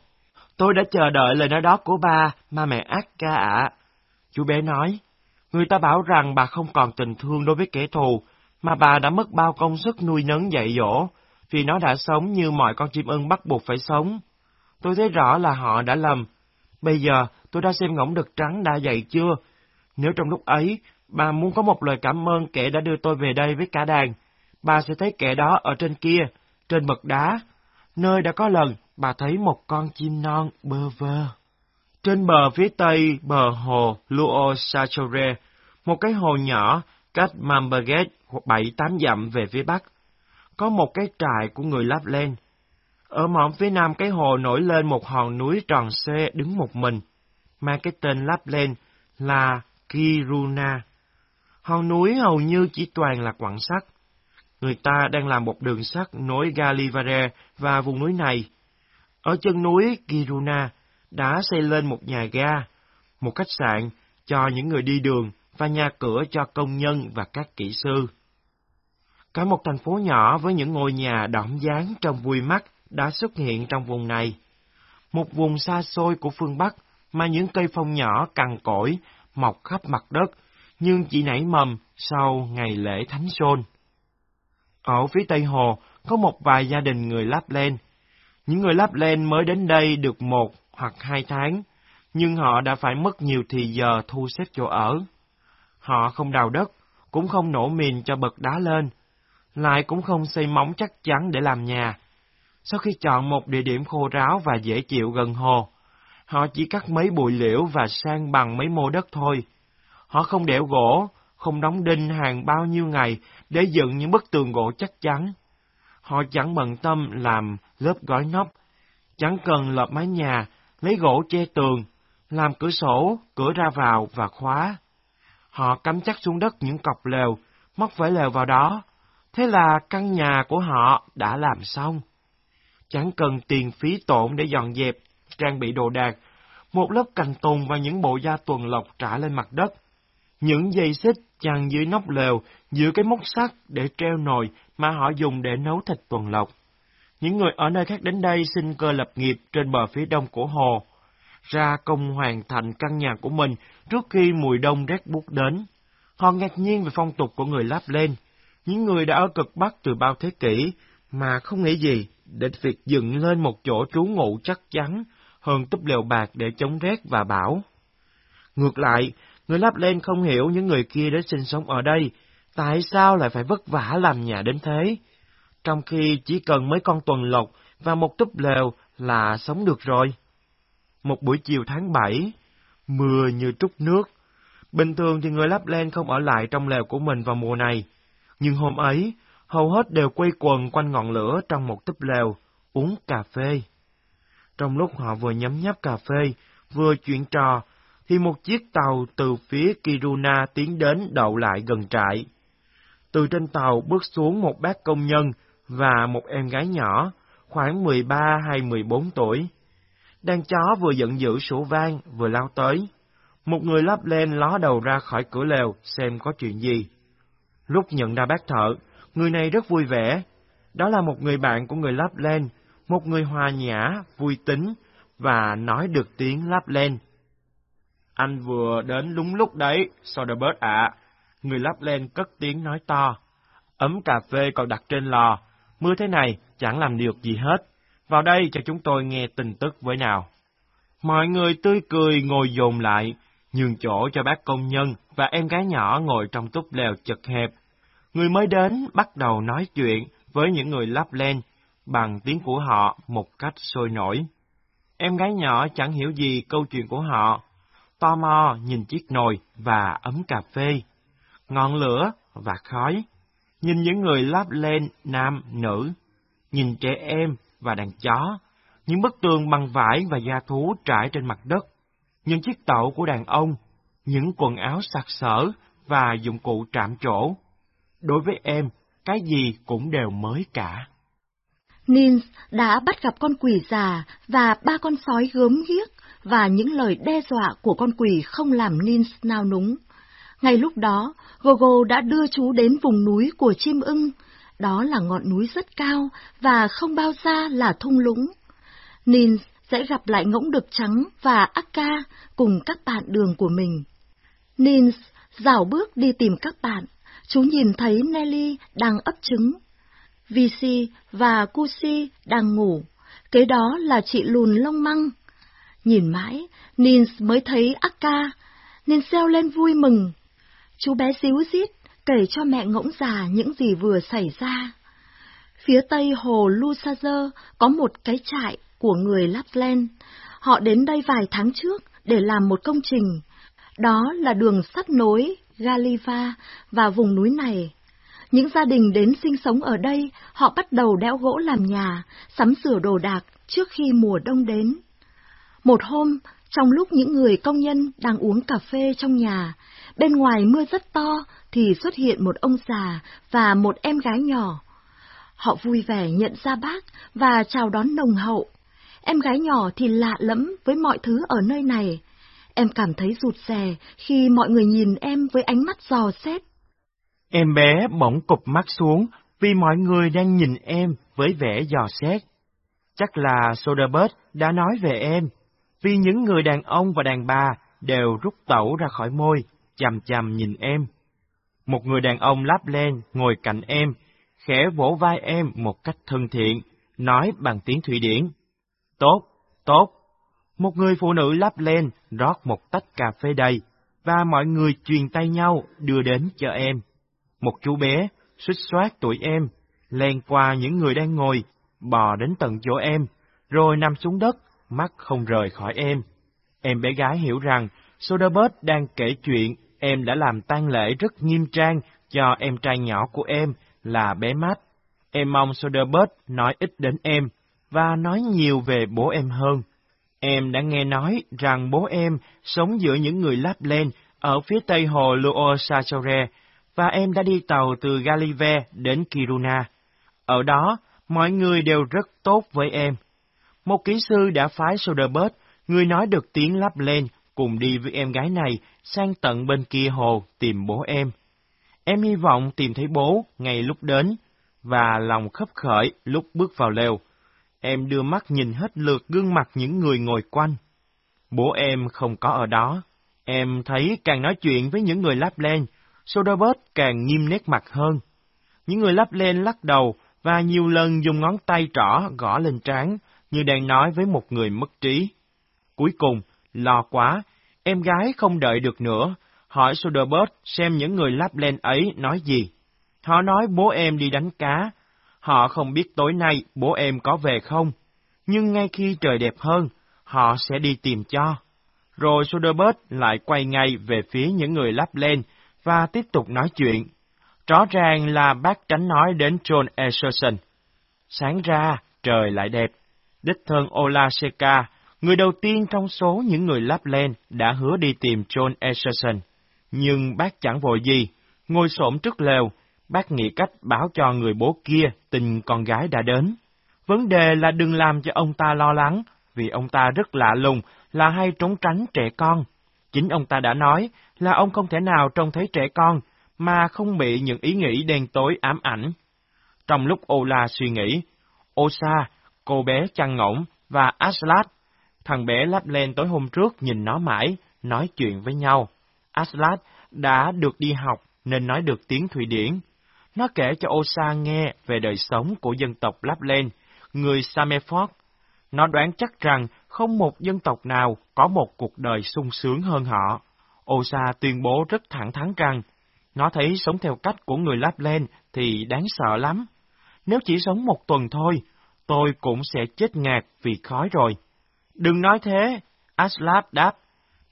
Tôi đã chờ đợi lời nói đó của ba, ma mẹ ác ca ạ. Chú bé nói, người ta bảo rằng bà không còn tình thương đối với kẻ thù, mà bà đã mất bao công sức nuôi nấng dạy dỗ, vì nó đã sống như mọi con chim ưng bắt buộc phải sống. Tôi thấy rõ là họ đã lầm. Bây giờ tôi đã xem ngỗng đực trắng đã dậy chưa? Nếu trong lúc ấy, bà muốn có một lời cảm ơn kẻ đã đưa tôi về đây với cả đàn, bà sẽ thấy kẻ đó ở trên kia, trên bậc đá, nơi đã có lần bà thấy một con chim non bơ vơ. Trên bờ phía tây bờ hồ Luo Sachore, một cái hồ nhỏ cách Mamberget bảy tám dặm về phía bắc, có một cái trại của người lắp lên Ở mỏm phía nam cái hồ nổi lên một hòn núi tròn xe đứng một mình, mang cái tên lắp lên là Kiruna. Hòn núi hầu như chỉ toàn là quặng sắt. Người ta đang làm một đường sắt nối Galivare và vùng núi này. Ở chân núi Kiruna đã xây lên một nhà ga, một khách sạn cho những người đi đường và nhà cửa cho công nhân và các kỹ sư. Cả một thành phố nhỏ với những ngôi nhà đỏm dáng trong vui mắt đã xuất hiện trong vùng này. Một vùng xa xôi của phương Bắc mà những cây phong nhỏ cằn cỗi mọc khắp mặt đất, nhưng chỉ nảy mầm sau ngày lễ Thánh Sôn. Ở phía Tây Hồ có một vài gia đình người Lapland. Những người Lapland mới đến đây được một hoặc hai tháng, nhưng họ đã phải mất nhiều thì giờ thu xếp chỗ ở. Họ không đào đất, cũng không nổ mìn cho bậc đá lên, lại cũng không xây móng chắc chắn để làm nhà. Sau khi chọn một địa điểm khô ráo và dễ chịu gần hồ, họ chỉ cắt mấy bụi liễu và sang bằng mấy mô đất thôi. Họ không đẽo gỗ, không đóng đinh hàng bao nhiêu ngày để dựng những bức tường gỗ chắc chắn. Họ chẳng bận tâm làm lớp gói nóc, chẳng cần lợp mái nhà, lấy gỗ che tường, làm cửa sổ, cửa ra vào và khóa. Họ cắm chắc xuống đất những cọc lều, móc vải lều vào đó. Thế là căn nhà của họ đã làm xong. Chẳng cần tiền phí tổn để dọn dẹp, trang bị đồ đạc, một lớp cành tùng và những bộ da tuần lộc trả lên mặt đất. Những dây xích chằng dưới nóc lều, giữa cái móc sắt để treo nồi mà họ dùng để nấu thịt tuần lộc. Những người ở nơi khác đến đây xin cơ lập nghiệp trên bờ phía đông của hồ, ra công hoàn thành căn nhà của mình trước khi mùi đông rét buốt đến. Họ ngạc nhiên về phong tục của người Láp Lên, những người đã ở cực Bắc từ bao thế kỷ, mà không nghĩ gì để việc dựng lên một chỗ trú ngụ chắc chắn hơn túp lều bạc để chống rét và bão. Ngược lại, người Láp Lên không hiểu những người kia đến sinh sống ở đây, tại sao lại phải vất vả làm nhà đến thế, trong khi chỉ cần mấy con tuần lộc và một túp lều là sống được rồi. Một buổi chiều tháng 7, mưa như trút nước. Bình thường thì người Láp Lên không ở lại trong lều của mình vào mùa này, nhưng hôm ấy, hầu hết đều quây quần quanh ngọn lửa trong một túp lều, uống cà phê. Trong lúc họ vừa nhấm nháp cà phê, vừa chuyện trò, thì một chiếc tàu từ phía Kiruna tiến đến đậu lại gần trại. Từ trên tàu bước xuống một bác công nhân và một em gái nhỏ, khoảng 13 hay 14 tuổi. Đàn chó vừa giận dữ sổ vang vừa lao tới. Một người lắp lên ló đầu ra khỏi cửa lều xem có chuyện gì. Lúc nhận ra bác thợ, người này rất vui vẻ. Đó là một người bạn của người lắp lên, một người hòa nhã, vui tính và nói được tiếng lắp lên. Anh vừa đến đúng lúc đấy, Soderbergh ạ. Người lắp lên cất tiếng nói to. Ấm cà phê còn đặt trên lò, mưa thế này chẳng làm được gì hết. Vào đây cho chúng tôi nghe tin tức với nào. Mọi người tươi cười ngồi dồn lại, nhường chỗ cho bác công nhân và em gái nhỏ ngồi trong túp lều chật hẹp. Người mới đến bắt đầu nói chuyện với những người lắp lên bằng tiếng của họ một cách sôi nổi. Em gái nhỏ chẳng hiểu gì câu chuyện của họ, to mò nhìn chiếc nồi và ấm cà phê, ngọn lửa và khói, nhìn những người lắp lên nam, nữ, nhìn trẻ em và đàn chó, những bức tường bằng vải và da thú trải trên mặt đất, những chiếc tàu của đàn ông, những quần áo sặc sỡ và dụng cụ trạm trổ. Đối với em, cái gì cũng đều mới cả. Nins đã bắt gặp con quỷ già và ba con sói gớm ghiếc và những lời đe dọa của con quỷ không làm Nins nao núng. Ngay lúc đó, Gogo đã đưa chú đến vùng núi của chim ưng. Đó là ngọn núi rất cao và không bao xa là thung lũng. Nins sẽ gặp lại ngỗng đực trắng và Akka cùng các bạn đường của mình. Nins dảo bước đi tìm các bạn. Chú nhìn thấy Nelly đang ấp trứng. Visi và Kusi đang ngủ. Kế đó là chị lùn lông măng. Nhìn mãi, Nins mới thấy Akka, nên reo lên vui mừng. Chú bé díu dít kể cho mẹ ngỗng già những gì vừa xảy ra. Phía tây hồ Lusazer có một cái trại của người Lapland. Họ đến đây vài tháng trước để làm một công trình. Đó là đường sắt nối Galiva và vùng núi này. Những gia đình đến sinh sống ở đây, họ bắt đầu đẽo gỗ làm nhà, sắm sửa đồ đạc trước khi mùa đông đến. Một hôm, trong lúc những người công nhân đang uống cà phê trong nhà, bên ngoài mưa rất to thì xuất hiện một ông già và một em gái nhỏ. Họ vui vẻ nhận ra bác và chào đón nồng hậu. Em gái nhỏ thì lạ lẫm với mọi thứ ở nơi này. Em cảm thấy rụt rè khi mọi người nhìn em với ánh mắt dò xét. Em bé bỗng cụp mắt xuống vì mọi người đang nhìn em với vẻ dò xét. Chắc là Soderbergh đã nói về em, vì những người đàn ông và đàn bà đều rút tẩu ra khỏi môi, chằm chằm nhìn em. Một người đàn ông lắp lên ngồi cạnh em, khẽ vỗ vai em một cách thân thiện, nói bằng tiếng Thụy Điển. Tốt, tốt. Một người phụ nữ lắp lên, rót một tách cà phê đầy, và mọi người truyền tay nhau đưa đến cho em. Một chú bé, xích xoát tuổi em, len qua những người đang ngồi, bò đến tận chỗ em, rồi nằm xuống đất, mắt không rời khỏi em. Em bé gái hiểu rằng Soderbergh đang kể chuyện em đã làm tang lễ rất nghiêm trang cho em trai nhỏ của em là bé Matt. Em mong Soderbergh nói ít đến em và nói nhiều về bố em hơn. Em đã nghe nói rằng bố em sống giữa những người Lapland ở phía tây hồ Luosachore và em đã đi tàu từ Galive đến Kiruna. Ở đó, mọi người đều rất tốt với em. Một kỹ sư đã phái Soderbert, người nói được tiếng lắp lên, cùng đi với em gái này sang tận bên kia hồ tìm bố em. Em hy vọng tìm thấy bố ngay lúc đến, và lòng khấp khởi lúc bước vào lều. Em đưa mắt nhìn hết lượt gương mặt những người ngồi quanh. Bố em không có ở đó. Em thấy càng nói chuyện với những người lắp lên, Soderbert càng nghiêm nét mặt hơn. Những người lắp lên lắc đầu và nhiều lần dùng ngón tay trỏ gõ lên trán, như đang nói với một người mất trí. Cuối cùng, lo quá, em gái không đợi được nữa, hỏi Soderbert xem những người lắp lên ấy nói gì. Họ nói bố em đi đánh cá. Họ không biết tối nay bố em có về không. Nhưng ngay khi trời đẹp hơn, họ sẽ đi tìm cho. Rồi Soderbert lại quay ngay về phía những người lắp lên và tiếp tục nói chuyện. Rõ ràng là bác tránh nói đến John Eserson. Sáng ra, trời lại đẹp. Đích thân Ola Seca, Người đầu tiên trong số những người lắp lên đã hứa đi tìm John Esherson Nhưng bác chẳng vội gì, ngồi xổm trước lều, bác nghĩ cách báo cho người bố kia tình con gái đã đến. Vấn đề là đừng làm cho ông ta lo lắng, vì ông ta rất lạ lùng, là hay trốn tránh trẻ con. Chính ông ta đã nói là ông không thể nào trông thấy trẻ con, mà không bị những ý nghĩ đen tối ám ảnh. Trong lúc Ola suy nghĩ, Osa, cô bé chăn ngỗng và Aslat, thằng bé lắp lên tối hôm trước nhìn nó mãi, nói chuyện với nhau. Aslat đã được đi học nên nói được tiếng Thụy Điển. Nó kể cho Osa nghe về đời sống của dân tộc Lapland, người Sameford. Nó đoán chắc rằng không một dân tộc nào có một cuộc đời sung sướng hơn họ. Osa tuyên bố rất thẳng thắn rằng, nó thấy sống theo cách của người Lapland thì đáng sợ lắm. Nếu chỉ sống một tuần thôi, tôi cũng sẽ chết ngạt vì khói rồi. Đừng nói thế, Aslap đáp.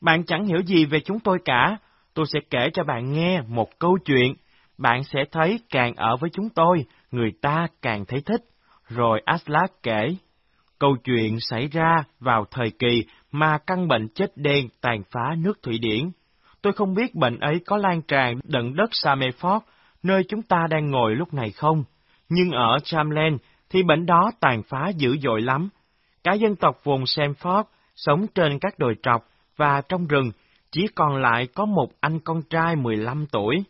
Bạn chẳng hiểu gì về chúng tôi cả, tôi sẽ kể cho bạn nghe một câu chuyện. Bạn sẽ thấy càng ở với chúng tôi, người ta càng thấy thích. Rồi Aslat kể. Câu chuyện xảy ra vào thời kỳ mà căn bệnh chết đen tàn phá nước Thụy Điển. Tôi không biết bệnh ấy có lan tràn đận đất Sameford, nơi chúng ta đang ngồi lúc này không, nhưng ở Chamlen thì bệnh đó tàn phá dữ dội lắm. Cả dân tộc vùng Sameford sống trên các đồi trọc và trong rừng chỉ còn lại có một anh con trai 15 tuổi,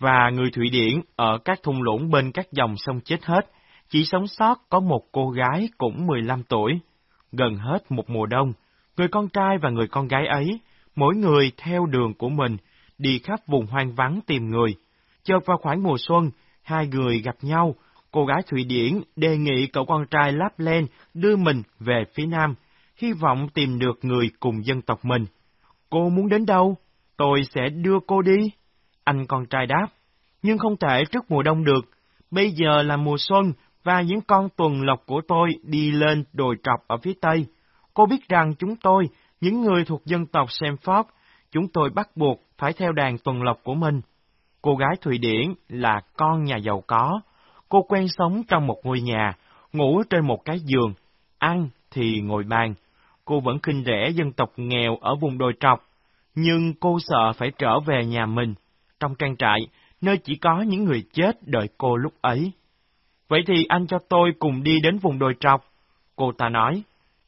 và người Thụy Điển ở các thung lũng bên các dòng sông chết hết, chỉ sống sót có một cô gái cũng 15 tuổi. Gần hết một mùa đông, người con trai và người con gái ấy, mỗi người theo đường của mình, đi khắp vùng hoang vắng tìm người. Chợt vào khoảng mùa xuân, hai người gặp nhau, cô gái Thụy Điển đề nghị cậu con trai lắp lên đưa mình về phía nam, hy vọng tìm được người cùng dân tộc mình. Cô muốn đến đâu? Tôi sẽ đưa cô đi. Anh con trai đáp, nhưng không thể trước mùa đông được. Bây giờ là mùa xuân, và những con tuần lộc của tôi đi lên đồi trọc ở phía tây. Cô biết rằng chúng tôi, những người thuộc dân tộc Semford, chúng tôi bắt buộc phải theo đàn tuần lộc của mình. Cô gái Thụy Điển là con nhà giàu có. Cô quen sống trong một ngôi nhà, ngủ trên một cái giường, ăn thì ngồi bàn. Cô vẫn khinh rẻ dân tộc nghèo ở vùng đồi trọc, nhưng cô sợ phải trở về nhà mình, trong trang trại, nơi chỉ có những người chết đợi cô lúc ấy. Vậy thì anh cho tôi cùng đi đến vùng đồi trọc. Cô ta nói.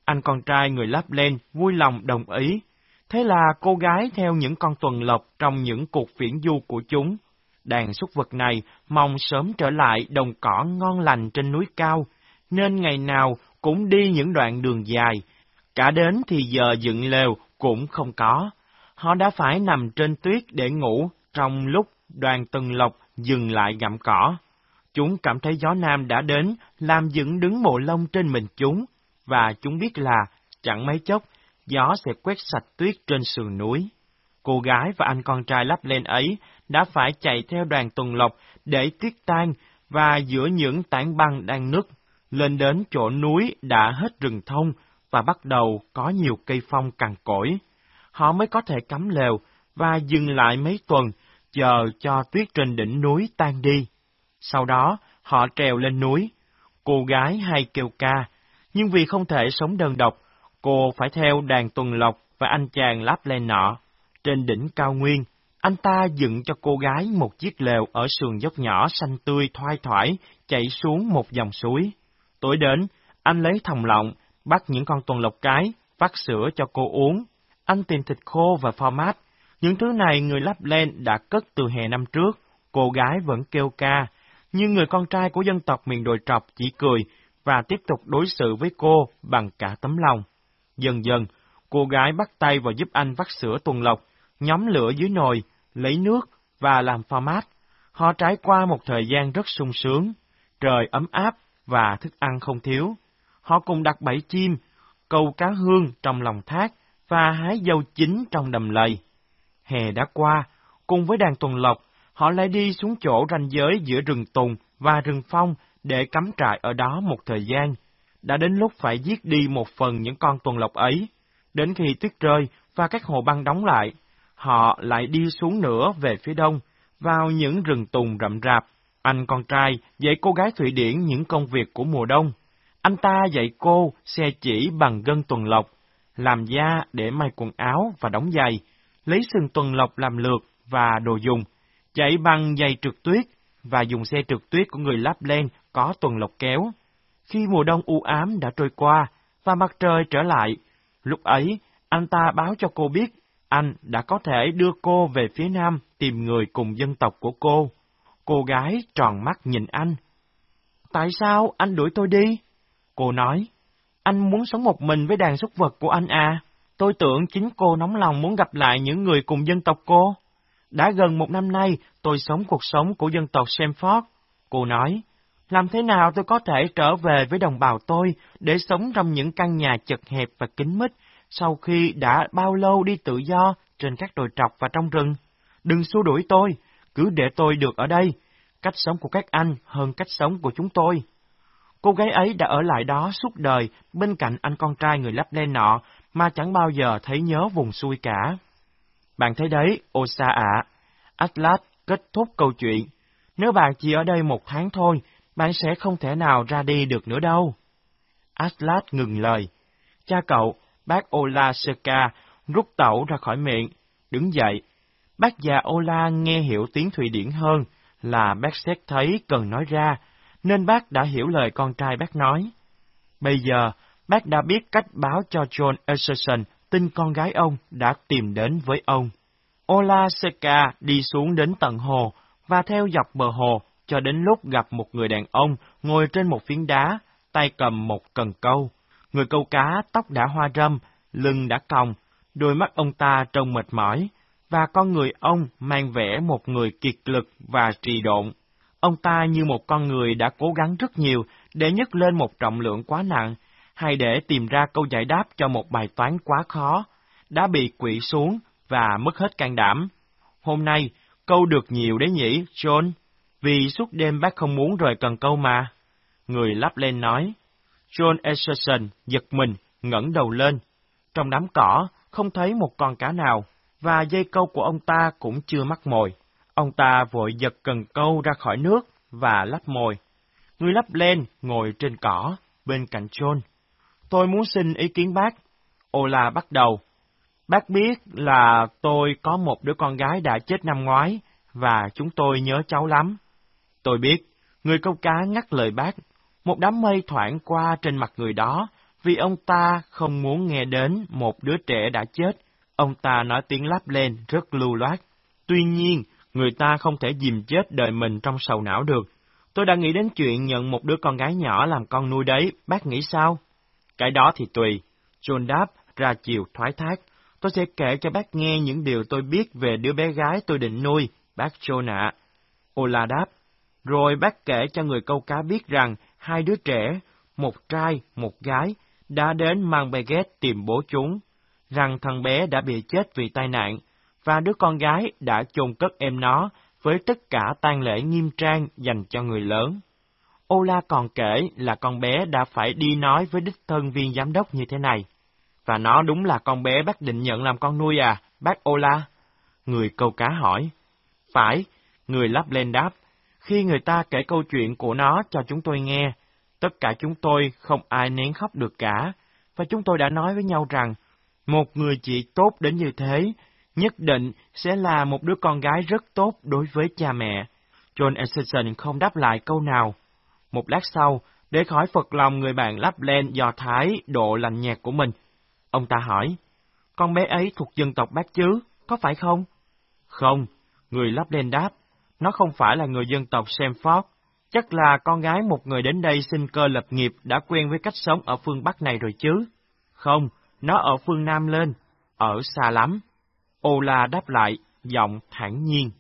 Anh con trai người lắp lên, vui lòng đồng ý. Thế là cô gái theo những con tuần lộc trong những cuộc phiển du của chúng. Đàn súc vật này mong sớm trở lại đồng cỏ ngon lành trên núi cao, nên ngày nào cũng đi những đoạn đường dài. Cả đến thì giờ dựng lều cũng không có. Họ đã phải nằm trên tuyết để ngủ trong lúc đoàn tuần lộc dừng lại gặm cỏ. Chúng cảm thấy gió nam đã đến, làm dựng đứng bộ lông trên mình chúng, và chúng biết là, chẳng mấy chốc, gió sẽ quét sạch tuyết trên sườn núi. Cô gái và anh con trai lắp lên ấy đã phải chạy theo đoàn tuần lộc để tuyết tan và giữa những tảng băng đang nứt, lên đến chỗ núi đã hết rừng thông và bắt đầu có nhiều cây phong cằn cỗi. Họ mới có thể cắm lều và dừng lại mấy tuần, chờ cho tuyết trên đỉnh núi tan đi. Sau đó, họ trèo lên núi. Cô gái hay kêu ca, nhưng vì không thể sống đơn độc, cô phải theo đàn tuần lộc và anh chàng lắp lên nọ. Trên đỉnh cao nguyên, anh ta dựng cho cô gái một chiếc lều ở sườn dốc nhỏ xanh tươi thoai thoải, chạy xuống một dòng suối. Tối đến, anh lấy thòng lọng, bắt những con tuần lộc cái, vắt sữa cho cô uống. Anh tìm thịt khô và format. Những thứ này người lắp lên đã cất từ hè năm trước. Cô gái vẫn kêu ca, nhưng người con trai của dân tộc miền đồi trọc chỉ cười và tiếp tục đối xử với cô bằng cả tấm lòng. Dần dần, cô gái bắt tay vào giúp anh vắt sữa tuần lộc, nhóm lửa dưới nồi, lấy nước và làm pha mát. Họ trải qua một thời gian rất sung sướng, trời ấm áp và thức ăn không thiếu. Họ cùng đặt bẫy chim, câu cá hương trong lòng thác và hái dâu chín trong đầm lầy. Hè đã qua, cùng với đàn tuần lộc, họ lại đi xuống chỗ ranh giới giữa rừng tùng và rừng phong để cắm trại ở đó một thời gian. Đã đến lúc phải giết đi một phần những con tuần lộc ấy. Đến khi tuyết rơi và các hồ băng đóng lại, họ lại đi xuống nữa về phía đông, vào những rừng tùng rậm rạp. Anh con trai dạy cô gái Thụy Điển những công việc của mùa đông. Anh ta dạy cô xe chỉ bằng gân tuần lộc. làm da để may quần áo và đóng giày, lấy sừng tuần lộc làm lược và đồ dùng, chạy bằng giày trượt tuyết và dùng xe trượt tuyết của người lắp len có tuần lộc kéo. Khi mùa đông u ám đã trôi qua và mặt trời trở lại, lúc ấy anh ta báo cho cô biết anh đã có thể đưa cô về phía nam tìm người cùng dân tộc của cô. Cô gái tròn mắt nhìn anh. Tại sao anh đuổi tôi đi? Cô nói, anh muốn sống một mình với đàn súc vật của anh à? Tôi tưởng chính cô nóng lòng muốn gặp lại những người cùng dân tộc cô. Đã gần một năm nay, tôi sống cuộc sống của dân tộc Semford. Cô nói, làm thế nào tôi có thể trở về với đồng bào tôi để sống trong những căn nhà chật hẹp và kín mít sau khi đã bao lâu đi tự do trên các đồi trọc và trong rừng? Đừng xua đuổi tôi, cứ để tôi được ở đây. Cách sống của các anh hơn cách sống của chúng tôi. Cô gái ấy đã ở lại đó suốt đời bên cạnh anh con trai người lắp lên nọ mà chẳng bao giờ thấy nhớ vùng xuôi cả. Bạn thấy đấy, Osa ạ. Atlas kết thúc câu chuyện. Nếu bạn chỉ ở đây một tháng thôi, bạn sẽ không thể nào ra đi được nữa đâu. Atlas ngừng lời. Cha cậu, bác Ola Seka, rút tẩu ra khỏi miệng, đứng dậy. Bác già Ola nghe hiểu tiếng Thụy Điển hơn, là bác xét thấy cần nói ra, nên bác đã hiểu lời con trai bác nói. Bây giờ, bác đã biết cách báo cho John Esserson tin con gái ông đã tìm đến với ông. Ola Seka đi xuống đến tận hồ và theo dọc bờ hồ cho đến lúc gặp một người đàn ông ngồi trên một phiến đá, tay cầm một cần câu. Người câu cá tóc đã hoa râm, lưng đã còng, đôi mắt ông ta trông mệt mỏi, và con người ông mang vẻ một người kiệt lực và trì độn. Ông ta như một con người đã cố gắng rất nhiều để nhấc lên một trọng lượng quá nặng, hay để tìm ra câu giải đáp cho một bài toán quá khó, đã bị quỵ xuống và mất hết can đảm. Hôm nay, câu được nhiều đấy nhỉ, John? Vì suốt đêm bác không muốn rời cần câu mà. Người lắp lên nói. John Esherson giật mình, ngẩng đầu lên. Trong đám cỏ, không thấy một con cá nào, và dây câu của ông ta cũng chưa mắc mồi. Ông ta vội giật cần câu ra khỏi nước và lắp mồi. Người lắp lên, ngồi trên cỏ, bên cạnh John. Tôi muốn xin ý kiến bác. ô la bắt đầu. Bác biết là tôi có một đứa con gái đã chết năm ngoái, và chúng tôi nhớ cháu lắm. Tôi biết, người câu cá ngắt lời bác. Một đám mây thoảng qua trên mặt người đó, vì ông ta không muốn nghe đến một đứa trẻ đã chết. Ông ta nói tiếng lắp lên rất lưu loát. Tuy nhiên, người ta không thể dìm chết đời mình trong sầu não được. Tôi đã nghĩ đến chuyện nhận một đứa con gái nhỏ làm con nuôi đấy, bác nghĩ sao? Cái đó thì tùy. John đáp ra chiều thoái thác. Tôi sẽ kể cho bác nghe những điều tôi biết về đứa bé gái tôi định nuôi, bác John ạ. Ola đáp. Rồi bác kể cho người câu cá biết rằng hai đứa trẻ, một trai, một gái, đã đến mang baguette tìm bố chúng, rằng thằng bé đã bị chết vì tai nạn, và đứa con gái đã chôn cất em nó với tất cả tang lễ nghiêm trang dành cho người lớn. Ola còn kể là con bé đã phải đi nói với đích thân viên giám đốc như thế này. Và nó đúng là con bé bác định nhận làm con nuôi à, bác Ola? Người câu cá hỏi. Phải, người lắp lên đáp. Khi người ta kể câu chuyện của nó cho chúng tôi nghe, tất cả chúng tôi không ai nén khóc được cả, và chúng tôi đã nói với nhau rằng, một người chị tốt đến như thế, nhất định sẽ là một đứa con gái rất tốt đối với cha mẹ. John Anderson không đáp lại câu nào. Một lát sau, để khỏi phật lòng người bạn lắp lên do thái độ lành nhạt của mình, ông ta hỏi, con bé ấy thuộc dân tộc bác chứ, có phải không? Không, người lắp lên đáp, nó không phải là người dân tộc Semford, chắc là con gái một người đến đây sinh cơ lập nghiệp đã quen với cách sống ở phương Bắc này rồi chứ. Không, nó ở phương Nam lên, ở xa lắm. Ola đáp lại, giọng thản nhiên.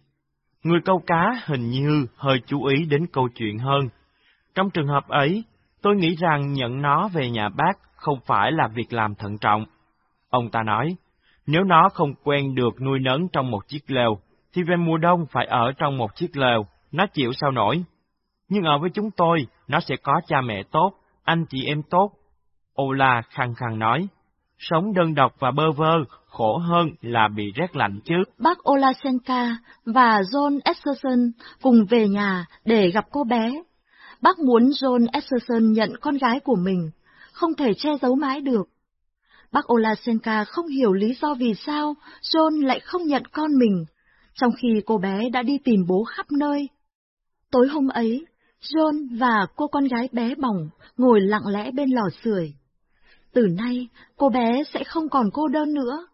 Người câu cá hình như hơi chú ý đến câu chuyện hơn. Trong trường hợp ấy, tôi nghĩ rằng nhận nó về nhà bác không phải là việc làm thận trọng. Ông ta nói, nếu nó không quen được nuôi nấng trong một chiếc lều, thì về mùa đông phải ở trong một chiếc lều, nó chịu sao nổi. Nhưng ở với chúng tôi, nó sẽ có cha mẹ tốt, anh chị em tốt. Ola khăng khăng nói, sống đơn độc và bơ vơ, khổ hơn là bị rét lạnh chứ. Bác Olasenka và John Esterson cùng về nhà để gặp cô bé. Bác muốn John Esterson nhận con gái của mình, không thể che giấu mãi được. Bác Olasenka không hiểu lý do vì sao John lại không nhận con mình, trong khi cô bé đã đi tìm bố khắp nơi. Tối hôm ấy, John và cô con gái bé bỏng ngồi lặng lẽ bên lò sưởi. Từ nay, cô bé sẽ không còn cô đơn nữa.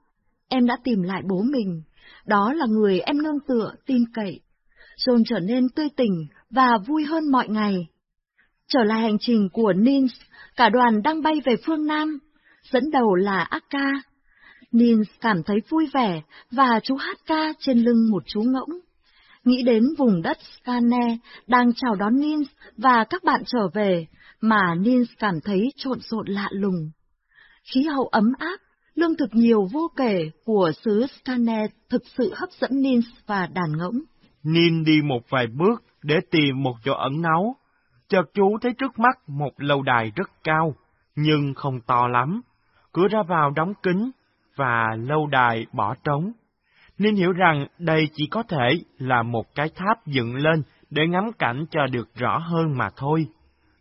Em đã tìm lại bố mình, đó là người em nương tựa, tin cậy. John trở nên tươi tỉnh và vui hơn mọi ngày. Trở lại hành trình của Nins, cả đoàn đang bay về phương Nam, dẫn đầu là Akka. Nins cảm thấy vui vẻ và chú hát ca trên lưng một chú ngỗng. Nghĩ đến vùng đất Skane đang chào đón Nins và các bạn trở về, mà Nins cảm thấy trộn rộn lạ lùng. Khí hậu ấm áp, lương thực nhiều vô kể của xứ Skane thực sự hấp dẫn Nins và đàn ngỗng. Nin đi một vài bước để tìm một chỗ ẩn náu. Chợt chú thấy trước mắt một lâu đài rất cao, nhưng không to lắm. Cửa ra vào đóng kín, và lâu đài bỏ trống. nên hiểu rằng đây chỉ có thể là một cái tháp dựng lên để ngắm cảnh cho được rõ hơn mà thôi.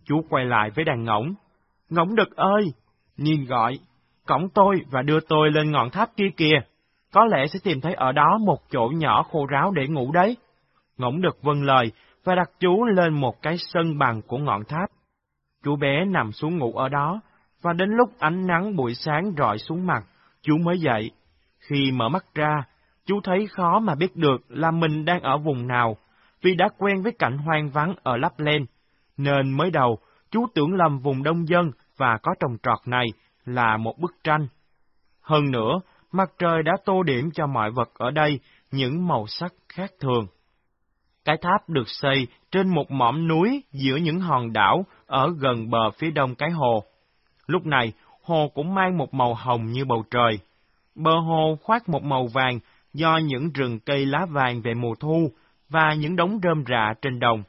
Chú quay lại với đàn ngỗng. Ngỗng đực ơi! Nhìn gọi, cổng tôi và đưa tôi lên ngọn tháp kia kìa. Có lẽ sẽ tìm thấy ở đó một chỗ nhỏ khô ráo để ngủ đấy. Ngỗng đực vâng lời và đặt chú lên một cái sân bằng của ngọn tháp. Chú bé nằm xuống ngủ ở đó, và đến lúc ánh nắng buổi sáng rọi xuống mặt, chú mới dậy. Khi mở mắt ra, chú thấy khó mà biết được là mình đang ở vùng nào, vì đã quen với cảnh hoang vắng ở Lapland, nên mới đầu chú tưởng lầm vùng đông dân và có trồng trọt này là một bức tranh. Hơn nữa, mặt trời đã tô điểm cho mọi vật ở đây những màu sắc khác thường. Cái tháp được xây trên một mỏm núi giữa những hòn đảo ở gần bờ phía đông cái hồ. Lúc này, hồ cũng mang một màu hồng như bầu trời. Bờ hồ khoác một màu vàng do những rừng cây lá vàng về mùa thu và những đống rơm rạ trên đồng.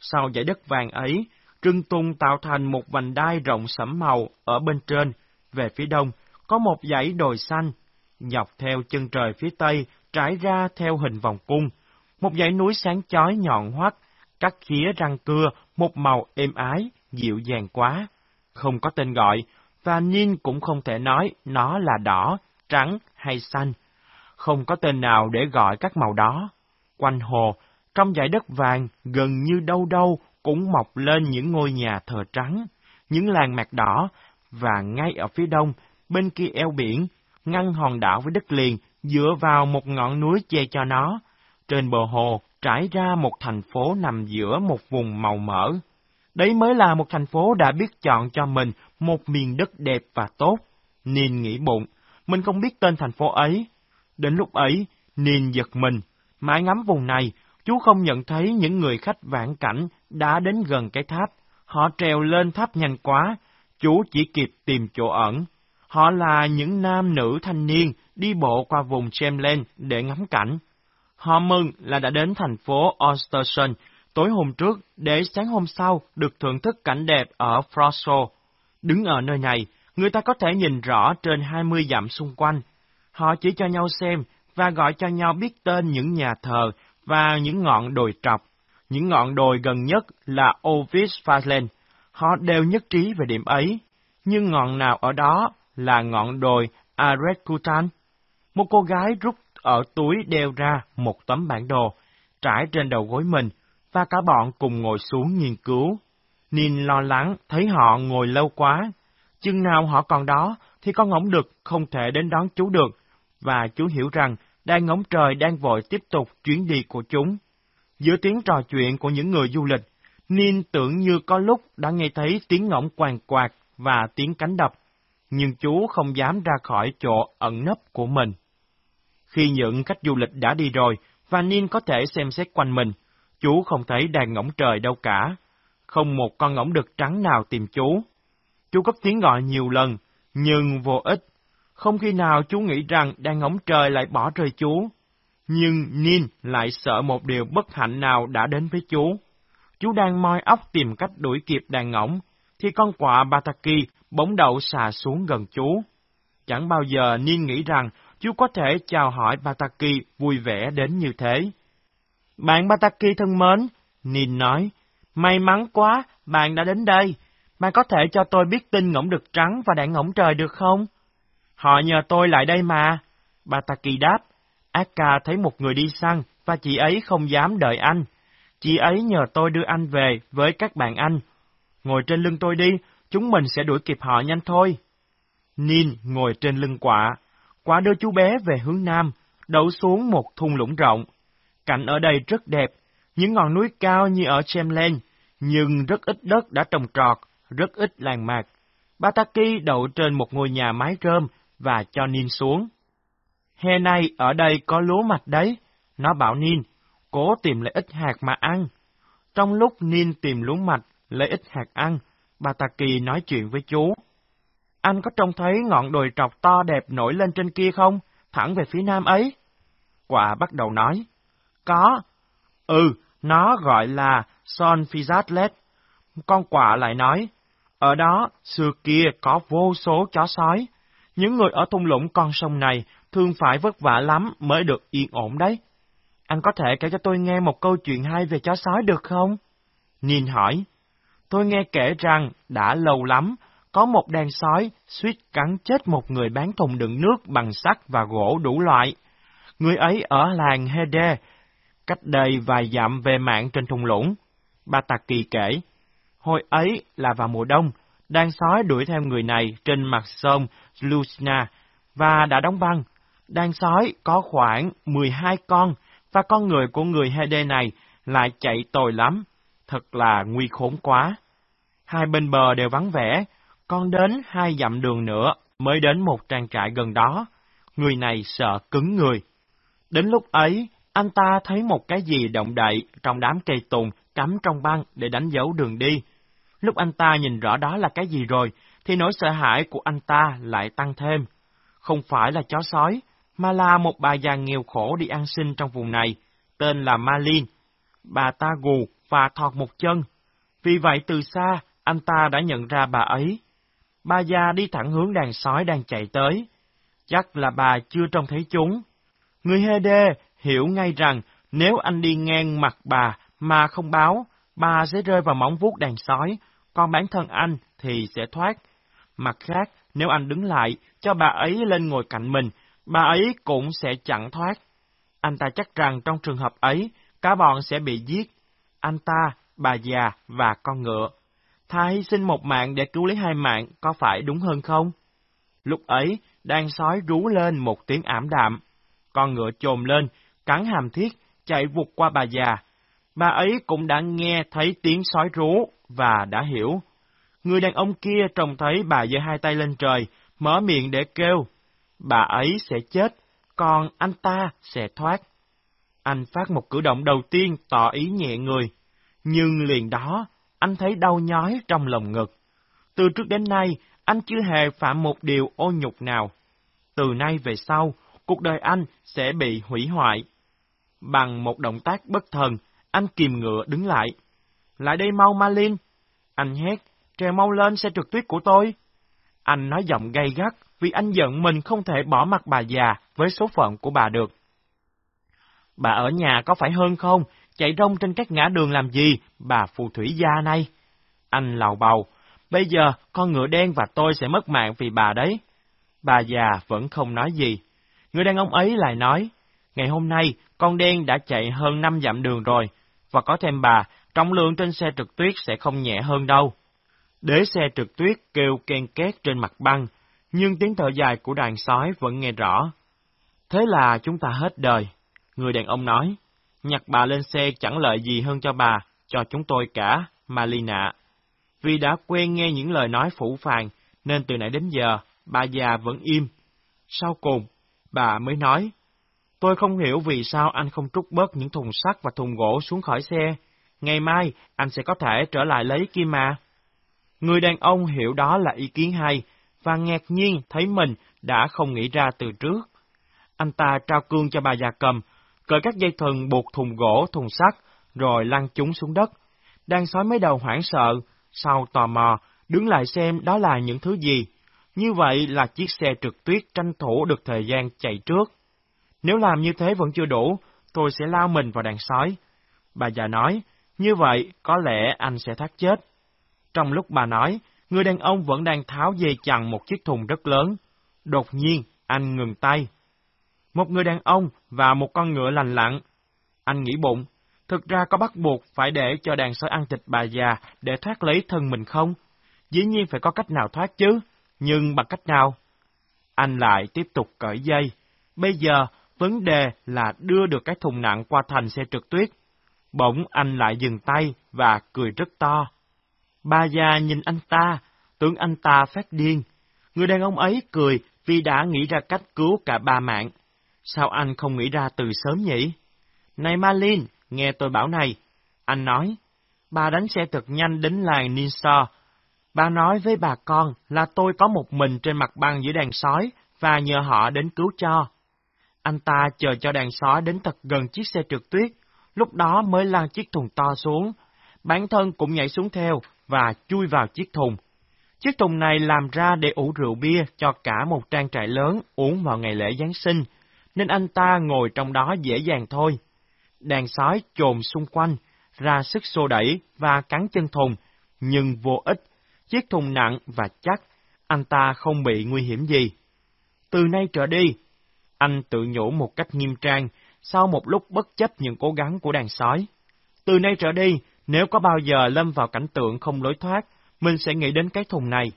Sau dải đất vàng ấy, rừng tùng tạo thành một vành đai rộng sẫm màu ở bên trên, về phía đông có một dãy đồi xanh, dọc theo chân trời phía tây trải ra theo hình vòng cung, một dãy núi sáng chói nhọn hoắt, cắt khía răng cưa, một màu êm ái, dịu dàng quá, không có tên gọi, và Nin cũng không thể nói nó là đỏ, trắng hay xanh. Không có tên nào để gọi các màu đó. Quanh hồ, trong dải đất vàng, gần như đâu đâu cũng mọc lên những ngôi nhà thờ trắng, những làng mạc đỏ, và ngay ở phía đông, bên kia eo biển, ngăn hòn đảo với đất liền, dựa vào một ngọn núi che cho nó. Trên bờ hồ trải ra một thành phố nằm giữa một vùng màu mỡ. Đấy mới là một thành phố đã biết chọn cho mình một miền đất đẹp và tốt. Nên nghĩ bụng, mình không biết tên thành phố ấy. Đến lúc ấy, nên giật mình. Mãi ngắm vùng này, chú không nhận thấy những người khách vãn cảnh đã đến gần cái tháp. Họ trèo lên tháp nhanh quá, chú chỉ kịp tìm chỗ ẩn. Họ là những nam nữ thanh niên đi bộ qua vùng Chamberlain để ngắm cảnh. Họ mừng là đã đến thành phố Ostersund tối hôm trước để sáng hôm sau được thưởng thức cảnh đẹp ở Frosso. Đứng ở nơi này, người ta có thể nhìn rõ trên 20 dặm xung quanh. Họ chỉ cho nhau xem và gọi cho nhau biết tên những nhà thờ và những ngọn đồi trọc. Những ngọn đồi gần nhất là Ovis Farland. Họ đều nhất trí về điểm ấy. Nhưng ngọn nào ở đó là ngọn đồi Aretkutan. Một cô gái rút ở túi đeo ra một tấm bản đồ, trải trên đầu gối mình, và cả bọn cùng ngồi xuống nghiên cứu. Nin lo lắng thấy họ ngồi lâu quá. Chừng nào họ còn đó, thì con ngỗng đực không thể đến đón chú được, và chú hiểu rằng đang ngỗng trời đang vội tiếp tục chuyến đi của chúng. Giữa tiếng trò chuyện của những người du lịch, Nin tưởng như có lúc đã nghe thấy tiếng ngỗng quàng quạt và tiếng cánh đập, nhưng chú không dám ra khỏi chỗ ẩn nấp của mình. Khi những khách du lịch đã đi rồi, và Nin có thể xem xét quanh mình, chú không thấy đàn ngỗng trời đâu cả. Không một con ngỗng đực trắng nào tìm chú. Chú cất tiếng gọi nhiều lần, nhưng vô ích. Không khi nào chú nghĩ rằng đàn ngỗng trời lại bỏ rơi chú. Nhưng Nin lại sợ một điều bất hạnh nào đã đến với chú. Chú đang moi óc tìm cách đuổi kịp đàn ngỗng, thì con quạ Bataki bỗng đậu xà xuống gần chú. Chẳng bao giờ Nin nghĩ rằng chú có thể chào hỏi Bataki vui vẻ đến như thế. Bạn Bataki thân mến, Nin nói, may mắn quá, bạn đã đến đây. Bạn có thể cho tôi biết tin ngỗng đực trắng và đạn ngỗng trời được không? Họ nhờ tôi lại đây mà. Bataki đáp, Aka thấy một người đi săn và chị ấy không dám đợi anh. Chị ấy nhờ tôi đưa anh về với các bạn anh. Ngồi trên lưng tôi đi, chúng mình sẽ đuổi kịp họ nhanh thôi. Nin ngồi trên lưng quạ. Quả đưa chú bé về hướng nam, đậu xuống một thung lũng rộng. Cảnh ở đây rất đẹp, những ngọn núi cao như ở Chemlen, nhưng rất ít đất đã trồng trọt, rất ít làng mạc. Bataki đậu trên một ngôi nhà mái rơm và cho Nin xuống. Hè này ở đây có lúa mạch đấy, nó bảo Nin, cố tìm lấy ít hạt mà ăn. Trong lúc Nin tìm lúa mạch, lấy ít hạt ăn, Bataki nói chuyện với chú. Anh có trông thấy ngọn đồi trọc to đẹp nổi lên trên kia không? Thẳng về phía nam ấy. Quả bắt đầu nói. Có. Ừ, nó gọi là Son Fizatlet. Con quả lại nói. Ở đó, xưa kia có vô số chó sói. Những người ở thung lũng con sông này thường phải vất vả lắm mới được yên ổn đấy. Anh có thể kể cho tôi nghe một câu chuyện hay về chó sói được không? Nhìn hỏi. Tôi nghe kể rằng đã lâu lắm, có một đàn sói suýt cắn chết một người bán thùng đựng nước bằng sắt và gỗ đủ loại. Người ấy ở làng Hede, cách đây vài dặm về mạng trên thung lũng. Ba Tạc Kỳ kể, hồi ấy là vào mùa đông, đàn sói đuổi theo người này trên mặt sông Lusna và đã đóng băng. Đàn sói có khoảng 12 con, và con người của người Hede này lại chạy tồi lắm, thật là nguy khốn quá. Hai bên bờ đều vắng vẻ, con đến hai dặm đường nữa mới đến một trang trại gần đó. Người này sợ cứng người. Đến lúc ấy, anh ta thấy một cái gì động đậy trong đám cây tùng cắm trong băng để đánh dấu đường đi. Lúc anh ta nhìn rõ đó là cái gì rồi, thì nỗi sợ hãi của anh ta lại tăng thêm. Không phải là chó sói, mà là một bà già nghèo khổ đi ăn xin trong vùng này, tên là Malin. Bà ta gù và thọt một chân. Vì vậy từ xa, anh ta đã nhận ra bà ấy. Bà già đi thẳng hướng đàn sói đang chạy tới. Chắc là bà chưa trông thấy chúng. Người Hê Đê hiểu ngay rằng nếu anh đi ngang mặt bà mà không báo, bà sẽ rơi vào móng vuốt đàn sói, còn bản thân anh thì sẽ thoát. Mặt khác, nếu anh đứng lại, cho bà ấy lên ngồi cạnh mình, bà ấy cũng sẽ chẳng thoát. Anh ta chắc rằng trong trường hợp ấy, cả bọn sẽ bị giết. Anh ta, bà già và con ngựa. Thà hy sinh một mạng để cứu lấy hai mạng có phải đúng hơn không? Lúc ấy, đàn sói rú lên một tiếng ảm đạm. Con ngựa trồm lên, cắn hàm thiết, chạy vụt qua bà già. Bà ấy cũng đã nghe thấy tiếng sói rú và đã hiểu. Người đàn ông kia trông thấy bà giơ hai tay lên trời, mở miệng để kêu. Bà ấy sẽ chết, còn anh ta sẽ thoát. Anh phát một cử động đầu tiên tỏ ý nhẹ người, nhưng liền đó, anh thấy đau nhói trong lòng ngực. Từ trước đến nay, anh chưa hề phạm một điều ô nhục nào. Từ nay về sau, cuộc đời anh sẽ bị hủy hoại. Bằng một động tác bất thần, anh kìm ngựa đứng lại. Lại đây mau Malin! Anh hét, trèo mau lên xe trượt tuyết của tôi. Anh nói giọng gay gắt vì anh giận mình không thể bỏ mặt bà già với số phận của bà được. Bà ở nhà có phải hơn không? Chạy rong trên các ngã đường làm gì, bà phù thủy gia này? Anh lào bầu, bây giờ con ngựa đen và tôi sẽ mất mạng vì bà đấy. Bà già vẫn không nói gì. Người đàn ông ấy lại nói, ngày hôm nay con đen đã chạy hơn năm dặm đường rồi, và có thêm bà, trọng lượng trên xe trượt tuyết sẽ không nhẹ hơn đâu. Đế xe trượt tuyết kêu ken két trên mặt băng, nhưng tiếng thở dài của đàn sói vẫn nghe rõ. Thế là chúng ta hết đời, người đàn ông nói. Nhặt bà lên xe chẳng lợi gì hơn cho bà, cho chúng tôi cả, Malina. Vì đã quen nghe những lời nói phủ phàng, nên từ nãy đến giờ, bà già vẫn im. Sau cùng, bà mới nói, tôi không hiểu vì sao anh không trút bớt những thùng sắt và thùng gỗ xuống khỏi xe. Ngày mai, anh sẽ có thể trở lại lấy kia mà. Người đàn ông hiểu đó là ý kiến hay, và ngạc nhiên thấy mình đã không nghĩ ra từ trước. Anh ta trao cương cho bà già cầm, cởi các dây thừng buộc thùng gỗ, thùng sắt, rồi lăn chúng xuống đất. Đang sói mấy đầu hoảng sợ, sau tò mò, đứng lại xem đó là những thứ gì. Như vậy là chiếc xe trượt tuyết tranh thủ được thời gian chạy trước. Nếu làm như thế vẫn chưa đủ, tôi sẽ lao mình vào đàn sói. Bà già nói, như vậy có lẽ anh sẽ thoát chết. Trong lúc bà nói, người đàn ông vẫn đang tháo dây chằng một chiếc thùng rất lớn. Đột nhiên, anh ngừng tay. Một người đàn ông và một con ngựa lành lặn. Anh nghĩ bụng, thực ra có bắt buộc phải để cho đàn sói ăn thịt bà già để thoát lấy thân mình không? Dĩ nhiên phải có cách nào thoát chứ, nhưng bằng cách nào? Anh lại tiếp tục cởi dây. Bây giờ, vấn đề là đưa được cái thùng nặng qua thành xe trượt tuyết. Bỗng anh lại dừng tay và cười rất to. Bà già nhìn anh ta, tưởng anh ta phát điên. Người đàn ông ấy cười vì đã nghĩ ra cách cứu cả ba mạng. Sao anh không nghĩ ra từ sớm nhỉ? Này Malin, nghe tôi bảo này. Anh nói, bà đánh xe thật nhanh đến làng Ninsa. Bà nói với bà con là tôi có một mình trên mặt băng giữa đàn sói và nhờ họ đến cứu cho. Anh ta chờ cho đàn sói đến thật gần chiếc xe trượt tuyết, lúc đó mới lăn chiếc thùng to xuống. Bản thân cũng nhảy xuống theo và chui vào chiếc thùng. Chiếc thùng này làm ra để ủ rượu bia cho cả một trang trại lớn uống vào ngày lễ Giáng sinh, nên anh ta ngồi trong đó dễ dàng thôi. Đàn sói trồm xung quanh, ra sức xô đẩy và cắn chân thùng, nhưng vô ích, chiếc thùng nặng và chắc, anh ta không bị nguy hiểm gì. Từ nay trở đi, anh tự nhủ một cách nghiêm trang, sau một lúc bất chấp những cố gắng của đàn sói. Từ nay trở đi, nếu có bao giờ lâm vào cảnh tượng không lối thoát, mình sẽ nghĩ đến cái thùng này.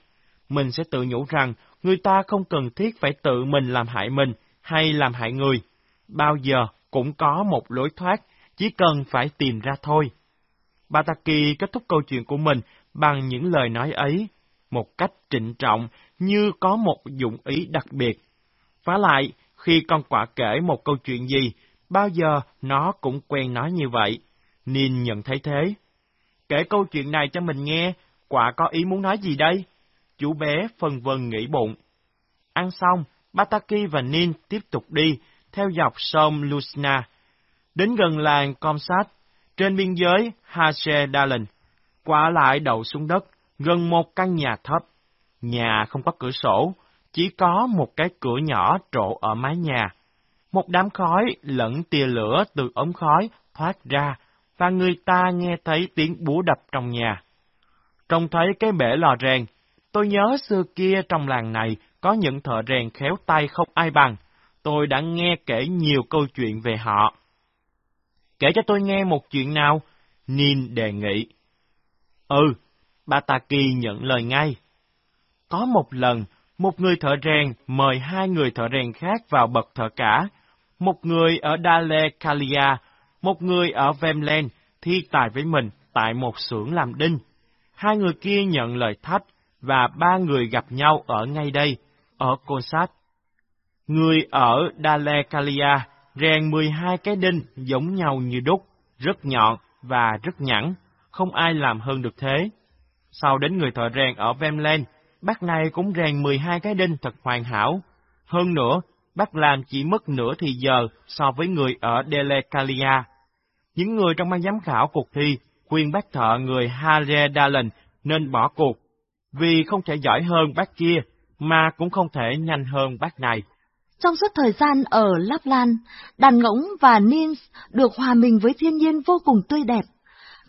Mình sẽ tự nhủ rằng người ta không cần thiết phải tự mình làm hại mình hay làm hại người. Bao giờ cũng có một lối thoát, chỉ cần phải tìm ra thôi. Bataki kết thúc câu chuyện của mình bằng những lời nói ấy, một cách trịnh trọng như có một dụng ý đặc biệt. Phá lại, khi con quả kể một câu chuyện gì, bao giờ nó cũng quen nói như vậy. nên nhận thấy thế. Kể câu chuyện này cho mình nghe, quả có ý muốn nói gì đây? Chú bé phân vân nghĩ bụng. Ăn xong, Bataki và Nin tiếp tục đi, theo dọc sông Lusna, đến gần làng Comsat, trên biên giới Hashe-Dalen. Quả lại đậu xuống đất, gần một căn nhà thấp. Nhà không có cửa sổ, chỉ có một cái cửa nhỏ trộ ở mái nhà. Một đám khói lẫn tia lửa từ ống khói thoát ra, và người ta nghe thấy tiếng búa đập trong nhà. Trông thấy cái bể lò rèn, tôi nhớ xưa kia trong làng này có những thợ rèn khéo tay không ai bằng. Tôi đã nghe kể nhiều câu chuyện về họ. Kể cho tôi nghe một chuyện nào? Nin đề nghị. Ừ, Bataki nhận lời ngay. Có một lần, một người thợ rèn mời hai người thợ rèn khác vào bậc thợ cả. Một người ở Dale Kalia, một người ở Vemlen thi tài với mình tại một xưởng làm đinh. Hai người kia nhận lời thách và ba người gặp nhau ở ngay đây, ở Kosat. Người ở Dalekalia rèn 12 cái đinh giống nhau như đúc, rất nhọn và rất nhẵn, không ai làm hơn được thế. Sau đến người thợ rèn ở Vemlen, bác này cũng rèn 12 cái đinh thật hoàn hảo. Hơn nữa, bác làm chỉ mất nửa thì giờ so với người ở Delecalia. Những người trong ban giám khảo cuộc thi khuyên bác thợ người Hare Dallin nên bỏ cuộc, vì không thể giỏi hơn bác kia, mà cũng không thể nhanh hơn bác này. Trong suốt thời gian ở Lapland, đàn ngỗng và Nins được hòa mình với thiên nhiên vô cùng tươi đẹp.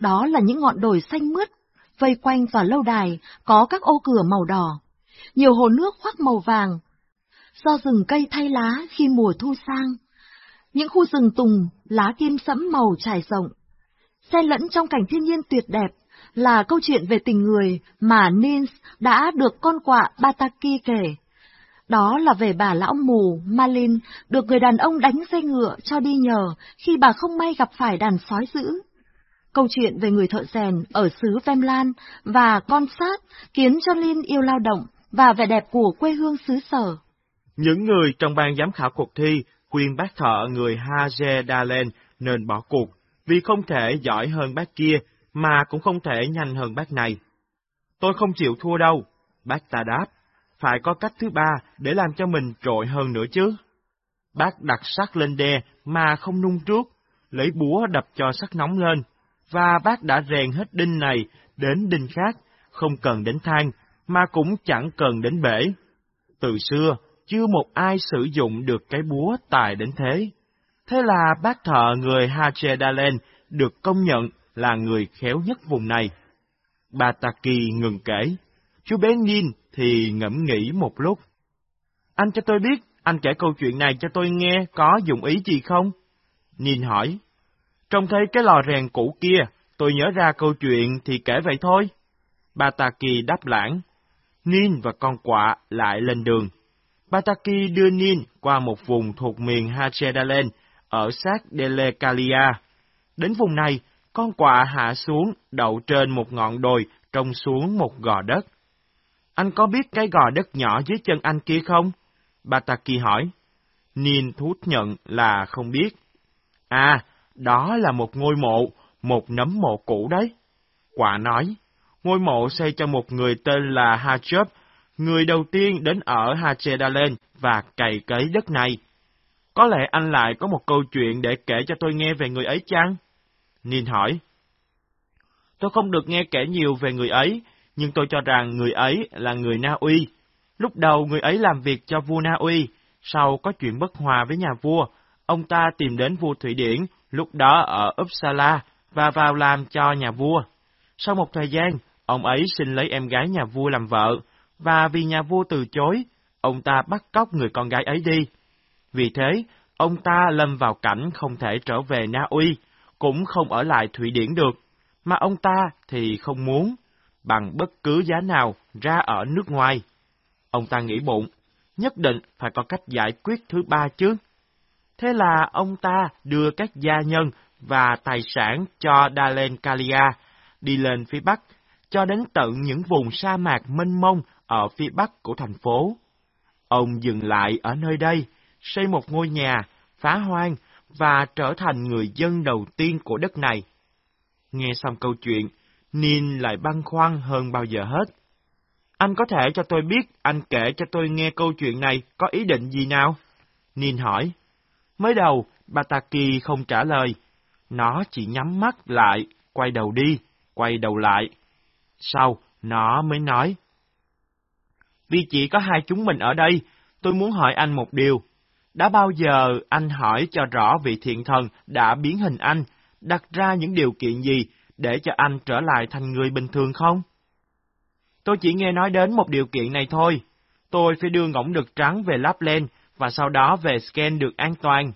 Đó là những ngọn đồi xanh mướt, vây quanh tòa lâu đài có các ô cửa màu đỏ, nhiều hồ nước khoác màu vàng, do rừng cây thay lá khi mùa thu sang. Những khu rừng tùng, lá kim sẫm màu trải rộng. Xen lẫn trong cảnh thiên nhiên tuyệt đẹp là câu chuyện về tình người mà Nins đã được con quạ Bataki kể. Đó là về bà lão mù Malin được người đàn ông đánh xe ngựa cho đi nhờ khi bà không may gặp phải đàn sói dữ. Câu chuyện về người thợ rèn ở xứ Vemlan và con sát khiến cho Lin yêu lao động và vẻ đẹp của quê hương xứ sở. Những người trong ban giám khảo cuộc thi khuyên bác thợ người Haje Dalen nên bỏ cuộc, vì không thể giỏi hơn bác kia, mà cũng không thể nhanh hơn bác này. Tôi không chịu thua đâu, bác ta đáp, phải có cách thứ ba để làm cho mình trội hơn nữa chứ. Bác đặt sắt lên đe mà không nung trước, lấy búa đập cho sắt nóng lên, và bác đã rèn hết đinh này đến đinh khác, không cần đến than, mà cũng chẳng cần đến bể. Từ xưa, chưa một ai sử dụng được cái búa tài đến thế. Thế là bác thợ người Hachedalen được công nhận là người khéo nhất vùng này. Bà Taki ngừng kể, chú bé Nin thì ngẫm nghĩ một lúc. Anh cho tôi biết, anh kể câu chuyện này cho tôi nghe có dụng ý gì không? Nin hỏi. Trông thấy cái lò rèn cũ kia, tôi nhớ ra câu chuyện thì kể vậy thôi. Bà Taki đáp lãng. Nin và con quạ lại lên đường. Bataki đưa Nin qua một vùng thuộc miền Hachedalen ở sát Delecalia. Đến vùng này, con quạ hạ xuống đậu trên một ngọn đồi trông xuống một gò đất. Anh có biết cái gò đất nhỏ dưới chân anh kia không? Bataki hỏi. Nin thú nhận là không biết. À, đó là một ngôi mộ, một nấm mộ cũ đấy. Quả nói, ngôi mộ xây cho một người tên là Hachop, người đầu tiên đến ở Hachedalen và cày cấy đất này. Có lẽ anh lại có một câu chuyện để kể cho tôi nghe về người ấy chăng? Nin hỏi. Tôi không được nghe kể nhiều về người ấy, nhưng tôi cho rằng người ấy là người Na Uy. Lúc đầu người ấy làm việc cho vua Na Uy, sau có chuyện bất hòa với nhà vua, ông ta tìm đến vua Thụy Điển, lúc đó ở Uppsala, và vào làm cho nhà vua. Sau một thời gian, ông ấy xin lấy em gái nhà vua làm vợ, và vì nhà vua từ chối, ông ta bắt cóc người con gái ấy đi. Vì thế, ông ta lâm vào cảnh không thể trở về Na Uy, cũng không ở lại Thụy Điển được, mà ông ta thì không muốn, bằng bất cứ giá nào ra ở nước ngoài. Ông ta nghĩ bụng, nhất định phải có cách giải quyết thứ ba chứ. Thế là ông ta đưa các gia nhân và tài sản cho Dalen Kalia đi lên phía bắc, cho đến tận những vùng sa mạc mênh mông ở phía bắc của thành phố. Ông dừng lại ở nơi đây, xây một ngôi nhà, phá hoang và trở thành người dân đầu tiên của đất này. Nghe xong câu chuyện, Nin lại băn khoăn hơn bao giờ hết. Anh có thể cho tôi biết anh kể cho tôi nghe câu chuyện này có ý định gì nào? Nin hỏi. Mới đầu, Bataki không trả lời. Nó chỉ nhắm mắt lại, quay đầu đi, quay đầu lại. Sau, nó mới nói. Vì chỉ có hai chúng mình ở đây, tôi muốn hỏi anh một điều. Đã bao giờ anh hỏi cho rõ vị thiện thần đã biến hình anh, đặt ra những điều kiện gì để cho anh trở lại thành người bình thường không? Tôi chỉ nghe nói đến một điều kiện này thôi. Tôi phải đưa ngỗng đực trắng về Lapland và sau đó về scan được an toàn.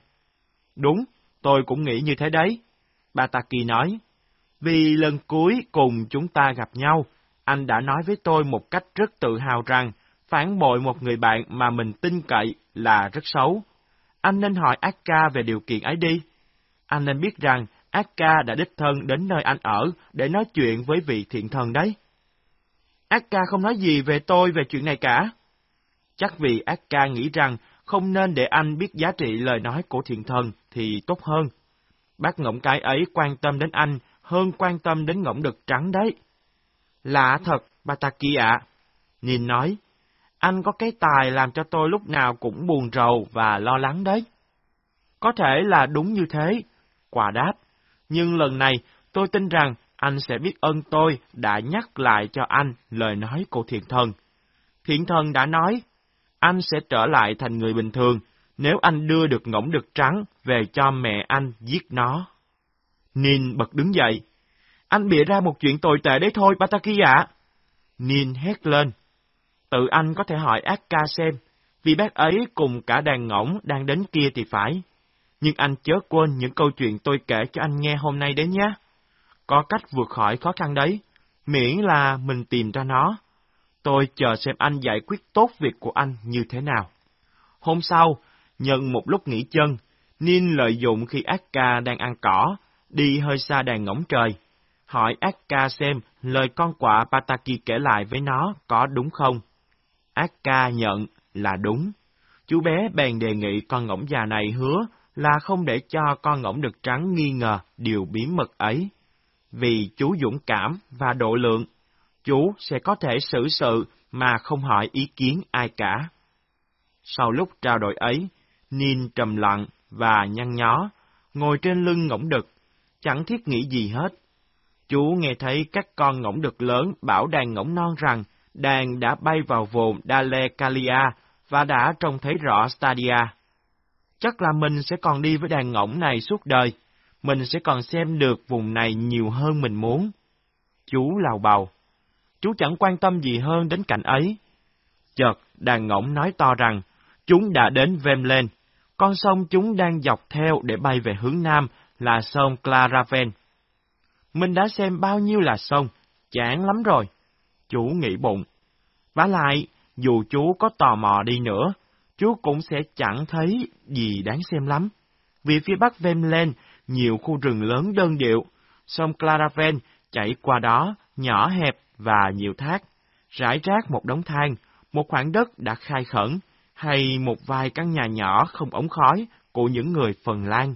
Đúng, tôi cũng nghĩ như thế đấy. Bataki nói. Vì lần cuối cùng chúng ta gặp nhau, anh đã nói với tôi một cách rất tự hào rằng phản bội một người bạn mà mình tin cậy là rất xấu. Anh nên hỏi Akka về điều kiện ấy đi. Anh nên biết rằng Akka đã đích thân đến nơi anh ở để nói chuyện với vị thiện thần đấy. Akka không nói gì về tôi về chuyện này cả. Chắc vì Akka nghĩ rằng không nên để anh biết giá trị lời nói của thiện thần thì tốt hơn. Bác ngỗng cái ấy quan tâm đến anh hơn quan tâm đến ngỗng đực trắng đấy. Lạ thật, Bataki ạ. Nhìn nói, anh có cái tài làm cho tôi lúc nào cũng buồn rầu và lo lắng đấy. Có thể là đúng như thế, quả đáp, nhưng lần này tôi tin rằng anh sẽ biết ơn tôi đã nhắc lại cho anh lời nói của thiện thần. Thiện thần đã nói, anh sẽ trở lại thành người bình thường nếu anh đưa được ngỗng đực trắng về cho mẹ anh giết nó. Nin bật đứng dậy. Anh bịa ra một chuyện tồi tệ đấy thôi, Bataki ạ. Nin hét lên. Tự anh có thể hỏi Akka xem, vì bác ấy cùng cả đàn ngỗng đang đến kia thì phải. Nhưng anh chớ quên những câu chuyện tôi kể cho anh nghe hôm nay đấy nhé. Có cách vượt khỏi khó khăn đấy, miễn là mình tìm ra nó. Tôi chờ xem anh giải quyết tốt việc của anh như thế nào. Hôm sau, nhận một lúc nghỉ chân, Nin lợi dụng khi Akka đang ăn cỏ, đi hơi xa đàn ngỗng trời. Hỏi Akka xem lời con quạ Pataki kể lại với nó có đúng không. Ác ca nhận là đúng. Chú bé bèn đề nghị con ngỗng già này hứa là không để cho con ngỗng đực trắng nghi ngờ điều bí mật ấy. Vì chú dũng cảm và độ lượng, chú sẽ có thể xử sự mà không hỏi ý kiến ai cả. Sau lúc trao đổi ấy, Nin trầm lặng và nhăn nhó, ngồi trên lưng ngỗng đực, chẳng thiết nghĩ gì hết. Chú nghe thấy các con ngỗng đực lớn bảo đàn ngỗng non rằng đàn đã bay vào vùng Dale và đã trông thấy rõ Stadia. Chắc là mình sẽ còn đi với đàn ngỗng này suốt đời, mình sẽ còn xem được vùng này nhiều hơn mình muốn. Chú lào bầu. Chú chẳng quan tâm gì hơn đến cảnh ấy. Chợt, đàn ngỗng nói to rằng, Chúng đã đến Vemlen. Con sông chúng đang dọc theo để bay về hướng nam là sông Claraven. Mình đã xem bao nhiêu là sông, chán lắm rồi. Chú nghĩ bụng. Và lại, dù chú có tò mò đi nữa, chú cũng sẽ chẳng thấy gì đáng xem lắm. Vì phía bắc Vemlen, nhiều khu rừng lớn đơn điệu, sông Claraven chảy qua đó, nhỏ hẹp và nhiều thác, rải rác một đống than, một khoảng đất đã khai khẩn, hay một vài căn nhà nhỏ không ống khói của những người Phần Lan.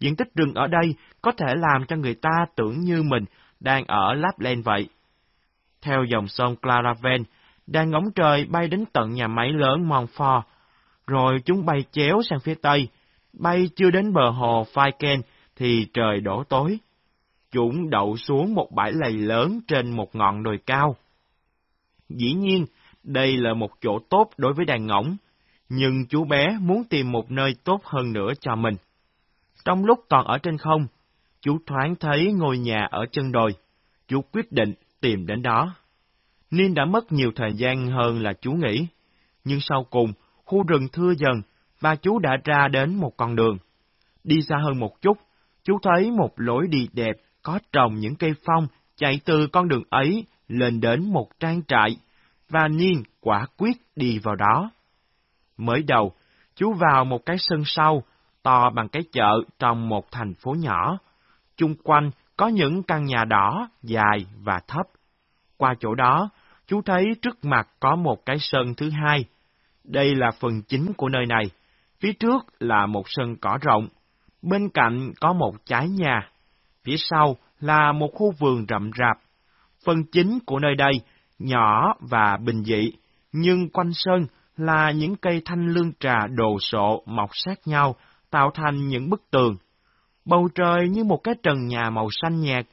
Diện tích rừng ở đây có thể làm cho người ta tưởng như mình đang ở Lapland vậy. Theo dòng sông Claraven, đàn ngóng trời bay đến tận nhà máy lớn Montfort, rồi chúng bay chéo sang phía tây, bay chưa đến bờ hồ Faiken thì trời đổ tối. Chúng đậu xuống một bãi lầy lớn trên một ngọn đồi cao. Dĩ nhiên, đây là một chỗ tốt đối với đàn ngỗng, nhưng chú bé muốn tìm một nơi tốt hơn nữa cho mình. Trong lúc còn ở trên không, chú thoáng thấy ngôi nhà ở chân đồi. Chú quyết định tìm đến đó. Niên đã mất nhiều thời gian hơn là chú nghĩ. Nhưng sau cùng, khu rừng thưa dần, và chú đã ra đến một con đường. Đi xa hơn một chút, chú thấy một lối đi đẹp có trồng những cây phong chạy từ con đường ấy lên đến một trang trại, và Niên quả quyết đi vào đó. Mới đầu, chú vào một cái sân sau, to bằng cái chợ trong một thành phố nhỏ. Chung quanh có những căn nhà đỏ, dài và thấp. Qua chỗ đó, chú thấy trước mặt có một cái sân thứ hai. Đây là phần chính của nơi này. Phía trước là một sân cỏ rộng. Bên cạnh có một trái nhà. Phía sau là một khu vườn rậm rạp. Phần chính của nơi đây nhỏ và bình dị, nhưng quanh sân là những cây thanh lương trà đồ sộ mọc sát nhau, tạo thành những bức tường. Bầu trời như một cái trần nhà màu xanh nhạt,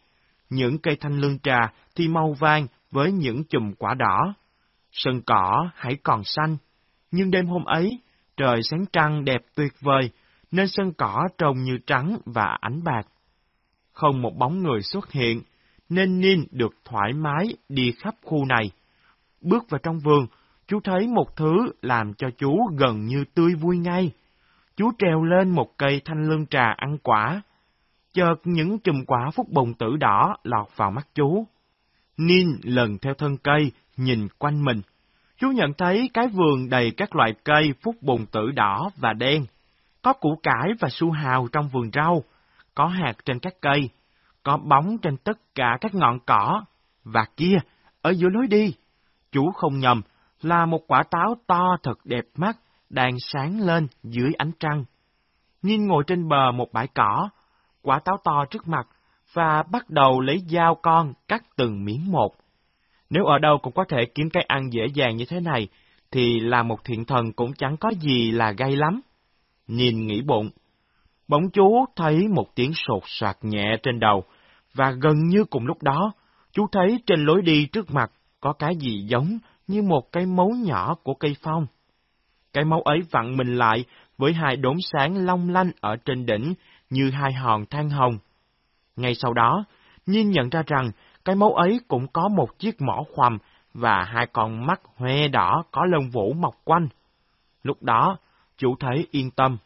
những cây thanh lương trà thì màu vàng với những chùm quả đỏ. Sân cỏ hãy còn xanh, nhưng đêm hôm ấy, trời sáng trăng đẹp tuyệt vời, nên sân cỏ trông như trắng và ánh bạc. Không một bóng người xuất hiện, nên Nin được thoải mái đi khắp khu này. Bước vào trong vườn, chú thấy một thứ làm cho chú gần như tươi vui ngay. Chú treo lên một cây thanh lương trà ăn quả. Chợt những chùm quả phúc bồng tử đỏ lọt vào mắt chú. Nin lần theo thân cây, nhìn quanh mình. Chú nhận thấy cái vườn đầy các loại cây phúc bồn tử đỏ và đen. Có củ cải và su hào trong vườn rau, có hạt trên các cây, có bóng trên tất cả các ngọn cỏ. Và kia, ở giữa lối đi, chú không nhầm, là một quả táo to thật đẹp mắt, đang sáng lên dưới ánh trăng. Nhìn ngồi trên bờ một bãi cỏ, quả táo to trước mặt, và bắt đầu lấy dao con cắt từng miếng một. Nếu ở đâu cũng có thể kiếm cái ăn dễ dàng như thế này, thì là một thiện thần cũng chẳng có gì là gay lắm. Nhìn nghĩ bụng. Bỗng chú thấy một tiếng sột soạt nhẹ trên đầu, và gần như cùng lúc đó, chú thấy trên lối đi trước mặt có cái gì giống như một cái mấu nhỏ của cây phong. Cái máu ấy vặn mình lại với hai đốm sáng long lanh ở trên đỉnh như hai hòn than hồng. Ngay sau đó, Nhiên nhận ra rằng cái máu ấy cũng có một chiếc mỏ khoằm và hai con mắt hoe đỏ có lông vũ mọc quanh. Lúc đó, chủ thể yên tâm.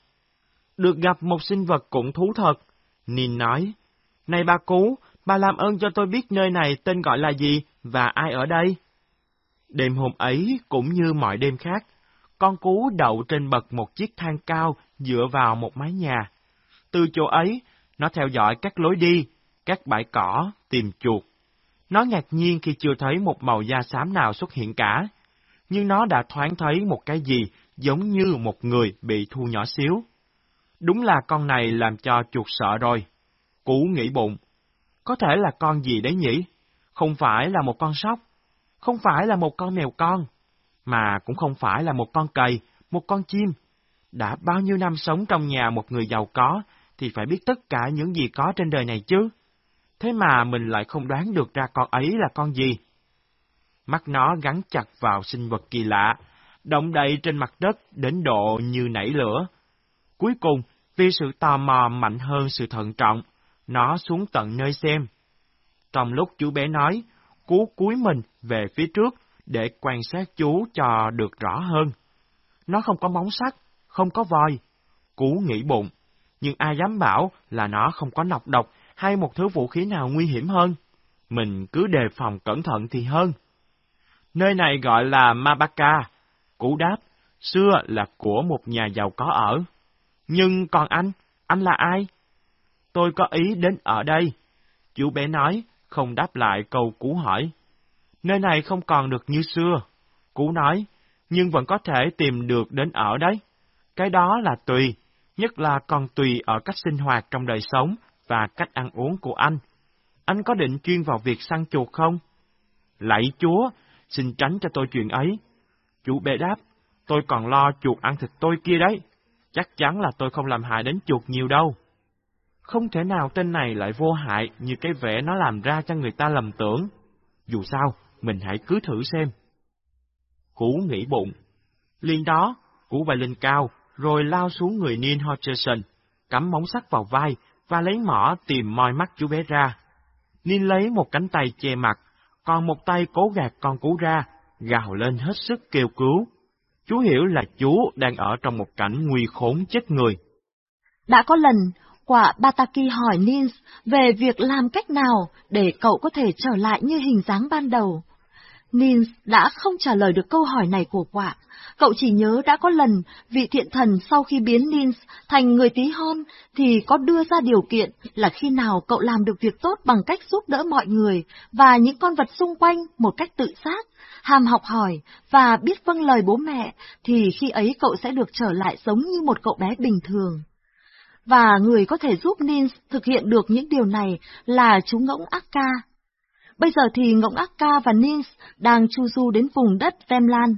Được gặp một sinh vật cũng thú thật, Nin nói, Này bà Cú, bà làm ơn cho tôi biết nơi này tên gọi là gì và ai ở đây? Đêm hôm ấy cũng như mọi đêm khác, con cú đậu trên bậc một chiếc thang cao dựa vào một mái nhà. Từ chỗ ấy, nó theo dõi các lối đi, các bãi cỏ, tìm chuột. Nó ngạc nhiên khi chưa thấy một màu da xám nào xuất hiện cả, nhưng nó đã thoáng thấy một cái gì giống như một người bị thu nhỏ xíu. Đúng là con này làm cho chuột sợ rồi. Cú nghĩ bụng. Có thể là con gì đấy nhỉ? Không phải là một con sóc, không phải là một con mèo con, mà cũng không phải là một con cầy, một con chim. Đã bao nhiêu năm sống trong nhà một người giàu có, thì phải biết tất cả những gì có trên đời này chứ. Thế mà mình lại không đoán được ra con ấy là con gì. Mắt nó gắn chặt vào sinh vật kỳ lạ, động đậy trên mặt đất đến độ như nảy lửa. Cuối cùng, vì sự tò mò mạnh hơn sự thận trọng, nó xuống tận nơi xem. Trong lúc chú bé nói, cú cúi mình về phía trước để quan sát chú cho được rõ hơn. Nó không có móng sắt, không có voi. Cú nghĩ bụng, nhưng ai dám bảo là nó không có nọc độc hay một thứ vũ khí nào nguy hiểm hơn. Mình cứ đề phòng cẩn thận thì hơn. Nơi này gọi là Mabaka. Cú đáp, xưa là của một nhà giàu có ở. Nhưng còn anh, anh là ai? Tôi có ý đến ở đây. Chú bé nói, không đáp lại câu cú hỏi. Nơi này không còn được như xưa. Cú nói, nhưng vẫn có thể tìm được đến ở đấy. Cái đó là tùy, nhất là còn tùy ở cách sinh hoạt trong đời sống và cách ăn uống của anh. Anh có định chuyên vào việc săn chuột không? Lạy chúa, xin tránh cho tôi chuyện ấy. Chú bé đáp, tôi còn lo chuột ăn thịt tôi kia đấy. Chắc chắn là tôi không làm hại đến chuột nhiều đâu. Không thể nào tên này lại vô hại như cái vẻ nó làm ra cho người ta lầm tưởng. Dù sao, mình hãy cứ thử xem. Cú nghĩ bụng. Liên đó, Cú bay lên cao, rồi lao xuống người Neil Hodgson, cắm móng sắt vào vai và lấy mỏ tìm moi mắt chú bé ra. Neil lấy một cánh tay che mặt, còn một tay cố gạt con cú ra, gào lên hết sức kêu cứu. Chú hiểu là chú đang ở trong một cảnh nguy khốn chết người. Đã có lần, quả Bataki hỏi Nins về việc làm cách nào để cậu có thể trở lại như hình dáng ban đầu. Nins đã không trả lời được câu hỏi này của quả. Cậu chỉ nhớ đã có lần vị thiện thần sau khi biến Nins thành người tí hon thì có đưa ra điều kiện là khi nào cậu làm được việc tốt bằng cách giúp đỡ mọi người và những con vật xung quanh một cách tự giác, ham học hỏi và biết vâng lời bố mẹ thì khi ấy cậu sẽ được trở lại giống như một cậu bé bình thường. Và người có thể giúp Nins thực hiện được những điều này là chú ngỗng Akka. Bây giờ thì ngỗng Akka và Nins đang chu du đến vùng đất Vemlan.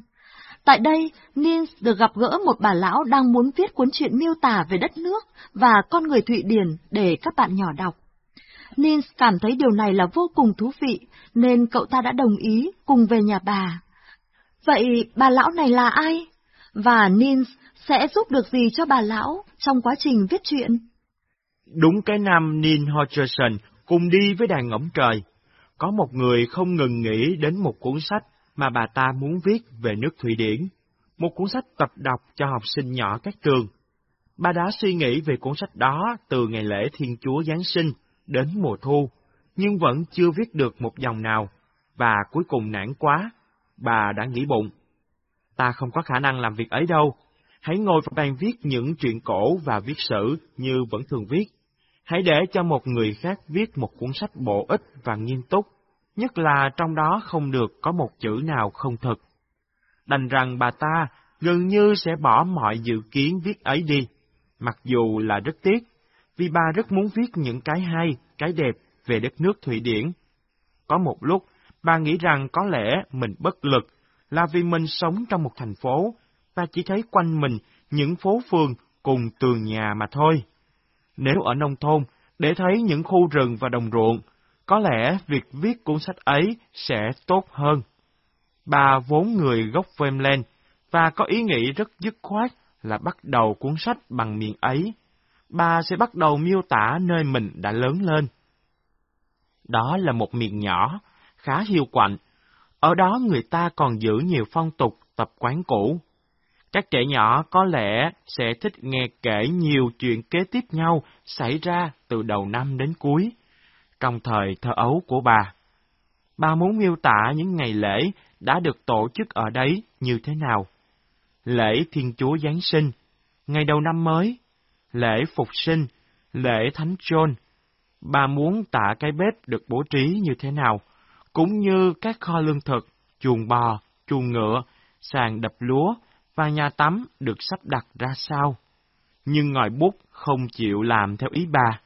Tại đây, Nins được gặp gỡ một bà lão đang muốn viết cuốn truyện miêu tả về đất nước và con người Thụy Điển để các bạn nhỏ đọc. Nins cảm thấy điều này là vô cùng thú vị, nên cậu ta đã đồng ý cùng về nhà bà. Vậy bà lão này là ai? Và Nins sẽ giúp được gì cho bà lão trong quá trình viết truyện? Đúng cái năm Neil Hodgson cùng đi với đàn ngỗng trời. Có một người không ngừng nghĩ đến một cuốn sách mà bà ta muốn viết về nước Thụy Điển, một cuốn sách tập đọc cho học sinh nhỏ các trường. Bà đã suy nghĩ về cuốn sách đó từ ngày lễ Thiên Chúa Giáng sinh đến mùa thu, nhưng vẫn chưa viết được một dòng nào, và cuối cùng nản quá, bà đã nghĩ bụng. Ta không có khả năng làm việc ấy đâu, hãy ngồi vào bàn viết những chuyện cổ và viết sử như vẫn thường viết. Hãy để cho một người khác viết một cuốn sách bổ ích và nghiêm túc, nhất là trong đó không được có một chữ nào không thực. Đành rằng bà ta gần như sẽ bỏ mọi dự kiến viết ấy đi, mặc dù là rất tiếc, vì bà rất muốn viết những cái hay, cái đẹp về đất nước Thụy Điển. Có một lúc, bà nghĩ rằng có lẽ mình bất lực là vì mình sống trong một thành phố và chỉ thấy quanh mình những phố phường cùng tường nhà mà thôi. Nếu ở nông thôn, để thấy những khu rừng và đồng ruộng, có lẽ việc viết cuốn sách ấy sẽ tốt hơn. Bà vốn người gốc Vemlen và có ý nghĩ rất dứt khoát là bắt đầu cuốn sách bằng miệng ấy. Bà sẽ bắt đầu miêu tả nơi mình đã lớn lên. Đó là một miệng nhỏ, khá hiu quạnh. Ở đó người ta còn giữ nhiều phong tục, tập quán cũ. Các trẻ nhỏ có lẽ sẽ thích nghe kể nhiều chuyện kế tiếp nhau xảy ra từ đầu năm đến cuối, trong thời thơ ấu của bà. Bà muốn miêu tả những ngày lễ đã được tổ chức ở đấy như thế nào. Lễ Thiên Chúa Giáng sinh, ngày đầu năm mới, lễ Phục sinh, lễ Thánh John. Bà muốn tả cái bếp được bố trí như thế nào, cũng như các kho lương thực, chuồng bò, chuồng ngựa, sàn đập lúa, và nhà tắm được sắp đặt ra sao. Nhưng ngòi bút không chịu làm theo ý bà.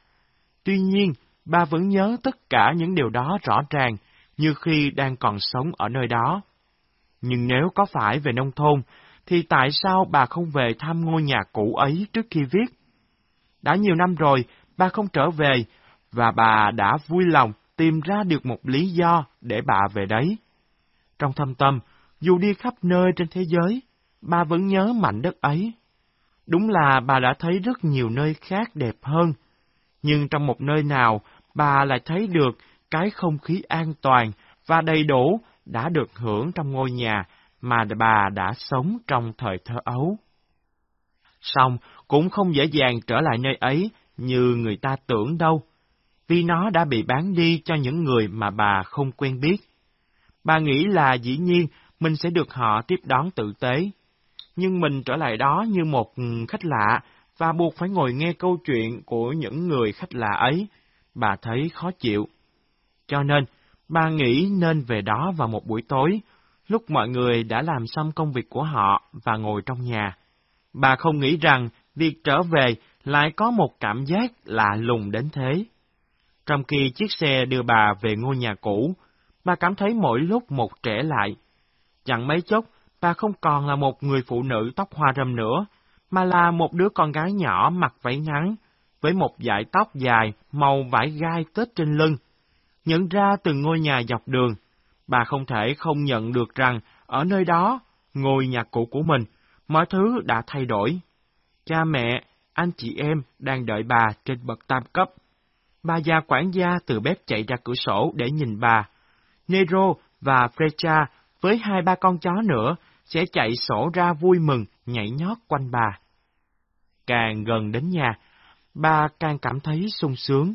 Tuy nhiên, bà vẫn nhớ tất cả những điều đó rõ ràng như khi đang còn sống ở nơi đó. Nhưng nếu có phải về nông thôn, thì tại sao bà không về thăm ngôi nhà cũ ấy trước khi viết? Đã nhiều năm rồi, bà không trở về, và bà đã vui lòng tìm ra được một lý do để bà về đấy. Trong thâm tâm, dù đi khắp nơi trên thế giới, bà vẫn nhớ mảnh đất ấy. Đúng là bà đã thấy rất nhiều nơi khác đẹp hơn, nhưng trong một nơi nào bà lại thấy được cái không khí an toàn và đầy đủ đã được hưởng trong ngôi nhà mà bà đã sống trong thời thơ ấu. Song cũng không dễ dàng trở lại nơi ấy như người ta tưởng đâu, vì nó đã bị bán đi cho những người mà bà không quen biết. Bà nghĩ là dĩ nhiên mình sẽ được họ tiếp đón tử tế, nhưng mình trở lại đó như một ừ, khách lạ và buộc phải ngồi nghe câu chuyện của những người khách lạ ấy, bà thấy khó chịu. Cho nên, bà nghĩ nên về đó vào một buổi tối, lúc mọi người đã làm xong công việc của họ và ngồi trong nhà. Bà không nghĩ rằng việc trở về lại có một cảm giác lạ lùng đến thế. Trong khi chiếc xe đưa bà về ngôi nhà cũ, bà cảm thấy mỗi lúc một trẻ lại. Chẳng mấy chốc, bà không còn là một người phụ nữ tóc hoa râm nữa, mà là một đứa con gái nhỏ mặc váy ngắn, với một dải tóc dài màu vải gai tết trên lưng. Nhận ra từng ngôi nhà dọc đường, bà không thể không nhận được rằng ở nơi đó, ngôi nhà cũ của mình, mọi thứ đã thay đổi. Cha mẹ, anh chị em đang đợi bà trên bậc tam cấp. Bà già quản gia từ bếp chạy ra cửa sổ để nhìn bà. Nero và Frecha với hai ba con chó nữa sẽ chạy sổ ra vui mừng, nhảy nhót quanh bà. Càng gần đến nhà, bà càng cảm thấy sung sướng.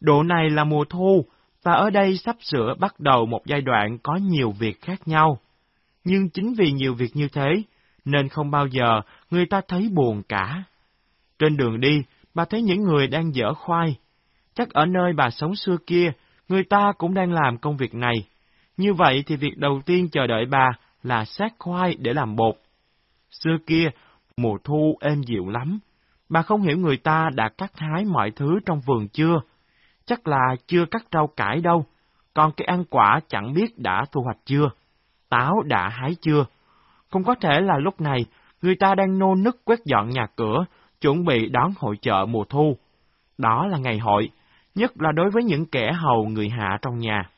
Độ này là mùa thu, và ở đây sắp sửa bắt đầu một giai đoạn có nhiều việc khác nhau. Nhưng chính vì nhiều việc như thế, nên không bao giờ người ta thấy buồn cả. Trên đường đi, bà thấy những người đang dở khoai. Chắc ở nơi bà sống xưa kia, người ta cũng đang làm công việc này. Như vậy thì việc đầu tiên chờ đợi bà là sát khoai để làm bột. Xưa kia, mùa thu êm dịu lắm. Bà không hiểu người ta đã cắt hái mọi thứ trong vườn chưa. Chắc là chưa cắt rau cải đâu, còn cái ăn quả chẳng biết đã thu hoạch chưa, táo đã hái chưa. Không có thể là lúc này người ta đang nô nức quét dọn nhà cửa, chuẩn bị đón hội chợ mùa thu. Đó là ngày hội, nhất là đối với những kẻ hầu người hạ trong nhà.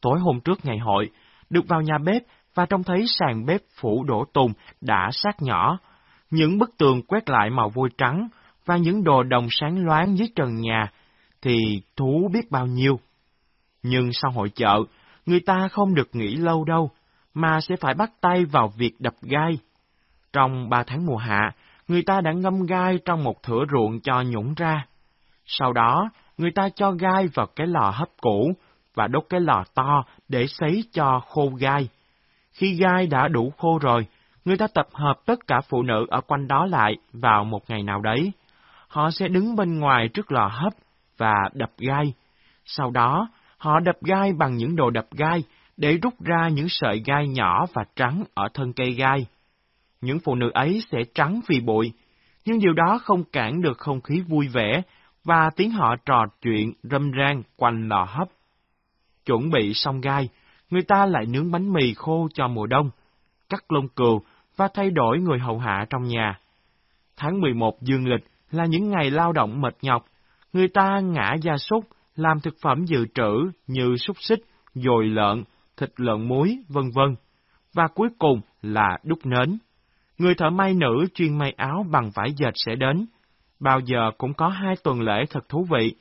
Tối hôm trước ngày hội, được vào nhà bếp và trông thấy sàn bếp phủ đổ tùng đã sát nhỏ, những bức tường quét lại màu vôi trắng và những đồ đồng sáng loáng dưới trần nhà, thì thú biết bao nhiêu. Nhưng sau hội chợ, người ta không được nghỉ lâu đâu, mà sẽ phải bắt tay vào việc đập gai. Trong ba tháng mùa hạ, người ta đã ngâm gai trong một thửa ruộng cho nhũng ra. Sau đó, người ta cho gai vào cái lò hấp cũ và đốt cái lò to để sấy cho khô gai. Khi gai đã đủ khô rồi, người ta tập hợp tất cả phụ nữ ở quanh đó lại vào một ngày nào đấy. Họ sẽ đứng bên ngoài trước lò hấp và đập gai. Sau đó, họ đập gai bằng những đồ đập gai để rút ra những sợi gai nhỏ và trắng ở thân cây gai. Những phụ nữ ấy sẽ trắng vì bụi, nhưng điều đó không cản được không khí vui vẻ và tiếng họ trò chuyện râm ran quanh lò hấp. Chuẩn bị xong gai, người ta lại nướng bánh mì khô cho mùa đông, cắt lông cừu và thay đổi người hầu hạ trong nhà. Tháng 11 dương lịch là những ngày lao động mệt nhọc, người ta ngã gia súc, làm thực phẩm dự trữ như xúc xích, dồi lợn, thịt lợn muối, vân vân. Và cuối cùng là đúc nến. Người thợ may nữ chuyên may áo bằng vải dệt sẽ đến. Bao giờ cũng có hai tuần lễ thật thú vị.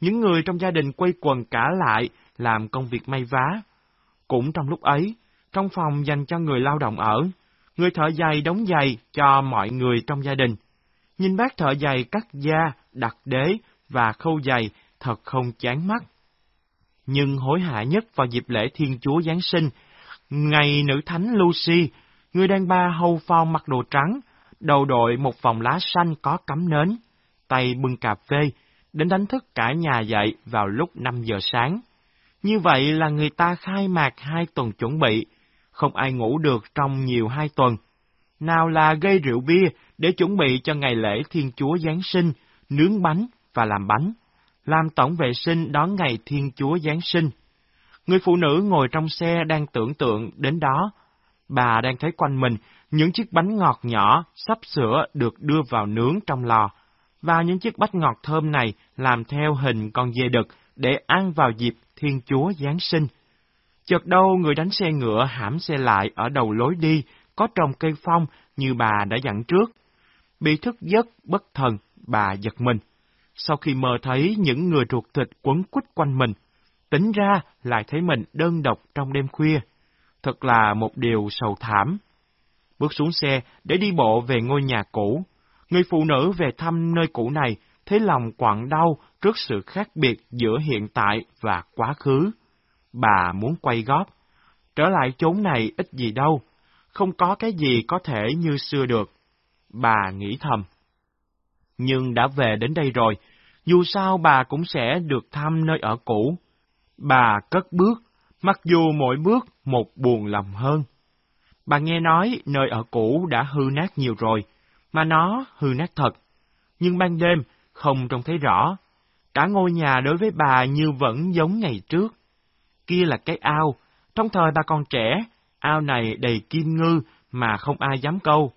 Những người trong gia đình quay quần cả lại làm công việc may vá. Cũng trong lúc ấy, trong phòng dành cho người lao động ở, người thợ giày đóng giày cho mọi người trong gia đình. Nhìn bác thợ giày cắt da, đặt đế và khâu giày thật không chán mắt. Nhưng hối hả nhất vào dịp lễ Thiên Chúa Giáng sinh, ngày nữ thánh Lucy, người đàn bà hầu phao mặc đồ trắng, đầu đội một vòng lá xanh có cắm nến, tay bưng cà phê, đến đánh thức cả nhà dậy vào lúc 5 giờ sáng. Như vậy là người ta khai mạc hai tuần chuẩn bị, không ai ngủ được trong nhiều hai tuần. Nào là gây rượu bia để chuẩn bị cho ngày lễ Thiên Chúa Giáng sinh, nướng bánh và làm bánh, làm tổng vệ sinh đón ngày Thiên Chúa Giáng sinh. Người phụ nữ ngồi trong xe đang tưởng tượng đến đó. Bà đang thấy quanh mình những chiếc bánh ngọt nhỏ sắp sửa được đưa vào nướng trong lò, và những chiếc bánh ngọt thơm này làm theo hình con dê đực để ăn vào dịp Thiên Chúa Giáng sinh. Chợt đâu người đánh xe ngựa hãm xe lại ở đầu lối đi, có trồng cây phong như bà đã dặn trước. Bị thức giấc bất thần, bà giật mình. Sau khi mơ thấy những người ruột thịt quấn quýt quanh mình, tính ra lại thấy mình đơn độc trong đêm khuya. thật là một điều sầu thảm. Bước xuống xe để đi bộ về ngôi nhà cũ, người phụ nữ về thăm nơi cũ này thấy lòng quặn đau trước sự khác biệt giữa hiện tại và quá khứ. Bà muốn quay góp. Trở lại chốn này ít gì đâu, không có cái gì có thể như xưa được. Bà nghĩ thầm. Nhưng đã về đến đây rồi, dù sao bà cũng sẽ được thăm nơi ở cũ. Bà cất bước, mặc dù mỗi bước một buồn lòng hơn. Bà nghe nói nơi ở cũ đã hư nát nhiều rồi, mà nó hư nát thật. Nhưng ban đêm không trông thấy rõ. Cả ngôi nhà đối với bà như vẫn giống ngày trước. Kia là cái ao, trong thời bà còn trẻ, ao này đầy kim ngư mà không ai dám câu,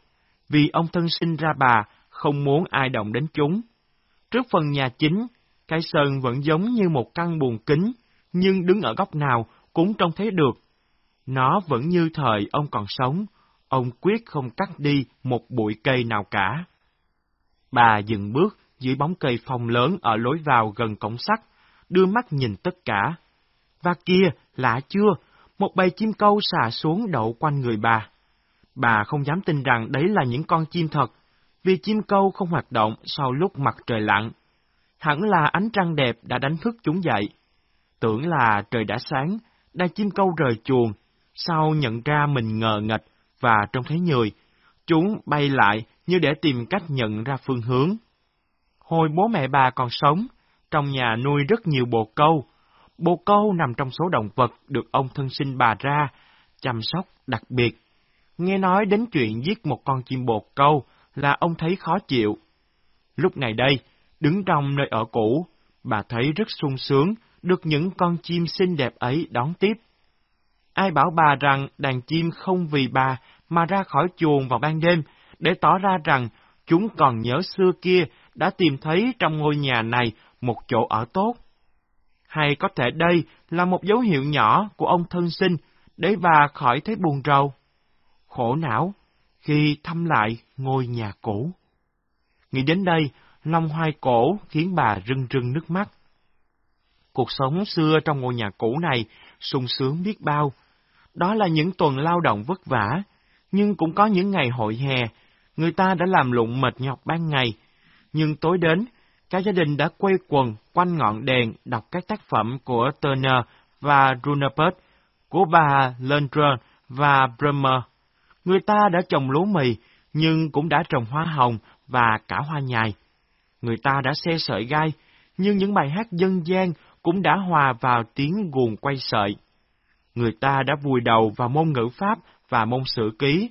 vì ông thân sinh ra bà không muốn ai động đến chúng. Trước phần nhà chính, cái sơn vẫn giống như một căn buồng kính, nhưng đứng ở góc nào cũng trông thấy được. Nó vẫn như thời ông còn sống, ông quyết không cắt đi một bụi cây nào cả. Bà dừng bước dưới bóng cây phong lớn ở lối vào gần cổng sắt, đưa mắt nhìn tất cả. Và kia, lạ chưa, một bầy chim câu xà xuống đậu quanh người bà. Bà không dám tin rằng đấy là những con chim thật, vì chim câu không hoạt động sau lúc mặt trời lặn. Hẳn là ánh trăng đẹp đã đánh thức chúng dậy. Tưởng là trời đã sáng, đa chim câu rời chuồng, sau nhận ra mình ngờ nghịch và trông thấy người, chúng bay lại như để tìm cách nhận ra phương hướng. Hồi bố mẹ bà còn sống, trong nhà nuôi rất nhiều bồ câu. Bồ câu nằm trong số động vật được ông thân sinh bà ra, chăm sóc đặc biệt. Nghe nói đến chuyện giết một con chim bồ câu là ông thấy khó chịu. Lúc này đây, đứng trong nơi ở cũ, bà thấy rất sung sướng được những con chim xinh đẹp ấy đón tiếp. Ai bảo bà rằng đàn chim không vì bà mà ra khỏi chuồng vào ban đêm để tỏ ra rằng chúng còn nhớ xưa kia đã tìm thấy trong ngôi nhà này một chỗ ở tốt. Hay có thể đây là một dấu hiệu nhỏ của ông thân sinh để bà khỏi thấy buồn rầu. Khổ não khi thăm lại ngôi nhà cũ. Nghĩ đến đây, lòng hoài cổ khiến bà rưng rưng nước mắt. Cuộc sống xưa trong ngôi nhà cũ này sung sướng biết bao. Đó là những tuần lao động vất vả, nhưng cũng có những ngày hội hè, người ta đã làm lụng mệt nhọc ban ngày, nhưng tối đến, cả gia đình đã quây quần quanh ngọn đèn đọc các tác phẩm của Turner và Runepert, của bà Lundgren và Bremer. Người ta đã trồng lúa mì, nhưng cũng đã trồng hoa hồng và cả hoa nhài. Người ta đã xe sợi gai, nhưng những bài hát dân gian cũng đã hòa vào tiếng guồng quay sợi. Người ta đã vùi đầu vào môn ngữ pháp và môn sử ký,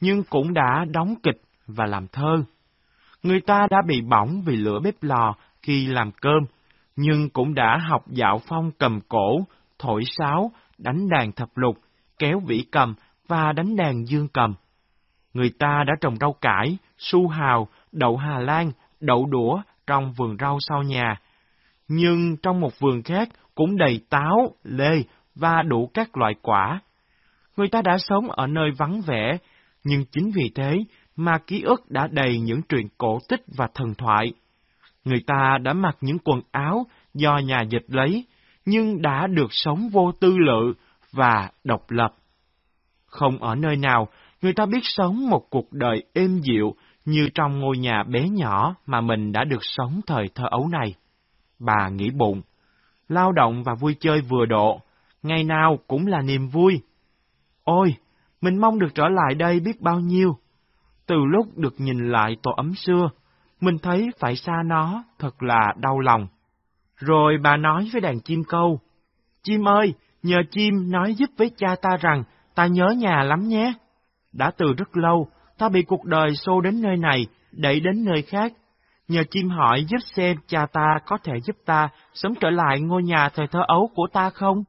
nhưng cũng đã đóng kịch và làm thơ. Người ta đã bị bỏng vì lửa bếp lò khi làm cơm, nhưng cũng đã học dạo phong cầm cổ, thổi sáo, đánh đàn thập lục, kéo vĩ cầm và đánh đàn dương cầm. Người ta đã trồng rau cải, su hào, đậu Hà Lan, đậu đũa trong vườn rau sau nhà. Nhưng trong một vườn khác cũng đầy táo, lê và đủ các loại quả. Người ta đã sống ở nơi vắng vẻ, nhưng chính vì thế mà ký ức đã đầy những truyện cổ tích và thần thoại. Người ta đã mặc những quần áo do nhà dịch lấy, nhưng đã được sống vô tư lự và độc lập. Không ở nơi nào, người ta biết sống một cuộc đời êm dịu như trong ngôi nhà bé nhỏ mà mình đã được sống thời thơ ấu này. Bà nghĩ bụng, lao động và vui chơi vừa độ, ngày nào cũng là niềm vui. Ôi, mình mong được trở lại đây biết bao nhiêu. Từ lúc được nhìn lại tổ ấm xưa, mình thấy phải xa nó thật là đau lòng. Rồi bà nói với đàn chim câu, Chim ơi, nhờ chim nói giúp với cha ta rằng ta nhớ nhà lắm nhé. Đã từ rất lâu, ta bị cuộc đời xô đến nơi này, đẩy đến nơi khác. Nhờ chim hỏi giúp xem cha ta có thể giúp ta sớm trở lại ngôi nhà thời thơ ấu của ta không?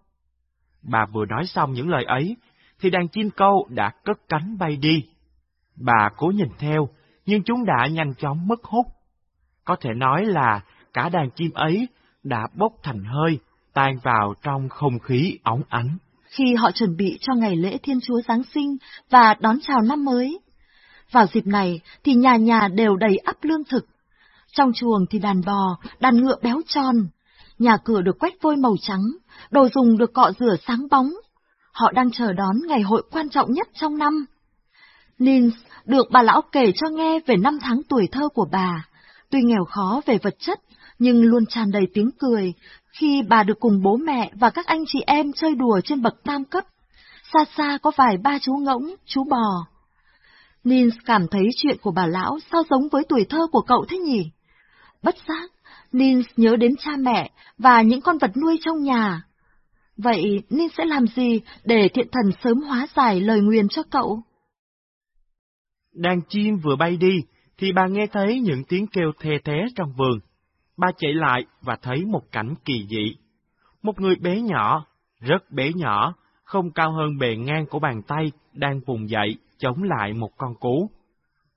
Bà vừa nói xong những lời ấy, thì đàn chim câu đã cất cánh bay đi. Bà cố nhìn theo, nhưng chúng đã nhanh chóng mất hút. Có thể nói là cả đàn chim ấy đã bốc thành hơi, tan vào trong không khí óng ánh. Khi họ chuẩn bị cho ngày lễ Thiên Chúa Giáng sinh và đón chào năm mới. Vào dịp này thì nhà nhà đều đầy ắp lương thực. Trong chuồng thì đàn bò, đàn ngựa béo tròn. Nhà cửa được quét vôi màu trắng, đồ dùng được cọ rửa sáng bóng. họ đang chờ đón ngày hội quan trọng nhất trong năm. Nins được bà lão kể cho nghe về năm tháng tuổi thơ của bà, tuy nghèo khó về vật chất, nhưng luôn tràn đầy tiếng cười khi bà được cùng bố mẹ và các anh chị em chơi đùa trên bậc tam cấp. Xa xa có vài ba chú ngỗng, chú bò. Nins cảm thấy chuyện của bà lão sao giống với tuổi thơ của cậu thế nhỉ? Bất giác, Nins nhớ đến cha mẹ và những con vật nuôi trong nhà. Vậy Nins sẽ làm gì để thiện thần sớm hóa giải lời nguyền cho cậu? Đàn chim vừa bay đi, thì bà nghe thấy những tiếng kêu thê thế trong vườn. Bà chạy lại và thấy một cảnh kỳ dị. Một người bé nhỏ, rất bé nhỏ, không cao hơn bề ngang của bàn tay, đang vùng dậy, chống lại một con cú.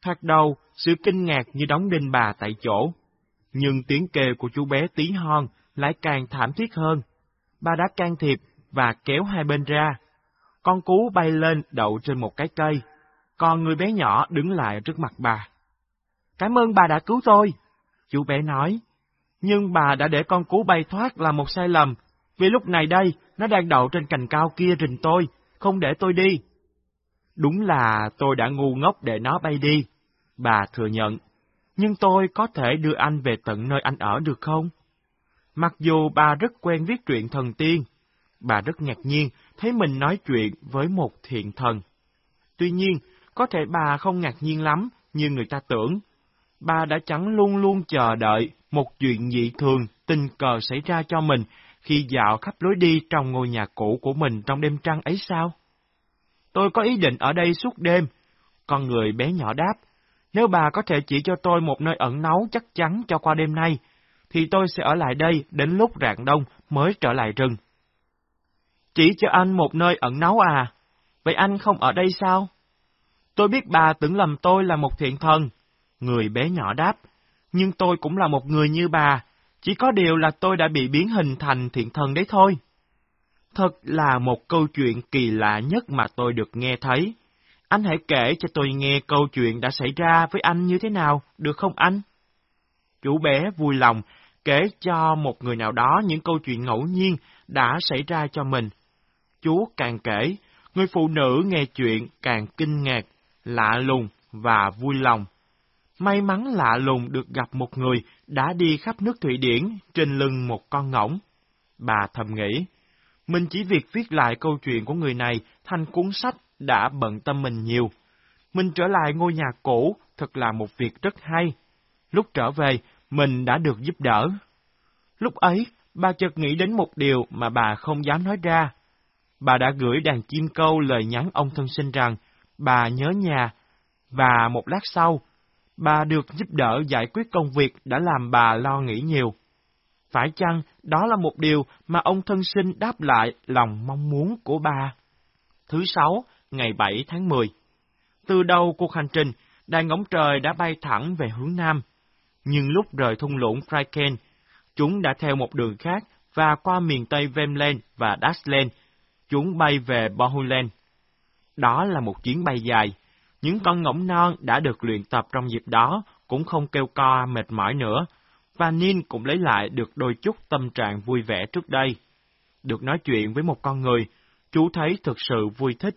Thoạt đầu, sự kinh ngạc như đóng đinh bà tại chỗ. Nhưng tiếng kêu của chú bé tí hon lại càng thảm thiết hơn. Bà đã can thiệp và kéo hai bên ra. Con cú bay lên đậu trên một cái cây, còn người bé nhỏ đứng lại trước mặt bà. Cảm ơn bà đã cứu tôi, chú bé nói. Nhưng bà đã để con cú bay thoát là một sai lầm, vì lúc này đây, nó đang đậu trên cành cao kia rình tôi, không để tôi đi. Đúng là tôi đã ngu ngốc để nó bay đi, bà thừa nhận. Nhưng tôi có thể đưa anh về tận nơi anh ở được không? Mặc dù bà rất quen viết truyện thần tiên, bà rất ngạc nhiên thấy mình nói chuyện với một thiện thần. Tuy nhiên, có thể bà không ngạc nhiên lắm như người ta tưởng. Bà đã chẳng luôn luôn chờ đợi một chuyện dị thường tình cờ xảy ra cho mình khi dạo khắp lối đi trong ngôi nhà cũ của mình trong đêm trăng ấy sao? Tôi có ý định ở đây suốt đêm. Con người bé nhỏ đáp, nếu bà có thể chỉ cho tôi một nơi ẩn náu chắc chắn cho qua đêm nay, thì tôi sẽ ở lại đây đến lúc rạng đông mới trở lại rừng. Chỉ cho anh một nơi ẩn náu à? Vậy anh không ở đây sao? Tôi biết bà tưởng lầm tôi là một thiện thần. Người bé nhỏ đáp, nhưng tôi cũng là một người như bà, chỉ có điều là tôi đã bị biến hình thành thiện thần đấy thôi. Thật là một câu chuyện kỳ lạ nhất mà tôi được nghe thấy. Anh hãy kể cho tôi nghe câu chuyện đã xảy ra với anh như thế nào, được không anh? Chủ bé vui lòng kể cho một người nào đó những câu chuyện ngẫu nhiên đã xảy ra cho mình. Chú càng kể, người phụ nữ nghe chuyện càng kinh ngạc, lạ lùng và vui lòng. May mắn lạ lùng được gặp một người đã đi khắp nước Thụy Điển trên lưng một con ngỗng. Bà thầm nghĩ, mình chỉ việc viết lại câu chuyện của người này thành cuốn sách đã bận tâm mình nhiều. Mình trở lại ngôi nhà cũ thật là một việc rất hay. Lúc trở về, mình đã được giúp đỡ. Lúc ấy, bà chợt nghĩ đến một điều mà bà không dám nói ra. Bà đã gửi đàn chim câu lời nhắn ông thân sinh rằng bà nhớ nhà, và một lát sau, bà được giúp đỡ giải quyết công việc đã làm bà lo nghĩ nhiều. Phải chăng đó là một điều mà ông thân sinh đáp lại lòng mong muốn của bà? Thứ sáu, ngày 7 tháng 10 Từ đầu cuộc hành trình, đàn ngỗng trời đã bay thẳng về hướng Nam. Nhưng lúc rời thung lũng Fryken, chúng đã theo một đường khác và qua miền Tây Vemlen và Dashland. chúng bay về Bohulen. Đó là một chuyến bay dài. Những con ngỗng non đã được luyện tập trong dịp đó cũng không kêu co mệt mỏi nữa, và Nin cũng lấy lại được đôi chút tâm trạng vui vẻ trước đây. Được nói chuyện với một con người, chú thấy thực sự vui thích.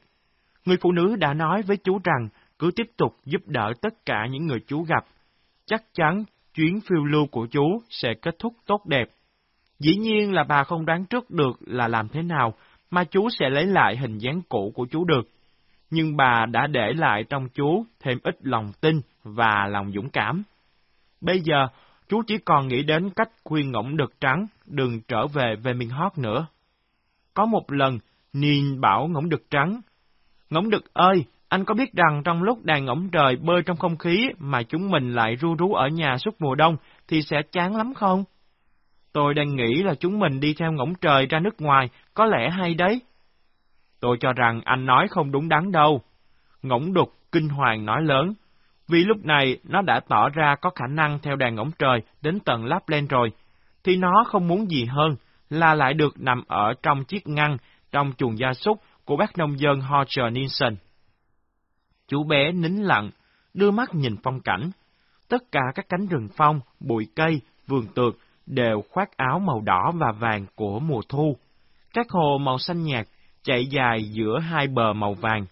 Người phụ nữ đã nói với chú rằng cứ tiếp tục giúp đỡ tất cả những người chú gặp. Chắc chắn chuyến phiêu lưu của chú sẽ kết thúc tốt đẹp. Dĩ nhiên là bà không đoán trước được là làm thế nào mà chú sẽ lấy lại hình dáng cũ của chú được. Nhưng bà đã để lại trong chú thêm ít lòng tin và lòng dũng cảm. Bây giờ, chú chỉ còn nghĩ đến cách khuyên ngỗng đực trắng đừng trở về về miền hót nữa. Có một lần, Niên bảo ngỗng đực trắng, Ngỗng đực ơi, anh có biết rằng trong lúc đàn ngỗng trời bơi trong không khí mà chúng mình lại ru rú ở nhà suốt mùa đông thì sẽ chán lắm không? Tôi đang nghĩ là chúng mình đi theo ngỗng trời ra nước ngoài, có lẽ hay đấy. Tôi cho rằng anh nói không đúng đắn đâu. Ngỗng đục kinh hoàng nói lớn, vì lúc này nó đã tỏ ra có khả năng theo đàn ngỗng trời đến tận lên rồi, thì nó không muốn gì hơn là lại được nằm ở trong chiếc ngăn trong chuồng gia súc của bác nông dân Roger Nielsen. Chú bé nín lặng, đưa mắt nhìn phong cảnh. Tất cả các cánh rừng phong, bụi cây, vườn tược đều khoác áo màu đỏ và vàng của mùa thu. Các hồ màu xanh nhạt chạy dài giữa hai bờ màu vàng.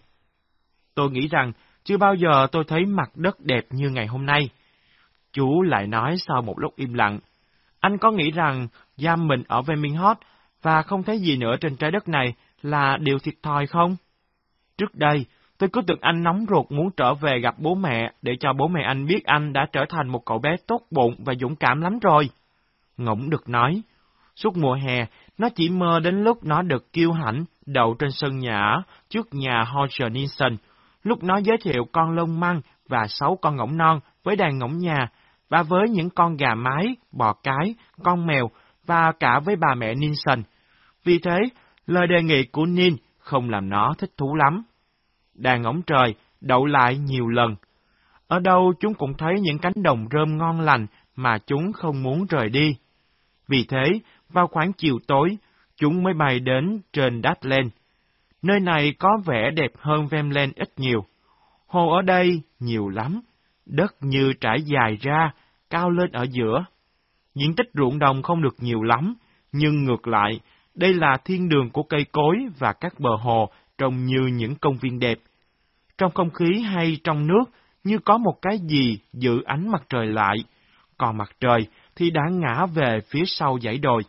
Tôi nghĩ rằng chưa bao giờ tôi thấy mặt đất đẹp như ngày hôm nay. Chú lại nói sau một lúc im lặng. Anh có nghĩ rằng giam mình ở Verminghot và không thấy gì nữa trên trái đất này là điều thiệt thòi không? Trước đây, tôi cứ tưởng anh nóng ruột muốn trở về gặp bố mẹ để cho bố mẹ anh biết anh đã trở thành một cậu bé tốt bụng và dũng cảm lắm rồi. Ngỗng được nói, suốt mùa hè, nó chỉ mơ đến lúc nó được kiêu hãnh đậu trên sân nhà trước nhà Hodger Nielsen, lúc nó giới thiệu con lông măng và sáu con ngỗng non với đàn ngỗng nhà, và với những con gà mái, bò cái, con mèo, và cả với bà mẹ Nielsen. Vì thế, lời đề nghị của Nin không làm nó thích thú lắm. Đàn ngỗng trời đậu lại nhiều lần. Ở đâu chúng cũng thấy những cánh đồng rơm ngon lành mà chúng không muốn rời đi. Vì thế, vào khoảng chiều tối, chúng mới bay đến trên Datland. Nơi này có vẻ đẹp hơn Vemlen ít nhiều. Hồ ở đây nhiều lắm, đất như trải dài ra, cao lên ở giữa. Diện tích ruộng đồng không được nhiều lắm, nhưng ngược lại, đây là thiên đường của cây cối và các bờ hồ trông như những công viên đẹp. Trong không khí hay trong nước, như có một cái gì giữ ánh mặt trời lại, còn mặt trời thì đã ngã về phía sau dãy đồi.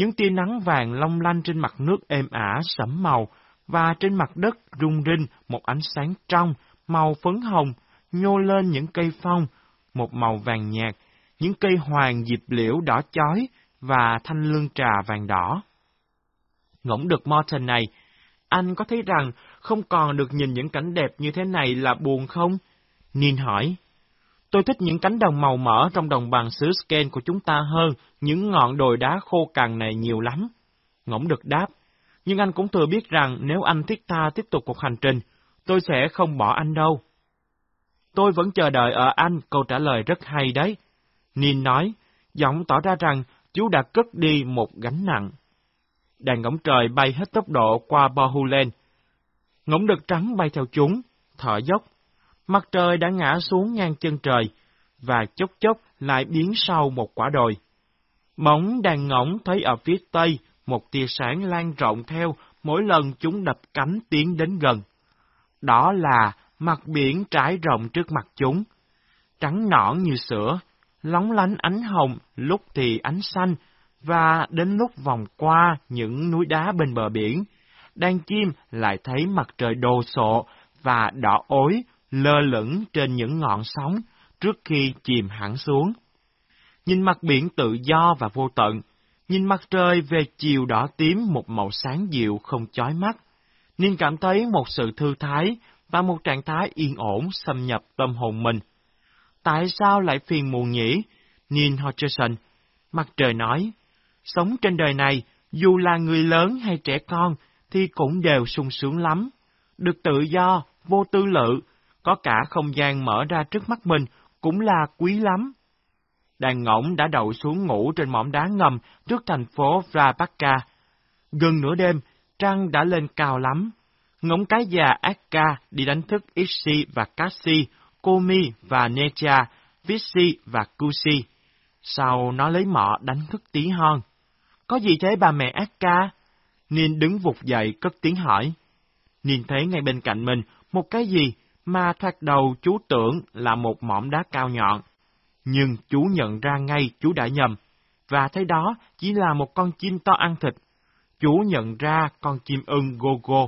Những tia nắng vàng long lanh trên mặt nước êm ả sẫm màu, và trên mặt đất rung rinh một ánh sáng trong, màu phấn hồng, nhô lên những cây phong, một màu vàng nhạt, những cây hoàng diệp liễu đỏ chói và thanh lương trà vàng đỏ. Ngỗng được Morton này, anh có thấy rằng không còn được nhìn những cảnh đẹp như thế này là buồn không? Nin hỏi. Tôi thích những cánh đồng màu mỡ trong đồng bằng xứ Sken của chúng ta hơn những ngọn đồi đá khô cằn này nhiều lắm. Ngỗng được đáp. Nhưng anh cũng thừa biết rằng nếu anh thiết tha tiếp tục cuộc hành trình, tôi sẽ không bỏ anh đâu. Tôi vẫn chờ đợi ở anh câu trả lời rất hay đấy. Nin nói, giọng tỏ ra rằng chú đã cất đi một gánh nặng. Đàn ngỗng trời bay hết tốc độ qua Bohulen. Ngỗng đực trắng bay theo chúng, thở dốc. Mặt trời đã ngã xuống ngang chân trời, và chốc chốc lại biến sau một quả đồi. Móng đàn ngỗng thấy ở phía tây một tia sáng lan rộng theo mỗi lần chúng đập cánh tiến đến gần. Đó là mặt biển trải rộng trước mặt chúng, trắng nõn như sữa, lóng lánh ánh hồng, lúc thì ánh xanh, và đến lúc vòng qua những núi đá bên bờ biển, đàn chim lại thấy mặt trời đồ sộ và đỏ ối lơ lửng trên những ngọn sóng trước khi chìm hẳn xuống. Nhìn mặt biển tự do và vô tận, nhìn mặt trời về chiều đỏ tím một màu sáng dịu không chói mắt, nên cảm thấy một sự thư thái và một trạng thái yên ổn xâm nhập tâm hồn mình. Tại sao lại phiền muộn nhỉ? Neil Hodgson, mặt trời nói, sống trên đời này, dù là người lớn hay trẻ con, thì cũng đều sung sướng lắm. Được tự do, vô tư lự, có cả không gian mở ra trước mắt mình, cũng là quý lắm. Đàn ngỗng đã đậu xuống ngủ trên mỏm đá ngầm trước thành phố Vrabaka. Gần nửa đêm, trăng đã lên cao lắm. Ngỗng cái già Akka đi đánh thức Ixi và Kasi, Komi và Necha, Visi và Kusi. Sau nó lấy mọ đánh thức tí hon. Có gì thế bà mẹ Akka? Nin đứng vụt dậy cất tiếng hỏi. Nhìn thấy ngay bên cạnh mình một cái gì mà thoạt đầu chú tưởng là một mỏm đá cao nhọn. Nhưng chú nhận ra ngay chú đã nhầm, và thấy đó chỉ là một con chim to ăn thịt. Chú nhận ra con chim ưng Gogo.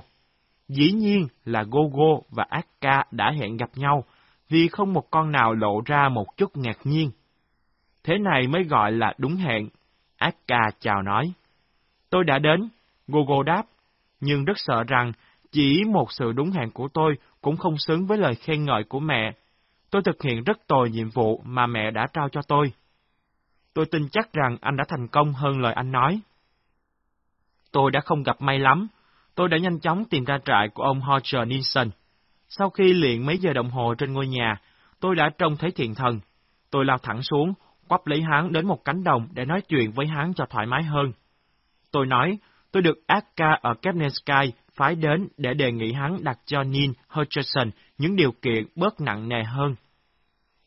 Dĩ nhiên là Gogo và Akka đã hẹn gặp nhau, vì không một con nào lộ ra một chút ngạc nhiên. Thế này mới gọi là đúng hẹn. Akka chào nói. Tôi đã đến, Gogo đáp, nhưng rất sợ rằng chỉ một sự đúng hẹn của tôi cũng không xứng với lời khen ngợi của mẹ. Tôi thực hiện rất tồi nhiệm vụ mà mẹ đã trao cho tôi. Tôi tin chắc rằng anh đã thành công hơn lời anh nói. Tôi đã không gặp may lắm. Tôi đã nhanh chóng tìm ra trại của ông Hodger Nielsen. Sau khi luyện mấy giờ đồng hồ trên ngôi nhà, tôi đã trông thấy thiện thần. Tôi lao thẳng xuống, quắp lấy hắn đến một cánh đồng để nói chuyện với hắn cho thoải mái hơn. Tôi nói, tôi được Akka ở Sky phái đến để đề nghị hắn đặt cho Neil Hutcherson những điều kiện bớt nặng nề hơn.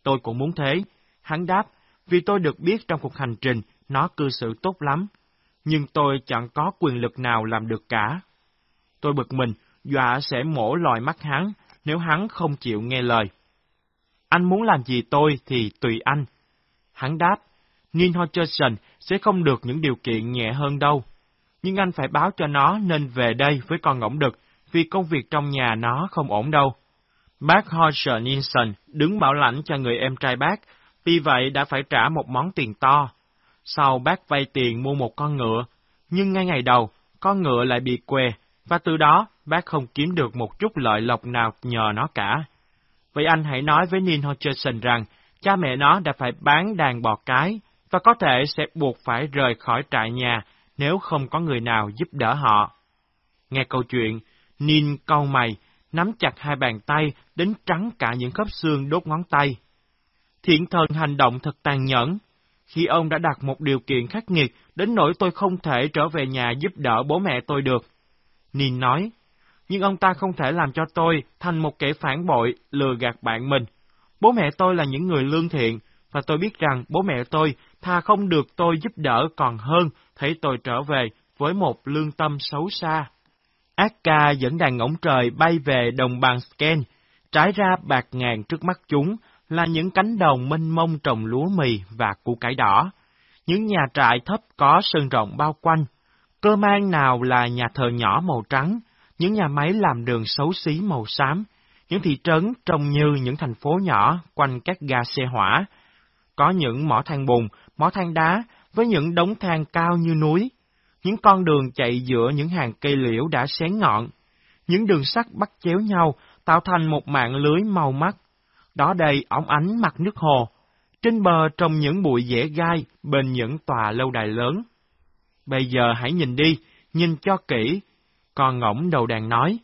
Tôi cũng muốn thế, hắn đáp, vì tôi được biết trong cuộc hành trình nó cư xử tốt lắm, nhưng tôi chẳng có quyền lực nào làm được cả. Tôi bực mình, dọa sẽ mổ lòi mắt hắn nếu hắn không chịu nghe lời. Anh muốn làm gì tôi thì tùy anh. Hắn đáp, Neil Hutcherson sẽ không được những điều kiện nhẹ hơn đâu. Nhưng anh phải báo cho nó nên về đây với con ngỗng đực, vì công việc trong nhà nó không ổn đâu. Bác Hodgson Nilsson đứng bảo lãnh cho người em trai bác, vì vậy đã phải trả một món tiền to. Sau bác vay tiền mua một con ngựa, nhưng ngay ngày đầu, con ngựa lại bị què, và từ đó bác không kiếm được một chút lợi lộc nào nhờ nó cả. Vậy anh hãy nói với Neil Hodgson rằng cha mẹ nó đã phải bán đàn bò cái và có thể sẽ buộc phải rời khỏi trại nhà nếu không có người nào giúp đỡ họ. Nghe câu chuyện, Nin cau mày, nắm chặt hai bàn tay đến trắng cả những khớp xương đốt ngón tay. Thiện thần hành động thật tàn nhẫn. Khi ông đã đặt một điều kiện khắc nghiệt đến nỗi tôi không thể trở về nhà giúp đỡ bố mẹ tôi được. Nin nói, nhưng ông ta không thể làm cho tôi thành một kẻ phản bội, lừa gạt bạn mình. Bố mẹ tôi là những người lương thiện, và tôi biết rằng bố mẹ tôi thà không được tôi giúp đỡ còn hơn thấy tôi trở về với một lương tâm xấu xa. Ác ca dẫn đàn ngỗng trời bay về đồng bằng Sken, trái ra bạc ngàn trước mắt chúng là những cánh đồng mênh mông trồng lúa mì và củ cải đỏ. Những nhà trại thấp có sân rộng bao quanh, cơ mang nào là nhà thờ nhỏ màu trắng, những nhà máy làm đường xấu xí màu xám, những thị trấn trông như những thành phố nhỏ quanh các ga xe hỏa. Có những mỏ than bùn, mỏ than đá với những đống than cao như núi, những con đường chạy giữa những hàng cây liễu đã xén ngọn, những đường sắt bắt chéo nhau tạo thành một mạng lưới màu mắt. Đó đầy óng ánh mặt nước hồ, trên bờ trồng những bụi dẻ gai bên những tòa lâu đài lớn. Bây giờ hãy nhìn đi, nhìn cho kỹ. Con ngỗng đầu đàn nói,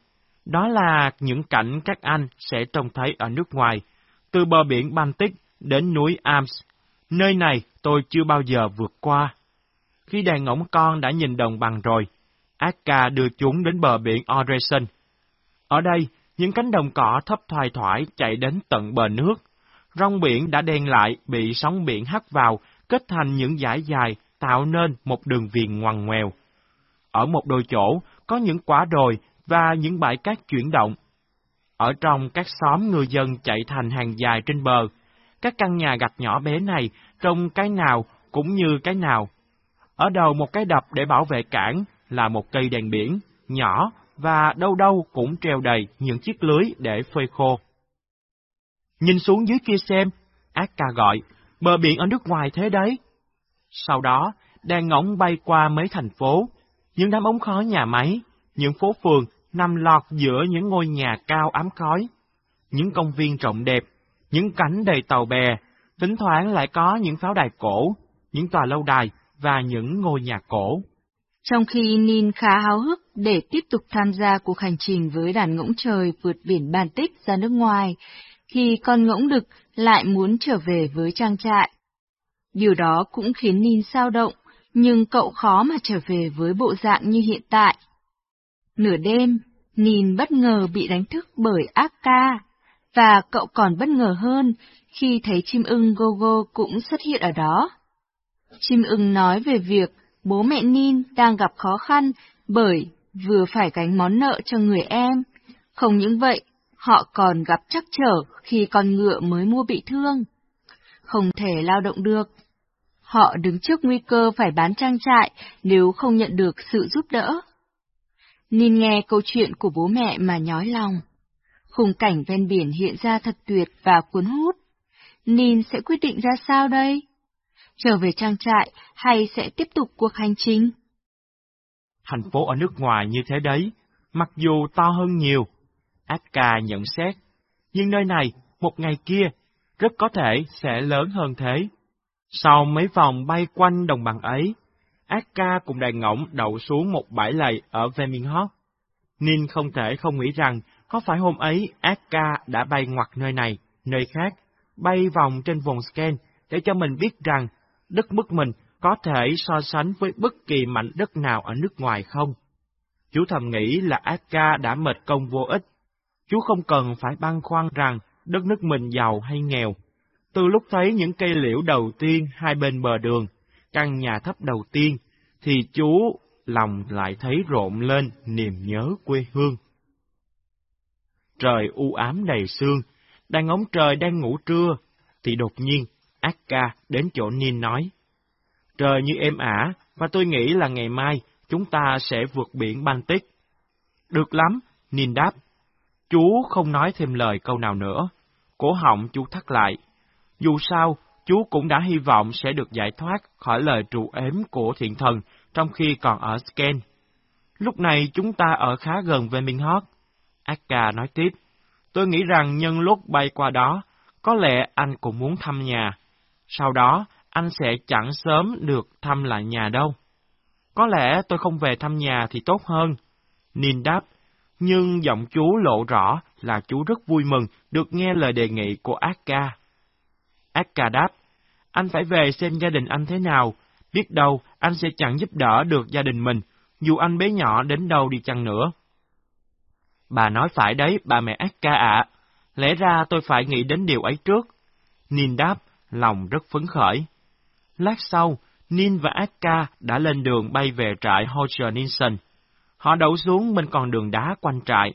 đó là những cảnh các anh sẽ trông thấy ở nước ngoài, từ bờ biển Baltic đến núi Alps. Nơi này tôi chưa bao giờ vượt qua. Khi đàn ngỗng con đã nhìn đồng bằng rồi, Akka đưa chúng đến bờ biển Oresen. Ở đây, những cánh đồng cỏ thấp thoai thoải chạy đến tận bờ nước. Rong biển đã đen lại, bị sóng biển hắt vào, kết thành những dải dài, tạo nên một đường viền ngoằn ngoèo. Ở một đôi chỗ, có những quả đồi và những bãi cát chuyển động. Ở trong các xóm người dân chạy thành hàng dài trên bờ, các căn nhà gạch nhỏ bé này trông cái nào cũng như cái nào. Ở đầu một cái đập để bảo vệ cảng là một cây đèn biển, nhỏ và đâu đâu cũng treo đầy những chiếc lưới để phơi khô. Nhìn xuống dưới kia xem, ác ca gọi, bờ biển ở nước ngoài thế đấy. Sau đó, đèn ngỗng bay qua mấy thành phố, những đám ống khói nhà máy, những phố phường nằm lọt giữa những ngôi nhà cao ám khói, những công viên rộng đẹp, những cánh đầy tàu bè, thỉnh thoảng lại có những pháo đài cổ, những tòa lâu đài và những ngôi nhà cổ. Trong khi Nin khá háo hức để tiếp tục tham gia cuộc hành trình với đàn ngỗng trời vượt biển Baltic ra nước ngoài, thì con ngỗng đực lại muốn trở về với trang trại. Điều đó cũng khiến Nin sao động, nhưng cậu khó mà trở về với bộ dạng như hiện tại. Nửa đêm, Nin bất ngờ bị đánh thức bởi ác ca, và cậu còn bất ngờ hơn khi thấy chim ưng Gogo cũng xuất hiện ở đó. Chim ưng nói về việc bố mẹ Nin đang gặp khó khăn bởi vừa phải gánh món nợ cho người em. Không những vậy, họ còn gặp trắc trở khi con ngựa mới mua bị thương. Không thể lao động được. Họ đứng trước nguy cơ phải bán trang trại nếu không nhận được sự giúp đỡ. Nin nghe câu chuyện của bố mẹ mà nhói lòng. Khung cảnh ven biển hiện ra thật tuyệt và cuốn hút. Nin sẽ quyết định ra sao đây? Trở về trang trại hay sẽ tiếp tục cuộc hành trình? Thành phố ở nước ngoài như thế đấy, mặc dù to hơn nhiều, Akka nhận xét, nhưng nơi này, một ngày kia, rất có thể sẽ lớn hơn thế. Sau mấy vòng bay quanh đồng bằng ấy, Akka cùng đàn ngỗng đậu xuống một bãi lầy ở Veminghot. Nin không thể không nghĩ rằng có phải hôm ấy Akka đã bay ngoặt nơi này, nơi khác, bay vòng trên vùng scan để cho mình biết rằng đất nước mình có thể so sánh với bất kỳ mảnh đất nào ở nước ngoài không? Chú thầm nghĩ là Akka đã mệt công vô ích. Chú không cần phải băn khoăn rằng đất nước mình giàu hay nghèo. Từ lúc thấy những cây liễu đầu tiên hai bên bờ đường, căn nhà thấp đầu tiên, thì chú lòng lại thấy rộn lên niềm nhớ quê hương. Trời u ám đầy sương, đang ngóng trời đang ngủ trưa, thì đột nhiên Akka đến chỗ Nin nói. Trời như êm ả, và tôi nghĩ là ngày mai chúng ta sẽ vượt biển Baltic. Được lắm, Nin đáp. Chú không nói thêm lời câu nào nữa. Cổ họng chú thắt lại. Dù sao, chú cũng đã hy vọng sẽ được giải thoát khỏi lời trụ ếm của thiện thần trong khi còn ở Sken. Lúc này chúng ta ở khá gần về Minhot. Akka nói tiếp, tôi nghĩ rằng nhân lúc bay qua đó, có lẽ anh cũng muốn thăm nhà. Sau đó, anh sẽ chẳng sớm được thăm lại nhà đâu. Có lẽ tôi không về thăm nhà thì tốt hơn. Nin đáp, nhưng giọng chú lộ rõ là chú rất vui mừng được nghe lời đề nghị của Akka. Akka đáp, anh phải về xem gia đình anh thế nào, biết đâu anh sẽ chẳng giúp đỡ được gia đình mình, dù anh bé nhỏ đến đâu đi chăng nữa. Bà nói phải đấy, bà mẹ Akka ạ. Lẽ ra tôi phải nghĩ đến điều ấy trước. Nin đáp, lòng rất phấn khởi. Lát sau, Nin và Akka đã lên đường bay về trại Hoger Ninson. Họ đậu xuống bên con đường đá quanh trại.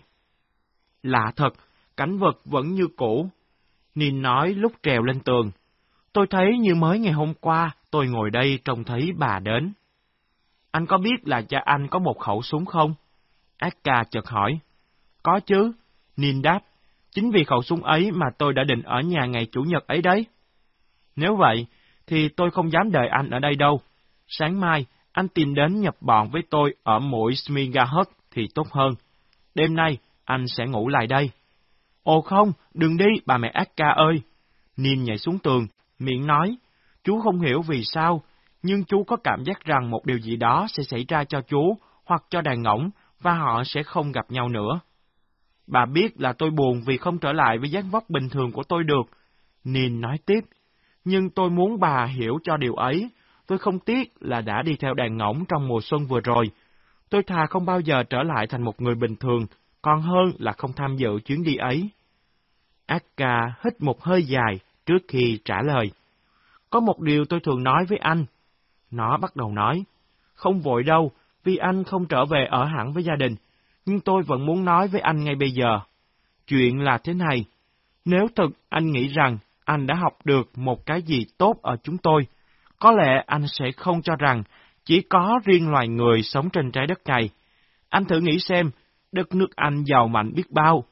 Lạ thật, cảnh vật vẫn như cũ. Nin nói lúc trèo lên tường. Tôi thấy như mới ngày hôm qua, tôi ngồi đây trông thấy bà đến. Anh có biết là cha anh có một khẩu súng không? Akka chợt hỏi. Có chứ, Nin đáp. Chính vì khẩu súng ấy mà tôi đã định ở nhà ngày Chủ nhật ấy đấy. Nếu vậy, thì tôi không dám đợi anh ở đây đâu. Sáng mai, anh tìm đến nhập bọn với tôi ở mũi Smigahut thì tốt hơn. Đêm nay, anh sẽ ngủ lại đây. Ồ không, đừng đi, bà mẹ Akka ơi. Nin nhảy xuống tường, miệng nói, chú không hiểu vì sao, nhưng chú có cảm giác rằng một điều gì đó sẽ xảy ra cho chú hoặc cho đàn ngỗng và họ sẽ không gặp nhau nữa. Bà biết là tôi buồn vì không trở lại với dáng vóc bình thường của tôi được. Nin nói tiếp, nhưng tôi muốn bà hiểu cho điều ấy. Tôi không tiếc là đã đi theo đàn ngỗng trong mùa xuân vừa rồi. Tôi thà không bao giờ trở lại thành một người bình thường, còn hơn là không tham dự chuyến đi ấy. Akka hít một hơi dài trước khi trả lời. Có một điều tôi thường nói với anh. Nó bắt đầu nói, không vội đâu, vì anh không trở về ở hẳn với gia đình, nhưng tôi vẫn muốn nói với anh ngay bây giờ. Chuyện là thế này, nếu thực anh nghĩ rằng anh đã học được một cái gì tốt ở chúng tôi, có lẽ anh sẽ không cho rằng chỉ có riêng loài người sống trên trái đất này. Anh thử nghĩ xem, đất nước Anh giàu mạnh biết bao.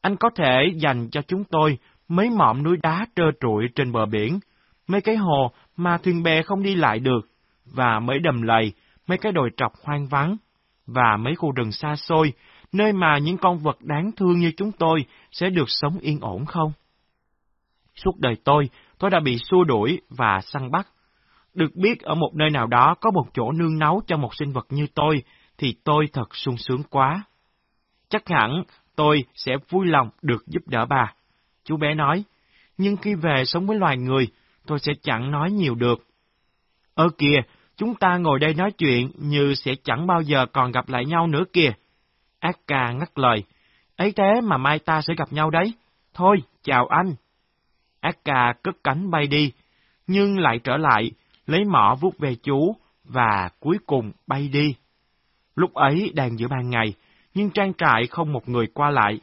Anh có thể dành cho chúng tôi mấy mỏm núi đá trơ trụi trên bờ biển, mấy cái hồ mà thuyền bè không đi lại được, và mấy đầm lầy, mấy cái đồi trọc hoang vắng, và mấy khu rừng xa xôi, nơi mà những con vật đáng thương như chúng tôi sẽ được sống yên ổn không? Suốt đời tôi, tôi đã bị xua đuổi và săn bắt. Được biết ở một nơi nào đó có một chỗ nương náu cho một sinh vật như tôi, thì tôi thật sung sướng quá. Chắc hẳn tôi sẽ vui lòng được giúp đỡ bà. Chú bé nói, nhưng khi về sống với loài người, tôi sẽ chẳng nói nhiều được. Ơ kìa, chúng ta ngồi đây nói chuyện như sẽ chẳng bao giờ còn gặp lại nhau nữa kìa. ca ngắt lời, ấy thế mà mai ta sẽ gặp nhau đấy. Thôi, chào anh. Ác ca cất cánh bay đi, nhưng lại trở lại, lấy mỏ vuốt về chú, và cuối cùng bay đi. Lúc ấy đang giữa ban ngày, nhưng trang trại không một người qua lại.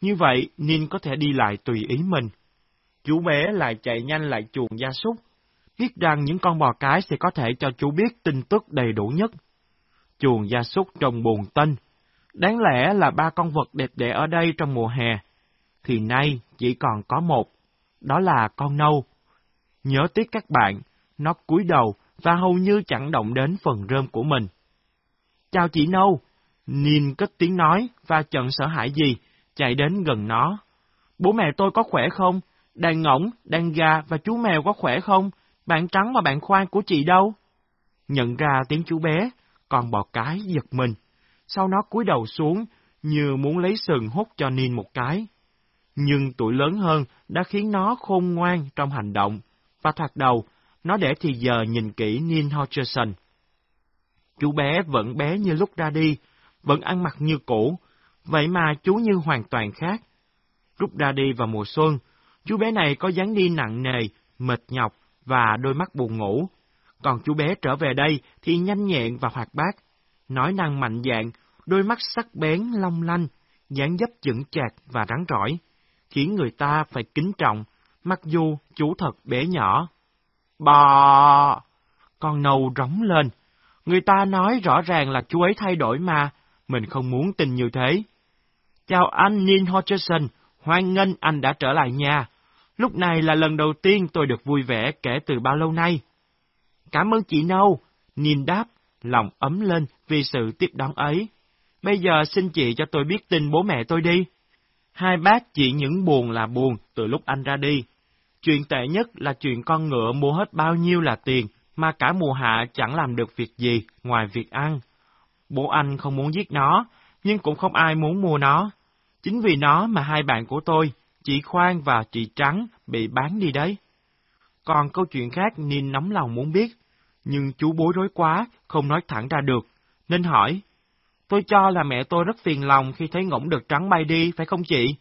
Như vậy, Nin có thể đi lại tùy ý mình. Chú bé lại chạy nhanh lại chuồng gia súc, biết rằng những con bò cái sẽ có thể cho chú biết tin tức đầy đủ nhất. Chuồng gia súc trồng buồn tinh. Đáng lẽ là ba con vật đẹp đẽ ở đây trong mùa hè, thì nay chỉ còn có một, đó là con nâu. Nhớ tiếc các bạn, nó cúi đầu và hầu như chẳng động đến phần rơm của mình. Chào chị nâu, Nin cất tiếng nói và chận sợ hãi gì, chạy đến gần nó. Bố mẹ tôi có khỏe không? Đàn ngỗng, đàn gà và chú mèo có khỏe không? Bạn trắng và bạn khoan của chị đâu? Nhận ra tiếng chú bé, còn bò cái giật mình. Sau nó cúi đầu xuống, như muốn lấy sừng hút cho Nin một cái. Nhưng tuổi lớn hơn đã khiến nó khôn ngoan trong hành động, và thoạt đầu, nó để thì giờ nhìn kỹ Nin Hodgson. Chú bé vẫn bé như lúc ra đi, vẫn ăn mặc như cũ, vậy mà chú như hoàn toàn khác. Lúc ra đi vào mùa xuân, chú bé này có dáng đi nặng nề, mệt nhọc và đôi mắt buồn ngủ. Còn chú bé trở về đây thì nhanh nhẹn và hoạt bát. nói năng mạnh dạn, đôi mắt sắc bén long lanh, dáng dấp chững chạc và rắn rỏi, khiến người ta phải kính trọng, mặc dù chú thật bé nhỏ. Bò! Con nâu rống lên. Người ta nói rõ ràng là chú ấy thay đổi mà, mình không muốn tin như thế. Chào anh Neil Hodgson, hoan nghênh anh đã trở lại nhà. Lúc này là lần đầu tiên tôi được vui vẻ kể từ bao lâu nay. Cảm ơn chị Nâu, nhìn đáp, lòng ấm lên vì sự tiếp đón ấy. Bây giờ xin chị cho tôi biết tin bố mẹ tôi đi. Hai bác chỉ những buồn là buồn từ lúc anh ra đi. Chuyện tệ nhất là chuyện con ngựa mua hết bao nhiêu là tiền, mà cả mùa hạ chẳng làm được việc gì ngoài việc ăn. Bố anh không muốn giết nó, nhưng cũng không ai muốn mua nó. Chính vì nó mà hai bạn của tôi, chị Khoan và chị Trắng, bị bán đi đấy. Còn câu chuyện khác Ninh nóng lòng muốn biết, nhưng chú bối rối quá, không nói thẳng ra được, nên hỏi. Tôi cho là mẹ tôi rất phiền lòng khi thấy ngỗng đực trắng bay đi, phải không chị?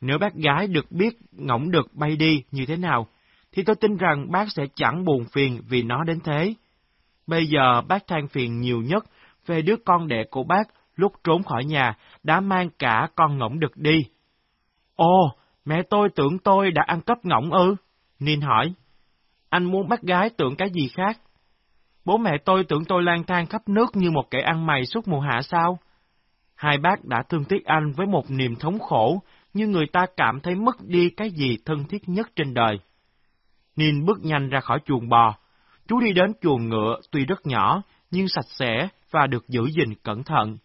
Nếu bác gái được biết ngỗng đực bay đi như thế nào, thì tôi tin rằng bác sẽ chẳng buồn phiền vì nó đến thế. Bây giờ bác than phiền nhiều nhất về đứa con đẻ của bác lúc trốn khỏi nhà đã mang cả con ngỗng đực đi. Ồ, mẹ tôi tưởng tôi đã ăn cắp ngỗng ư? Ninh hỏi. Anh muốn bắt gái tưởng cái gì khác? Bố mẹ tôi tưởng tôi lang thang khắp nước như một kẻ ăn mày suốt mùa hạ sao? Hai bác đã thương tiếc anh với một niềm thống khổ, như người ta cảm thấy mất đi cái gì thân thiết nhất trên đời. Ninh bước nhanh ra khỏi chuồng bò. Chú đi đến chuồng ngựa tuy rất nhỏ, nhưng sạch sẽ và được giữ gìn cẩn thận.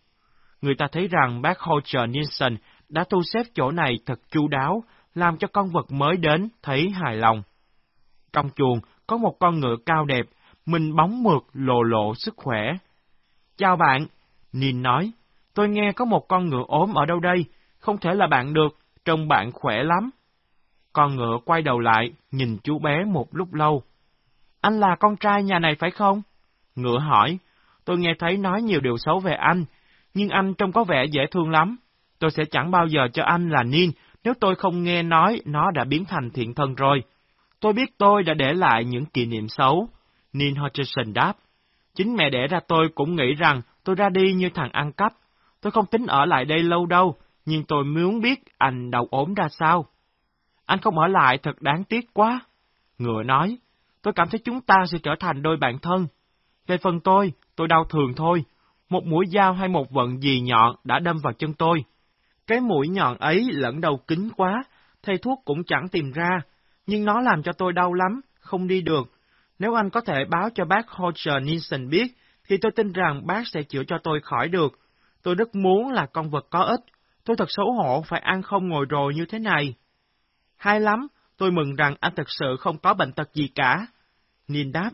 Người ta thấy rằng bác Holger Nielsen đã thu xếp chỗ này thật chu đáo, làm cho con vật mới đến thấy hài lòng. Trong chuồng có một con ngựa cao đẹp, mình bóng mượt lộ lộ sức khỏe. Chào bạn, nhìn nói, tôi nghe có một con ngựa ốm ở đâu đây, không thể là bạn được, trông bạn khỏe lắm. Con ngựa quay đầu lại, nhìn chú bé một lúc lâu. Anh là con trai nhà này phải không? Ngựa hỏi, tôi nghe thấy nói nhiều điều xấu về anh, nhưng anh trông có vẻ dễ thương lắm. Tôi sẽ chẳng bao giờ cho anh là Nin nếu tôi không nghe nói nó đã biến thành thiện thân rồi. Tôi biết tôi đã để lại những kỷ niệm xấu. Nin Hutchinson đáp. Chính mẹ đẻ ra tôi cũng nghĩ rằng tôi ra đi như thằng ăn cắp. Tôi không tính ở lại đây lâu đâu, nhưng tôi muốn biết anh đau ốm ra sao. Anh không ở lại thật đáng tiếc quá. Ngựa nói, tôi cảm thấy chúng ta sẽ trở thành đôi bạn thân. Về phần tôi, tôi đau thường thôi. Một mũi dao hay một vận gì nhọn đã đâm vào chân tôi. Cái mũi nhọn ấy lẫn đầu kính quá, thầy thuốc cũng chẳng tìm ra, nhưng nó làm cho tôi đau lắm, không đi được. Nếu anh có thể báo cho bác Roger Nielsen biết, thì tôi tin rằng bác sẽ chữa cho tôi khỏi được. Tôi rất muốn là con vật có ích. Tôi thật xấu hổ phải ăn không ngồi rồi như thế này. Hay lắm, tôi mừng rằng anh thật sự không có bệnh tật gì cả. Nin đáp,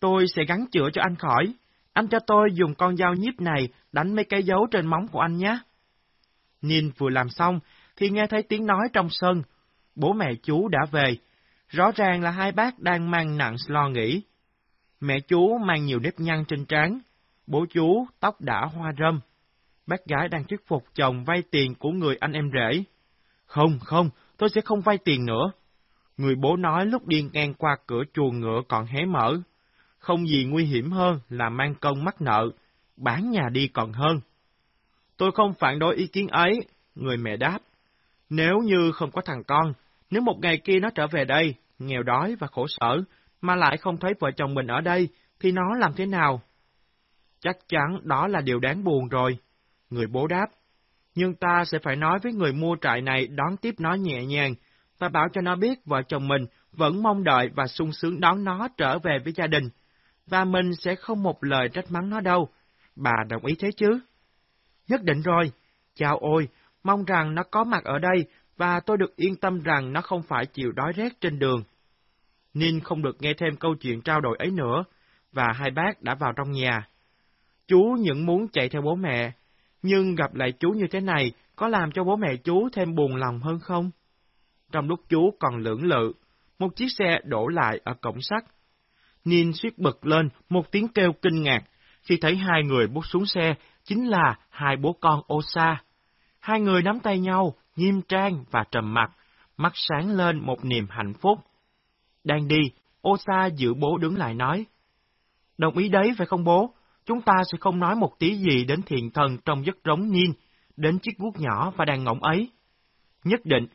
tôi sẽ gắn chữa cho anh khỏi. Anh cho tôi dùng con dao nhíp này đánh mấy cái dấu trên móng của anh nhé. Nhìn vừa làm xong, thì nghe thấy tiếng nói trong sân. Bố mẹ chú đã về. Rõ ràng là hai bác đang mang nặng lo nghĩ. Mẹ chú mang nhiều nếp nhăn trên trán. Bố chú tóc đã hoa râm. Bác gái đang thuyết phục chồng vay tiền của người anh em rể. Không, không, tôi sẽ không vay tiền nữa. Người bố nói lúc đi ngang qua cửa chuồng ngựa còn hé mở. Không gì nguy hiểm hơn là mang công mắc nợ, bán nhà đi còn hơn. Tôi không phản đối ý kiến ấy, người mẹ đáp. Nếu như không có thằng con, nếu một ngày kia nó trở về đây, nghèo đói và khổ sở, mà lại không thấy vợ chồng mình ở đây, thì nó làm thế nào? Chắc chắn đó là điều đáng buồn rồi. Người bố đáp. Nhưng ta sẽ phải nói với người mua trại này đón tiếp nó nhẹ nhàng. Ta bảo cho nó biết vợ chồng mình vẫn mong đợi và sung sướng đón nó trở về với gia đình. Và mình sẽ không một lời trách mắng nó đâu. Bà đồng ý thế chứ? Nhất định rồi. Chào ôi, mong rằng nó có mặt ở đây và tôi được yên tâm rằng nó không phải chịu đói rét trên đường. Nin không được nghe thêm câu chuyện trao đổi ấy nữa, và hai bác đã vào trong nhà. Chú những muốn chạy theo bố mẹ, nhưng gặp lại chú như thế này có làm cho bố mẹ chú thêm buồn lòng hơn không? Trong lúc chú còn lưỡng lự, một chiếc xe đổ lại ở cổng sắt. Nin suýt bật lên một tiếng kêu kinh ngạc khi thấy hai người bước xuống xe chính là hai bố con Osa. Hai người nắm tay nhau, nghiêm trang và trầm mặc, mắt sáng lên một niềm hạnh phúc. Đang đi, Osa giữ bố đứng lại nói. Đồng ý đấy phải không bố? chúng ta sẽ không nói một tí gì đến thiện thần trong giấc rống niên, đến chiếc guốc nhỏ và đàn ngỗng ấy. Nhất định,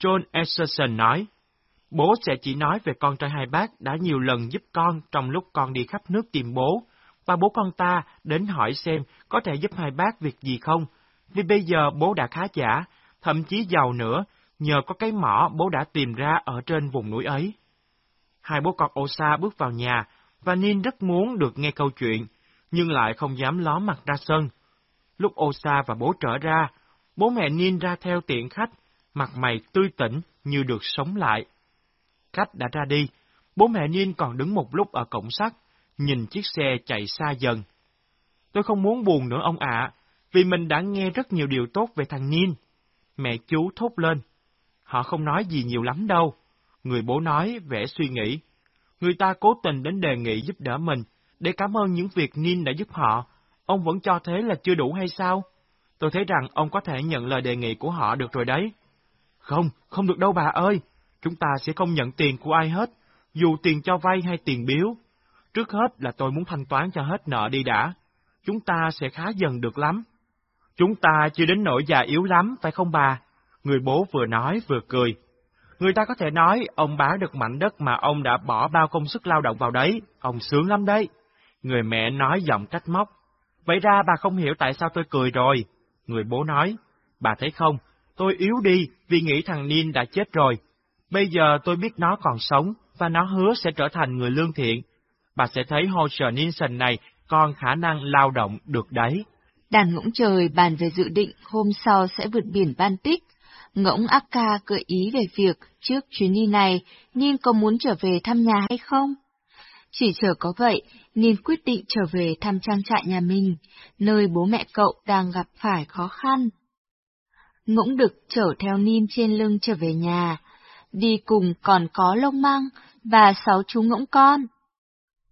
John Esserson nói, bố sẽ chỉ nói về con trai hai bác đã nhiều lần giúp con trong lúc con đi khắp nước tìm bố, và bố con ta đến hỏi xem có thể giúp hai bác việc gì không, vì bây giờ bố đã khá giả, thậm chí giàu nữa, nhờ có cái mỏ bố đã tìm ra ở trên vùng núi ấy. Hai bố con Osa bước vào nhà, và Nin rất muốn được nghe câu chuyện, nhưng lại không dám ló mặt ra sân. Lúc Osa và bố trở ra, bố mẹ Nin ra theo tiện khách, mặt mày tươi tỉnh như được sống lại. Khách đã ra đi, bố mẹ Nin còn đứng một lúc ở cổng sắt, nhìn chiếc xe chạy xa dần. Tôi không muốn buồn nữa ông ạ, vì mình đã nghe rất nhiều điều tốt về thằng Nin. Mẹ chú thốt lên. Họ không nói gì nhiều lắm đâu. Người bố nói vẻ suy nghĩ. Người ta cố tình đến đề nghị giúp đỡ mình, để cảm ơn những việc Nin đã giúp họ. Ông vẫn cho thế là chưa đủ hay sao? Tôi thấy rằng ông có thể nhận lời đề nghị của họ được rồi đấy. Không, không được đâu bà ơi. Chúng ta sẽ không nhận tiền của ai hết, dù tiền cho vay hay tiền biếu. Trước hết là tôi muốn thanh toán cho hết nợ đi đã. Chúng ta sẽ khá dần được lắm. Chúng ta chưa đến nỗi già yếu lắm, phải không bà? Người bố vừa nói vừa cười. Người ta có thể nói ông bá được mảnh đất mà ông đã bỏ bao công sức lao động vào đấy, ông sướng lắm đấy. Người mẹ nói giọng trách móc. Vậy ra bà không hiểu tại sao tôi cười rồi. Người bố nói, bà thấy không, tôi yếu đi vì nghĩ thằng Nin đã chết rồi. Bây giờ tôi biết nó còn sống, và nó hứa sẽ trở thành người lương thiện. Bà sẽ thấy Holger Nielsen này còn khả năng lao động được đấy. Đàn ngỗng trời bàn về dự định hôm sau sẽ vượt biển Baltic. Ngỗng Akka gợi ý về việc trước chuyến đi này, Nin có muốn trở về thăm nhà hay không? Chỉ chờ có vậy, Nin quyết định trở về thăm trang trại nhà mình, nơi bố mẹ cậu đang gặp phải khó khăn. Ngỗng đực chở theo Nin trên lưng trở về nhà, đi cùng còn có lông măng và sáu chú ngỗng con.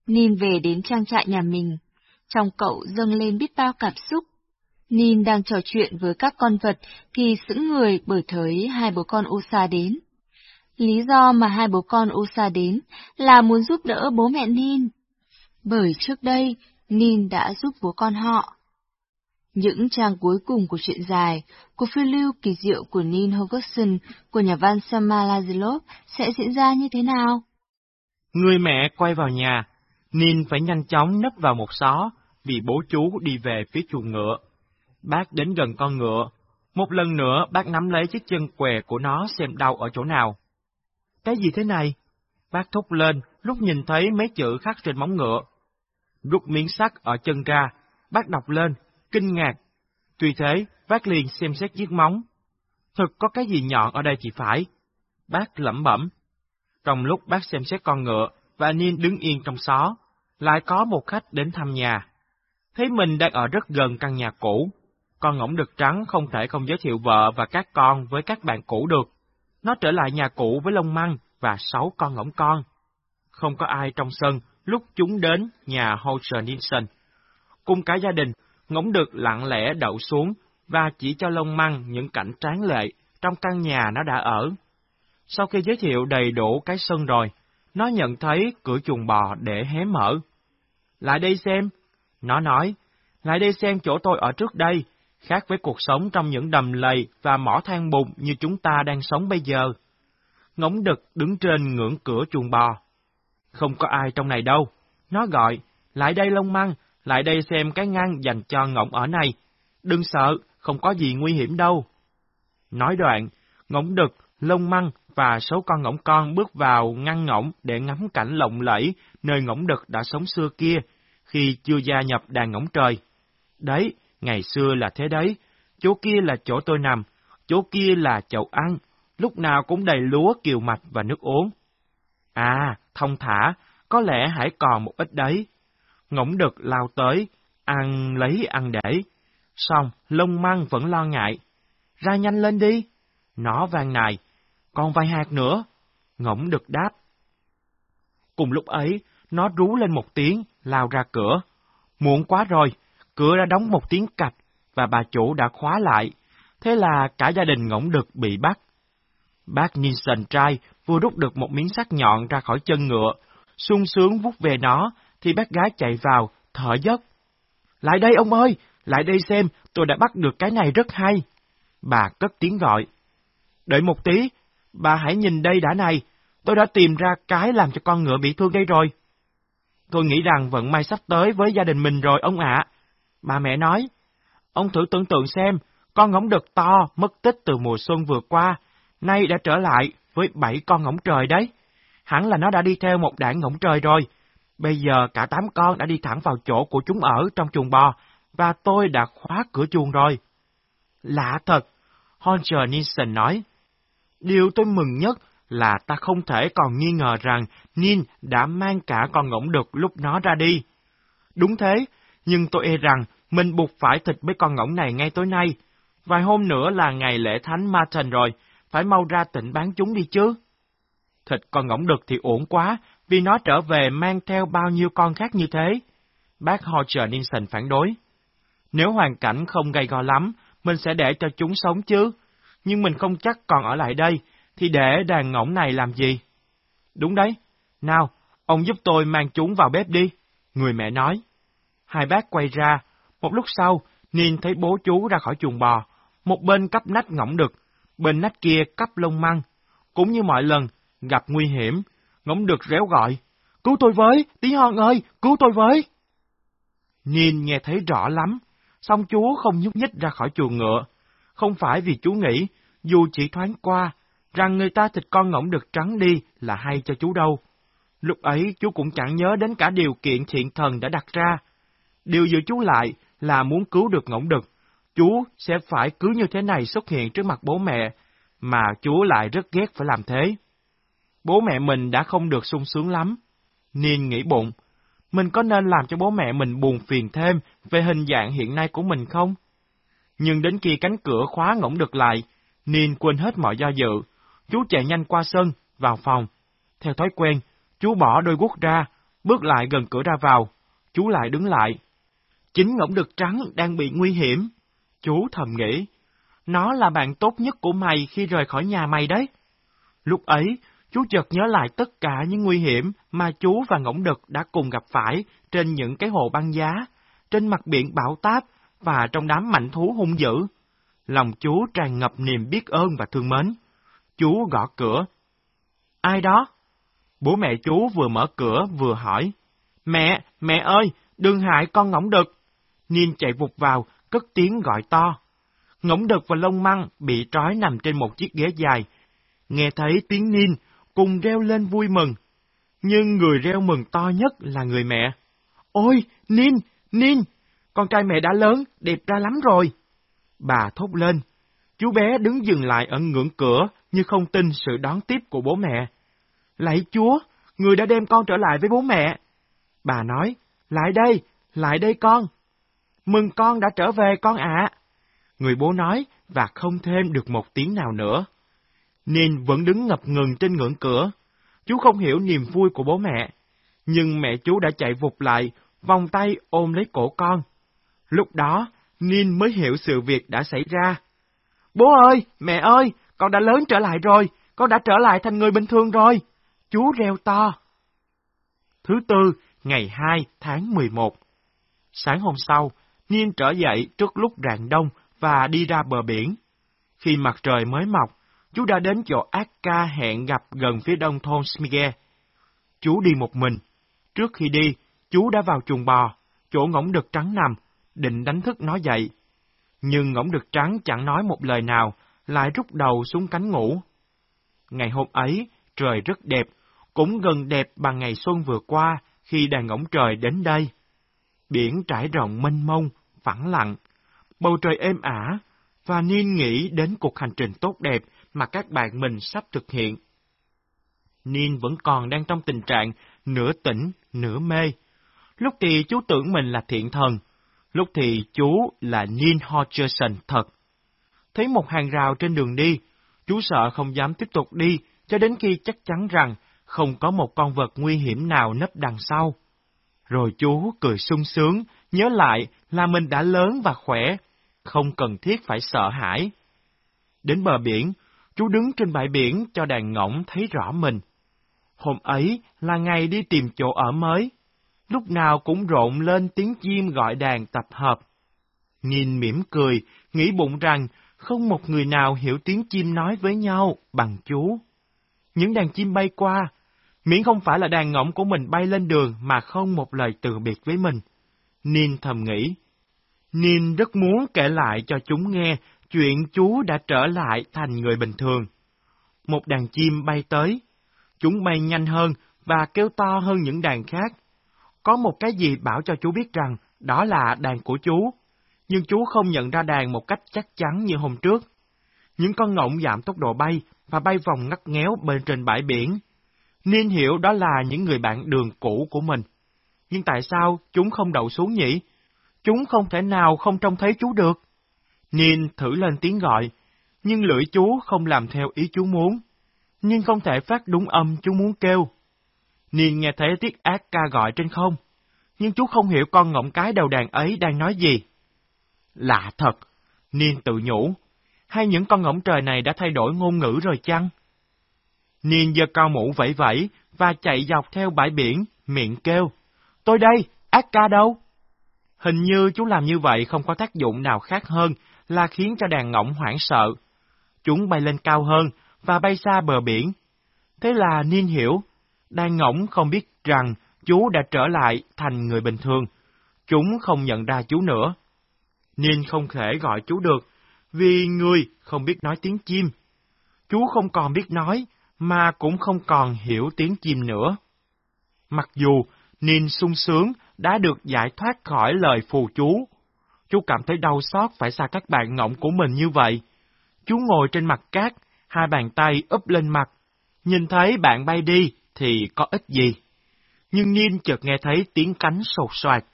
Nin về đến trang trại nhà mình, trong cậu dâng lên biết bao cảm xúc. Nin đang trò chuyện với các con vật thì sững người bởi thấy hai bố con Usa đến. Lý do mà hai bố con Usa đến là muốn giúp đỡ bố mẹ Nin. Bởi trước đây, Nin đã giúp bố con họ. Những trang cuối cùng của chuyện dài, cuộc phiêu lưu kỳ diệu của Nin Hogerson của nhà văn Samalazilov sẽ diễn ra như thế nào? Người mẹ quay vào nhà, Ninh phải nhanh chóng nấp vào một xó, vì bố chú đi về phía chuồng ngựa. Bác đến gần con ngựa. Một lần nữa bác nắm lấy chiếc chân què của nó xem đau ở chỗ nào. Cái gì thế này? Bác thúc lên lúc nhìn thấy mấy chữ khắc trên móng ngựa. Rút miếng sắt ở chân ra, bác đọc lên, kinh ngạc. Tuy thế, bác liền xem xét chiếc móng. Thực có cái gì nhọn ở đây thì phải. Bác lẩm bẩm. Trong lúc bác xem xét con ngựa, và Ninh đứng yên trong xó, lại có một khách đến thăm nhà. Thấy mình đang ở rất gần căn nhà cũ, con ngỗng đực trắng không thể không giới thiệu vợ và các con với các bạn cũ được. Nó trở lại nhà cũ với lông măng và sáu con ngỗng con. Không có ai trong sân lúc chúng đến nhà Holger Nielsen. Cùng cả gia đình, ngỗng đực lặng lẽ đậu xuống và chỉ cho lông măng những cảnh tráng lệ trong căn nhà nó đã ở. Sau khi giới thiệu đầy đủ cái sân rồi, nó nhận thấy cửa chuồng bò để hé mở. Lại đây xem. Nó nói, lại đây xem chỗ tôi ở trước đây, khác với cuộc sống trong những đầm lầy và mỏ than bùn như chúng ta đang sống bây giờ. Ngỗng đực đứng trên ngưỡng cửa chuồng bò. Không có ai trong này đâu. Nó gọi, lại đây lông măng, lại đây xem cái ngăn dành cho ngỗng ở này. Đừng sợ, không có gì nguy hiểm đâu. Nói đoạn, ngỗng đực, lông măng và số con ngỗng con bước vào ngăn ngỗng để ngắm cảnh lộng lẫy nơi ngỗng đực đã sống xưa kia, khi chưa gia nhập đàn ngỗng trời. Đấy, ngày xưa là thế đấy, chỗ kia là chỗ tôi nằm, chỗ kia là chậu ăn, lúc nào cũng đầy lúa kiều mạch và nước uống. À, thông thả, có lẽ hãy còn một ít đấy. Ngỗng đực lao tới, ăn lấy ăn để. Xong, lông măng vẫn lo ngại. Ra nhanh lên đi. Nó vang nài, còn vài hạt nữa. Ngỗng đực đáp. Cùng lúc ấy, nó rú lên một tiếng, lao ra cửa. Muộn quá rồi, cửa đã đóng một tiếng cạch, và bà chủ đã khóa lại. Thế là cả gia đình ngỗng đực bị bắt. Bác Nielsen trai vừa rút được một miếng sắt nhọn ra khỏi chân ngựa, sung sướng vút về nó, thì bác gái chạy vào, thở dốc. Lại đây ông ơi, lại đây xem, tôi đã bắt được cái này rất hay. Bà cất tiếng gọi. Đợi một tí, bà hãy nhìn đây đã này, tôi đã tìm ra cái làm cho con ngựa bị thương đây rồi. Tôi nghĩ rằng vận may sắp tới với gia đình mình rồi ông ạ. Bà mẹ nói, ông thử tưởng tượng xem, con ngỗng đực to mất tích từ mùa xuân vừa qua, nay đã trở lại với bảy con ngỗng trời đấy. Hẳn là nó đã đi theo một đảng ngỗng trời rồi. Bây giờ cả tám con đã đi thẳng vào chỗ của chúng ở trong chuồng bò, và tôi đã khóa cửa chuồng rồi. Lạ thật, Hunter Nielsen nói. Điều tôi mừng nhất là ta không thể còn nghi ngờ rằng Nin đã mang cả con ngỗng đực lúc nó ra đi. Đúng thế, nhưng tôi e rằng mình buộc phải thịt mấy con ngỗng này ngay tối nay. Vài hôm nữa là ngày lễ thánh Martin rồi, phải mau ra tỉnh bán chúng đi chứ. Thịt con ngỗng đực thì ổn quá, vì nó trở về mang theo bao nhiêu con khác như thế. Bác Hodger Nielsen phản đối. Nếu hoàn cảnh không gây go lắm, mình sẽ để cho chúng sống chứ. Nhưng mình không chắc còn ở lại đây, thì để đàn ngỗng này làm gì? Đúng đấy. Nào, ông giúp tôi mang chúng vào bếp đi. Người mẹ nói. Hai bác quay ra. Một lúc sau, Niên thấy bố chú ra khỏi chuồng bò. Một bên cắp nách ngỗng đực, bên nách kia cắp lông măng. Cũng như mọi lần, gặp nguy hiểm, ngỗng đực réo gọi. Cứu tôi với, tí hon ơi, cứu tôi với. Niên nghe thấy rõ lắm, song chú không nhúc nhích ra khỏi chuồng ngựa. Không phải vì chú nghĩ, dù chỉ thoáng qua, rằng người ta thịt con ngỗng đực trắng đi là hay cho chú đâu. Lúc ấy chú cũng chẳng nhớ đến cả điều kiện thiện thần đã đặt ra. Điều giữ chú lại là muốn cứu được ngỗng đực, chú sẽ phải cứ như thế này xuất hiện trước mặt bố mẹ, mà chú lại rất ghét phải làm thế. Bố mẹ mình đã không được sung sướng lắm. Niên nghĩ bụng, mình có nên làm cho bố mẹ mình buồn phiền thêm về hình dạng hiện nay của mình không? Nhưng đến khi cánh cửa khóa ngỗng được lại, Niên quên hết mọi do dự. Chú chạy nhanh qua sân, vào phòng. Theo thói quen, chú bỏ đôi guốc ra, bước lại gần cửa ra vào. Chú lại đứng lại. Chính ngỗng đực trắng đang bị nguy hiểm. Chú thầm nghĩ, nó là bạn tốt nhất của mày khi rời khỏi nhà mày đấy. Lúc ấy, chú chợt nhớ lại tất cả những nguy hiểm mà chú và ngỗng đực đã cùng gặp phải trên những cái hồ băng giá, trên mặt biển bão táp và trong đám mạnh thú hung dữ. Lòng chú tràn ngập niềm biết ơn và thương mến. Chú gõ cửa. Ai đó? Bố mẹ chú vừa mở cửa vừa hỏi. Mẹ, mẹ ơi, đừng hại con ngỗng đực. Niên chạy vụt vào, cất tiếng gọi to. Ngỗng đực và lông măng bị trói nằm trên một chiếc ghế dài. Nghe thấy tiếng Niên, cùng reo lên vui mừng. Nhưng người reo mừng to nhất là người mẹ. Ôi, Niên, Niên! Con trai mẹ đã lớn, đẹp ra lắm rồi. Bà thốt lên. Chú bé đứng dừng lại ở ngưỡng cửa như không tin sự đón tiếp của bố mẹ. Lạy chúa, người đã đem con trở lại với bố mẹ. Bà nói, lại đây, lại đây con. Mừng con đã trở về con ạ. Người bố nói và không thêm được một tiếng nào nữa. Nên vẫn đứng ngập ngừng trên ngưỡng cửa. Chú không hiểu niềm vui của bố mẹ. Nhưng mẹ chú đã chạy vụt lại, vòng tay ôm lấy cổ con. Lúc đó, Nin mới hiểu sự việc đã xảy ra. Bố ơi, mẹ ơi, con đã lớn trở lại rồi, con đã trở lại thành người bình thường rồi. Chú reo to. Thứ tư, ngày 2 tháng 11. Sáng hôm sau, Niên trở dậy trước lúc rạng đông và đi ra bờ biển. Khi mặt trời mới mọc, chú đã đến chỗ Akka hẹn gặp gần phía đông thôn Smige. Chú đi một mình. Trước khi đi, chú đã vào chuồng bò, chỗ ngỗng đực trắng nằm, định đánh thức nó dậy. Nhưng ngỗng đực trắng chẳng nói một lời nào, lại rút đầu xuống cánh ngủ. Ngày hôm ấy, trời rất đẹp, cũng gần đẹp bằng ngày xuân vừa qua khi đàn ngỗng trời đến đây. Biển trải rộng mênh mông, phẳng lặng, bầu trời êm ả, và Niên nghĩ đến cuộc hành trình tốt đẹp mà các bạn mình sắp thực hiện. Niên vẫn còn đang trong tình trạng nửa tỉnh, nửa mê. Lúc thì chú tưởng mình là thiện thần, lúc thì chú là Neil Hodgson thật. Thấy một hàng rào trên đường đi, chú sợ không dám tiếp tục đi cho đến khi chắc chắn rằng không có một con vật nguy hiểm nào nấp đằng sau. Rồi chú cười sung sướng, nhớ lại là mình đã lớn và khỏe, không cần thiết phải sợ hãi. Đến bờ biển, chú đứng trên bãi biển cho đàn ngỗng thấy rõ mình. Hôm ấy là ngày đi tìm chỗ ở mới lúc nào cũng rộn lên tiếng chim gọi đàn tập hợp. Nhìn mỉm cười, nghĩ bụng rằng không một người nào hiểu tiếng chim nói với nhau bằng chú. Những đàn chim bay qua, miễn không phải là đàn ngỗng của mình bay lên đường mà không một lời từ biệt với mình. Nin thầm nghĩ. Nin rất muốn kể lại cho chúng nghe chuyện chú đã trở lại thành người bình thường. Một đàn chim bay tới. Chúng bay nhanh hơn và kêu to hơn những đàn khác. Có một cái gì bảo cho chú biết rằng đó là đàn của chú, nhưng chú không nhận ra đàn một cách chắc chắn như hôm trước. Những con ngỗng giảm tốc độ bay và bay vòng ngắt nghéo bên trên bãi biển. Niên hiểu đó là những người bạn đường cũ của mình. Nhưng tại sao chúng không đậu xuống nhỉ? Chúng không thể nào không trông thấy chú được. Niên thử lên tiếng gọi, nhưng lưỡi chú không làm theo ý chú muốn. Nhưng không thể phát đúng âm chú muốn kêu. Niên nghe thấy tiếng ác ca gọi trên không, nhưng chú không hiểu con ngỗng cái đầu đàn ấy đang nói gì. Lạ thật, Niên tự nhủ, hay những con ngỗng trời này đã thay đổi ngôn ngữ rồi chăng? Niên giơ cao mũ vẫy vẫy và chạy dọc theo bãi biển, miệng kêu, tôi đây, ác ca đâu? Hình như chú làm như vậy không có tác dụng nào khác hơn là khiến cho đàn ngỗng hoảng sợ. Chúng bay lên cao hơn và bay xa bờ biển. Thế là Niên hiểu, đang ngỗng không biết rằng chú đã trở lại thành người bình thường. Chúng không nhận ra chú nữa. nên không thể gọi chú được, vì người không biết nói tiếng chim. Chú không còn biết nói, mà cũng không còn hiểu tiếng chim nữa. Mặc dù Nin sung sướng đã được giải thoát khỏi lời phù chú, chú cảm thấy đau xót phải xa các bạn ngọng của mình như vậy. Chú ngồi trên mặt cát, hai bàn tay úp lên mặt, nhìn thấy bạn bay đi thì có ích gì. Nhưng Niên chợt nghe thấy tiếng cánh sột soạt.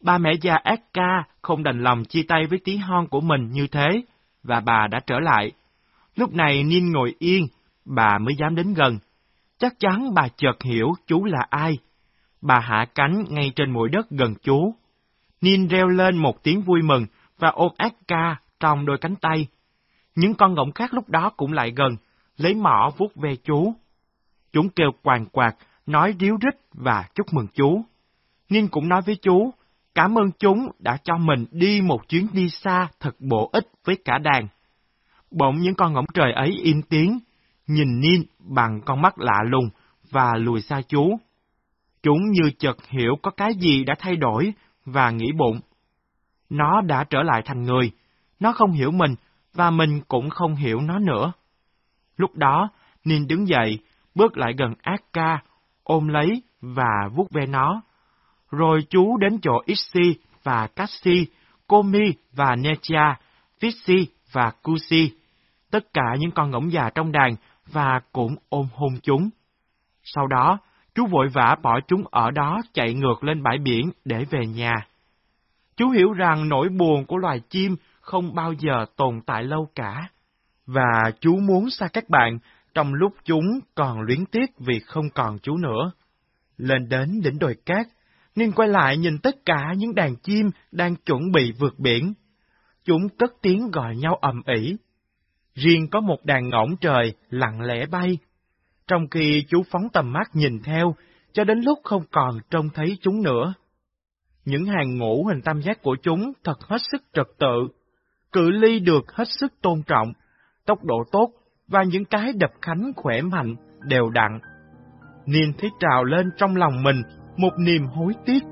Ba mẹ già ác ca không đành lòng chia tay với tí hon của mình như thế, và bà đã trở lại. Lúc này Niên ngồi yên, bà mới dám đến gần. Chắc chắn bà chợt hiểu chú là ai. Bà hạ cánh ngay trên mũi đất gần chú. Niên reo lên một tiếng vui mừng và ôm ác ca trong đôi cánh tay. Những con ngỗng khác lúc đó cũng lại gần, lấy mỏ vuốt ve chú. Chúng kêu quàng quạt, nói ríu rít và chúc mừng chú. Nhưng cũng nói với chú, cảm ơn chúng đã cho mình đi một chuyến đi xa thật bổ ích với cả đàn. Bỗng những con ngỗng trời ấy im tiếng, nhìn Nin bằng con mắt lạ lùng và lùi xa chú. Chúng như chợt hiểu có cái gì đã thay đổi và nghĩ bụng. Nó đã trở lại thành người, nó không hiểu mình và mình cũng không hiểu nó nữa. Lúc đó, Nin đứng dậy, bước lại gần ác ca, ôm lấy và vuốt ve nó. Rồi chú đến chỗ Ixi và Cassi, Komi và Necha, Fissi và Kusi, tất cả những con ngỗng già trong đàn và cũng ôm hôn chúng. Sau đó, chú vội vã bỏ chúng ở đó chạy ngược lên bãi biển để về nhà. Chú hiểu rằng nỗi buồn của loài chim không bao giờ tồn tại lâu cả. Và chú muốn xa các bạn trong lúc chúng còn luyến tiếc vì không còn chú nữa. Lên đến đỉnh đồi cát, nên quay lại nhìn tất cả những đàn chim đang chuẩn bị vượt biển. Chúng cất tiếng gọi nhau ầm ĩ. Riêng có một đàn ngỗng trời lặng lẽ bay. Trong khi chú phóng tầm mắt nhìn theo, cho đến lúc không còn trông thấy chúng nữa. Những hàng ngũ hình tam giác của chúng thật hết sức trật tự, cự ly được hết sức tôn trọng, tốc độ tốt và những cái đập khánh khỏe mạnh, đều đặn. Niên thấy trào lên trong lòng mình một niềm hối tiếc,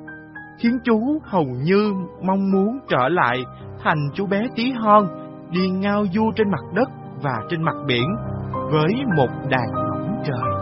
khiến chú hầu như mong muốn trở lại thành chú bé tí hon, đi ngao du trên mặt đất và trên mặt biển với một đàn ngỗng trời.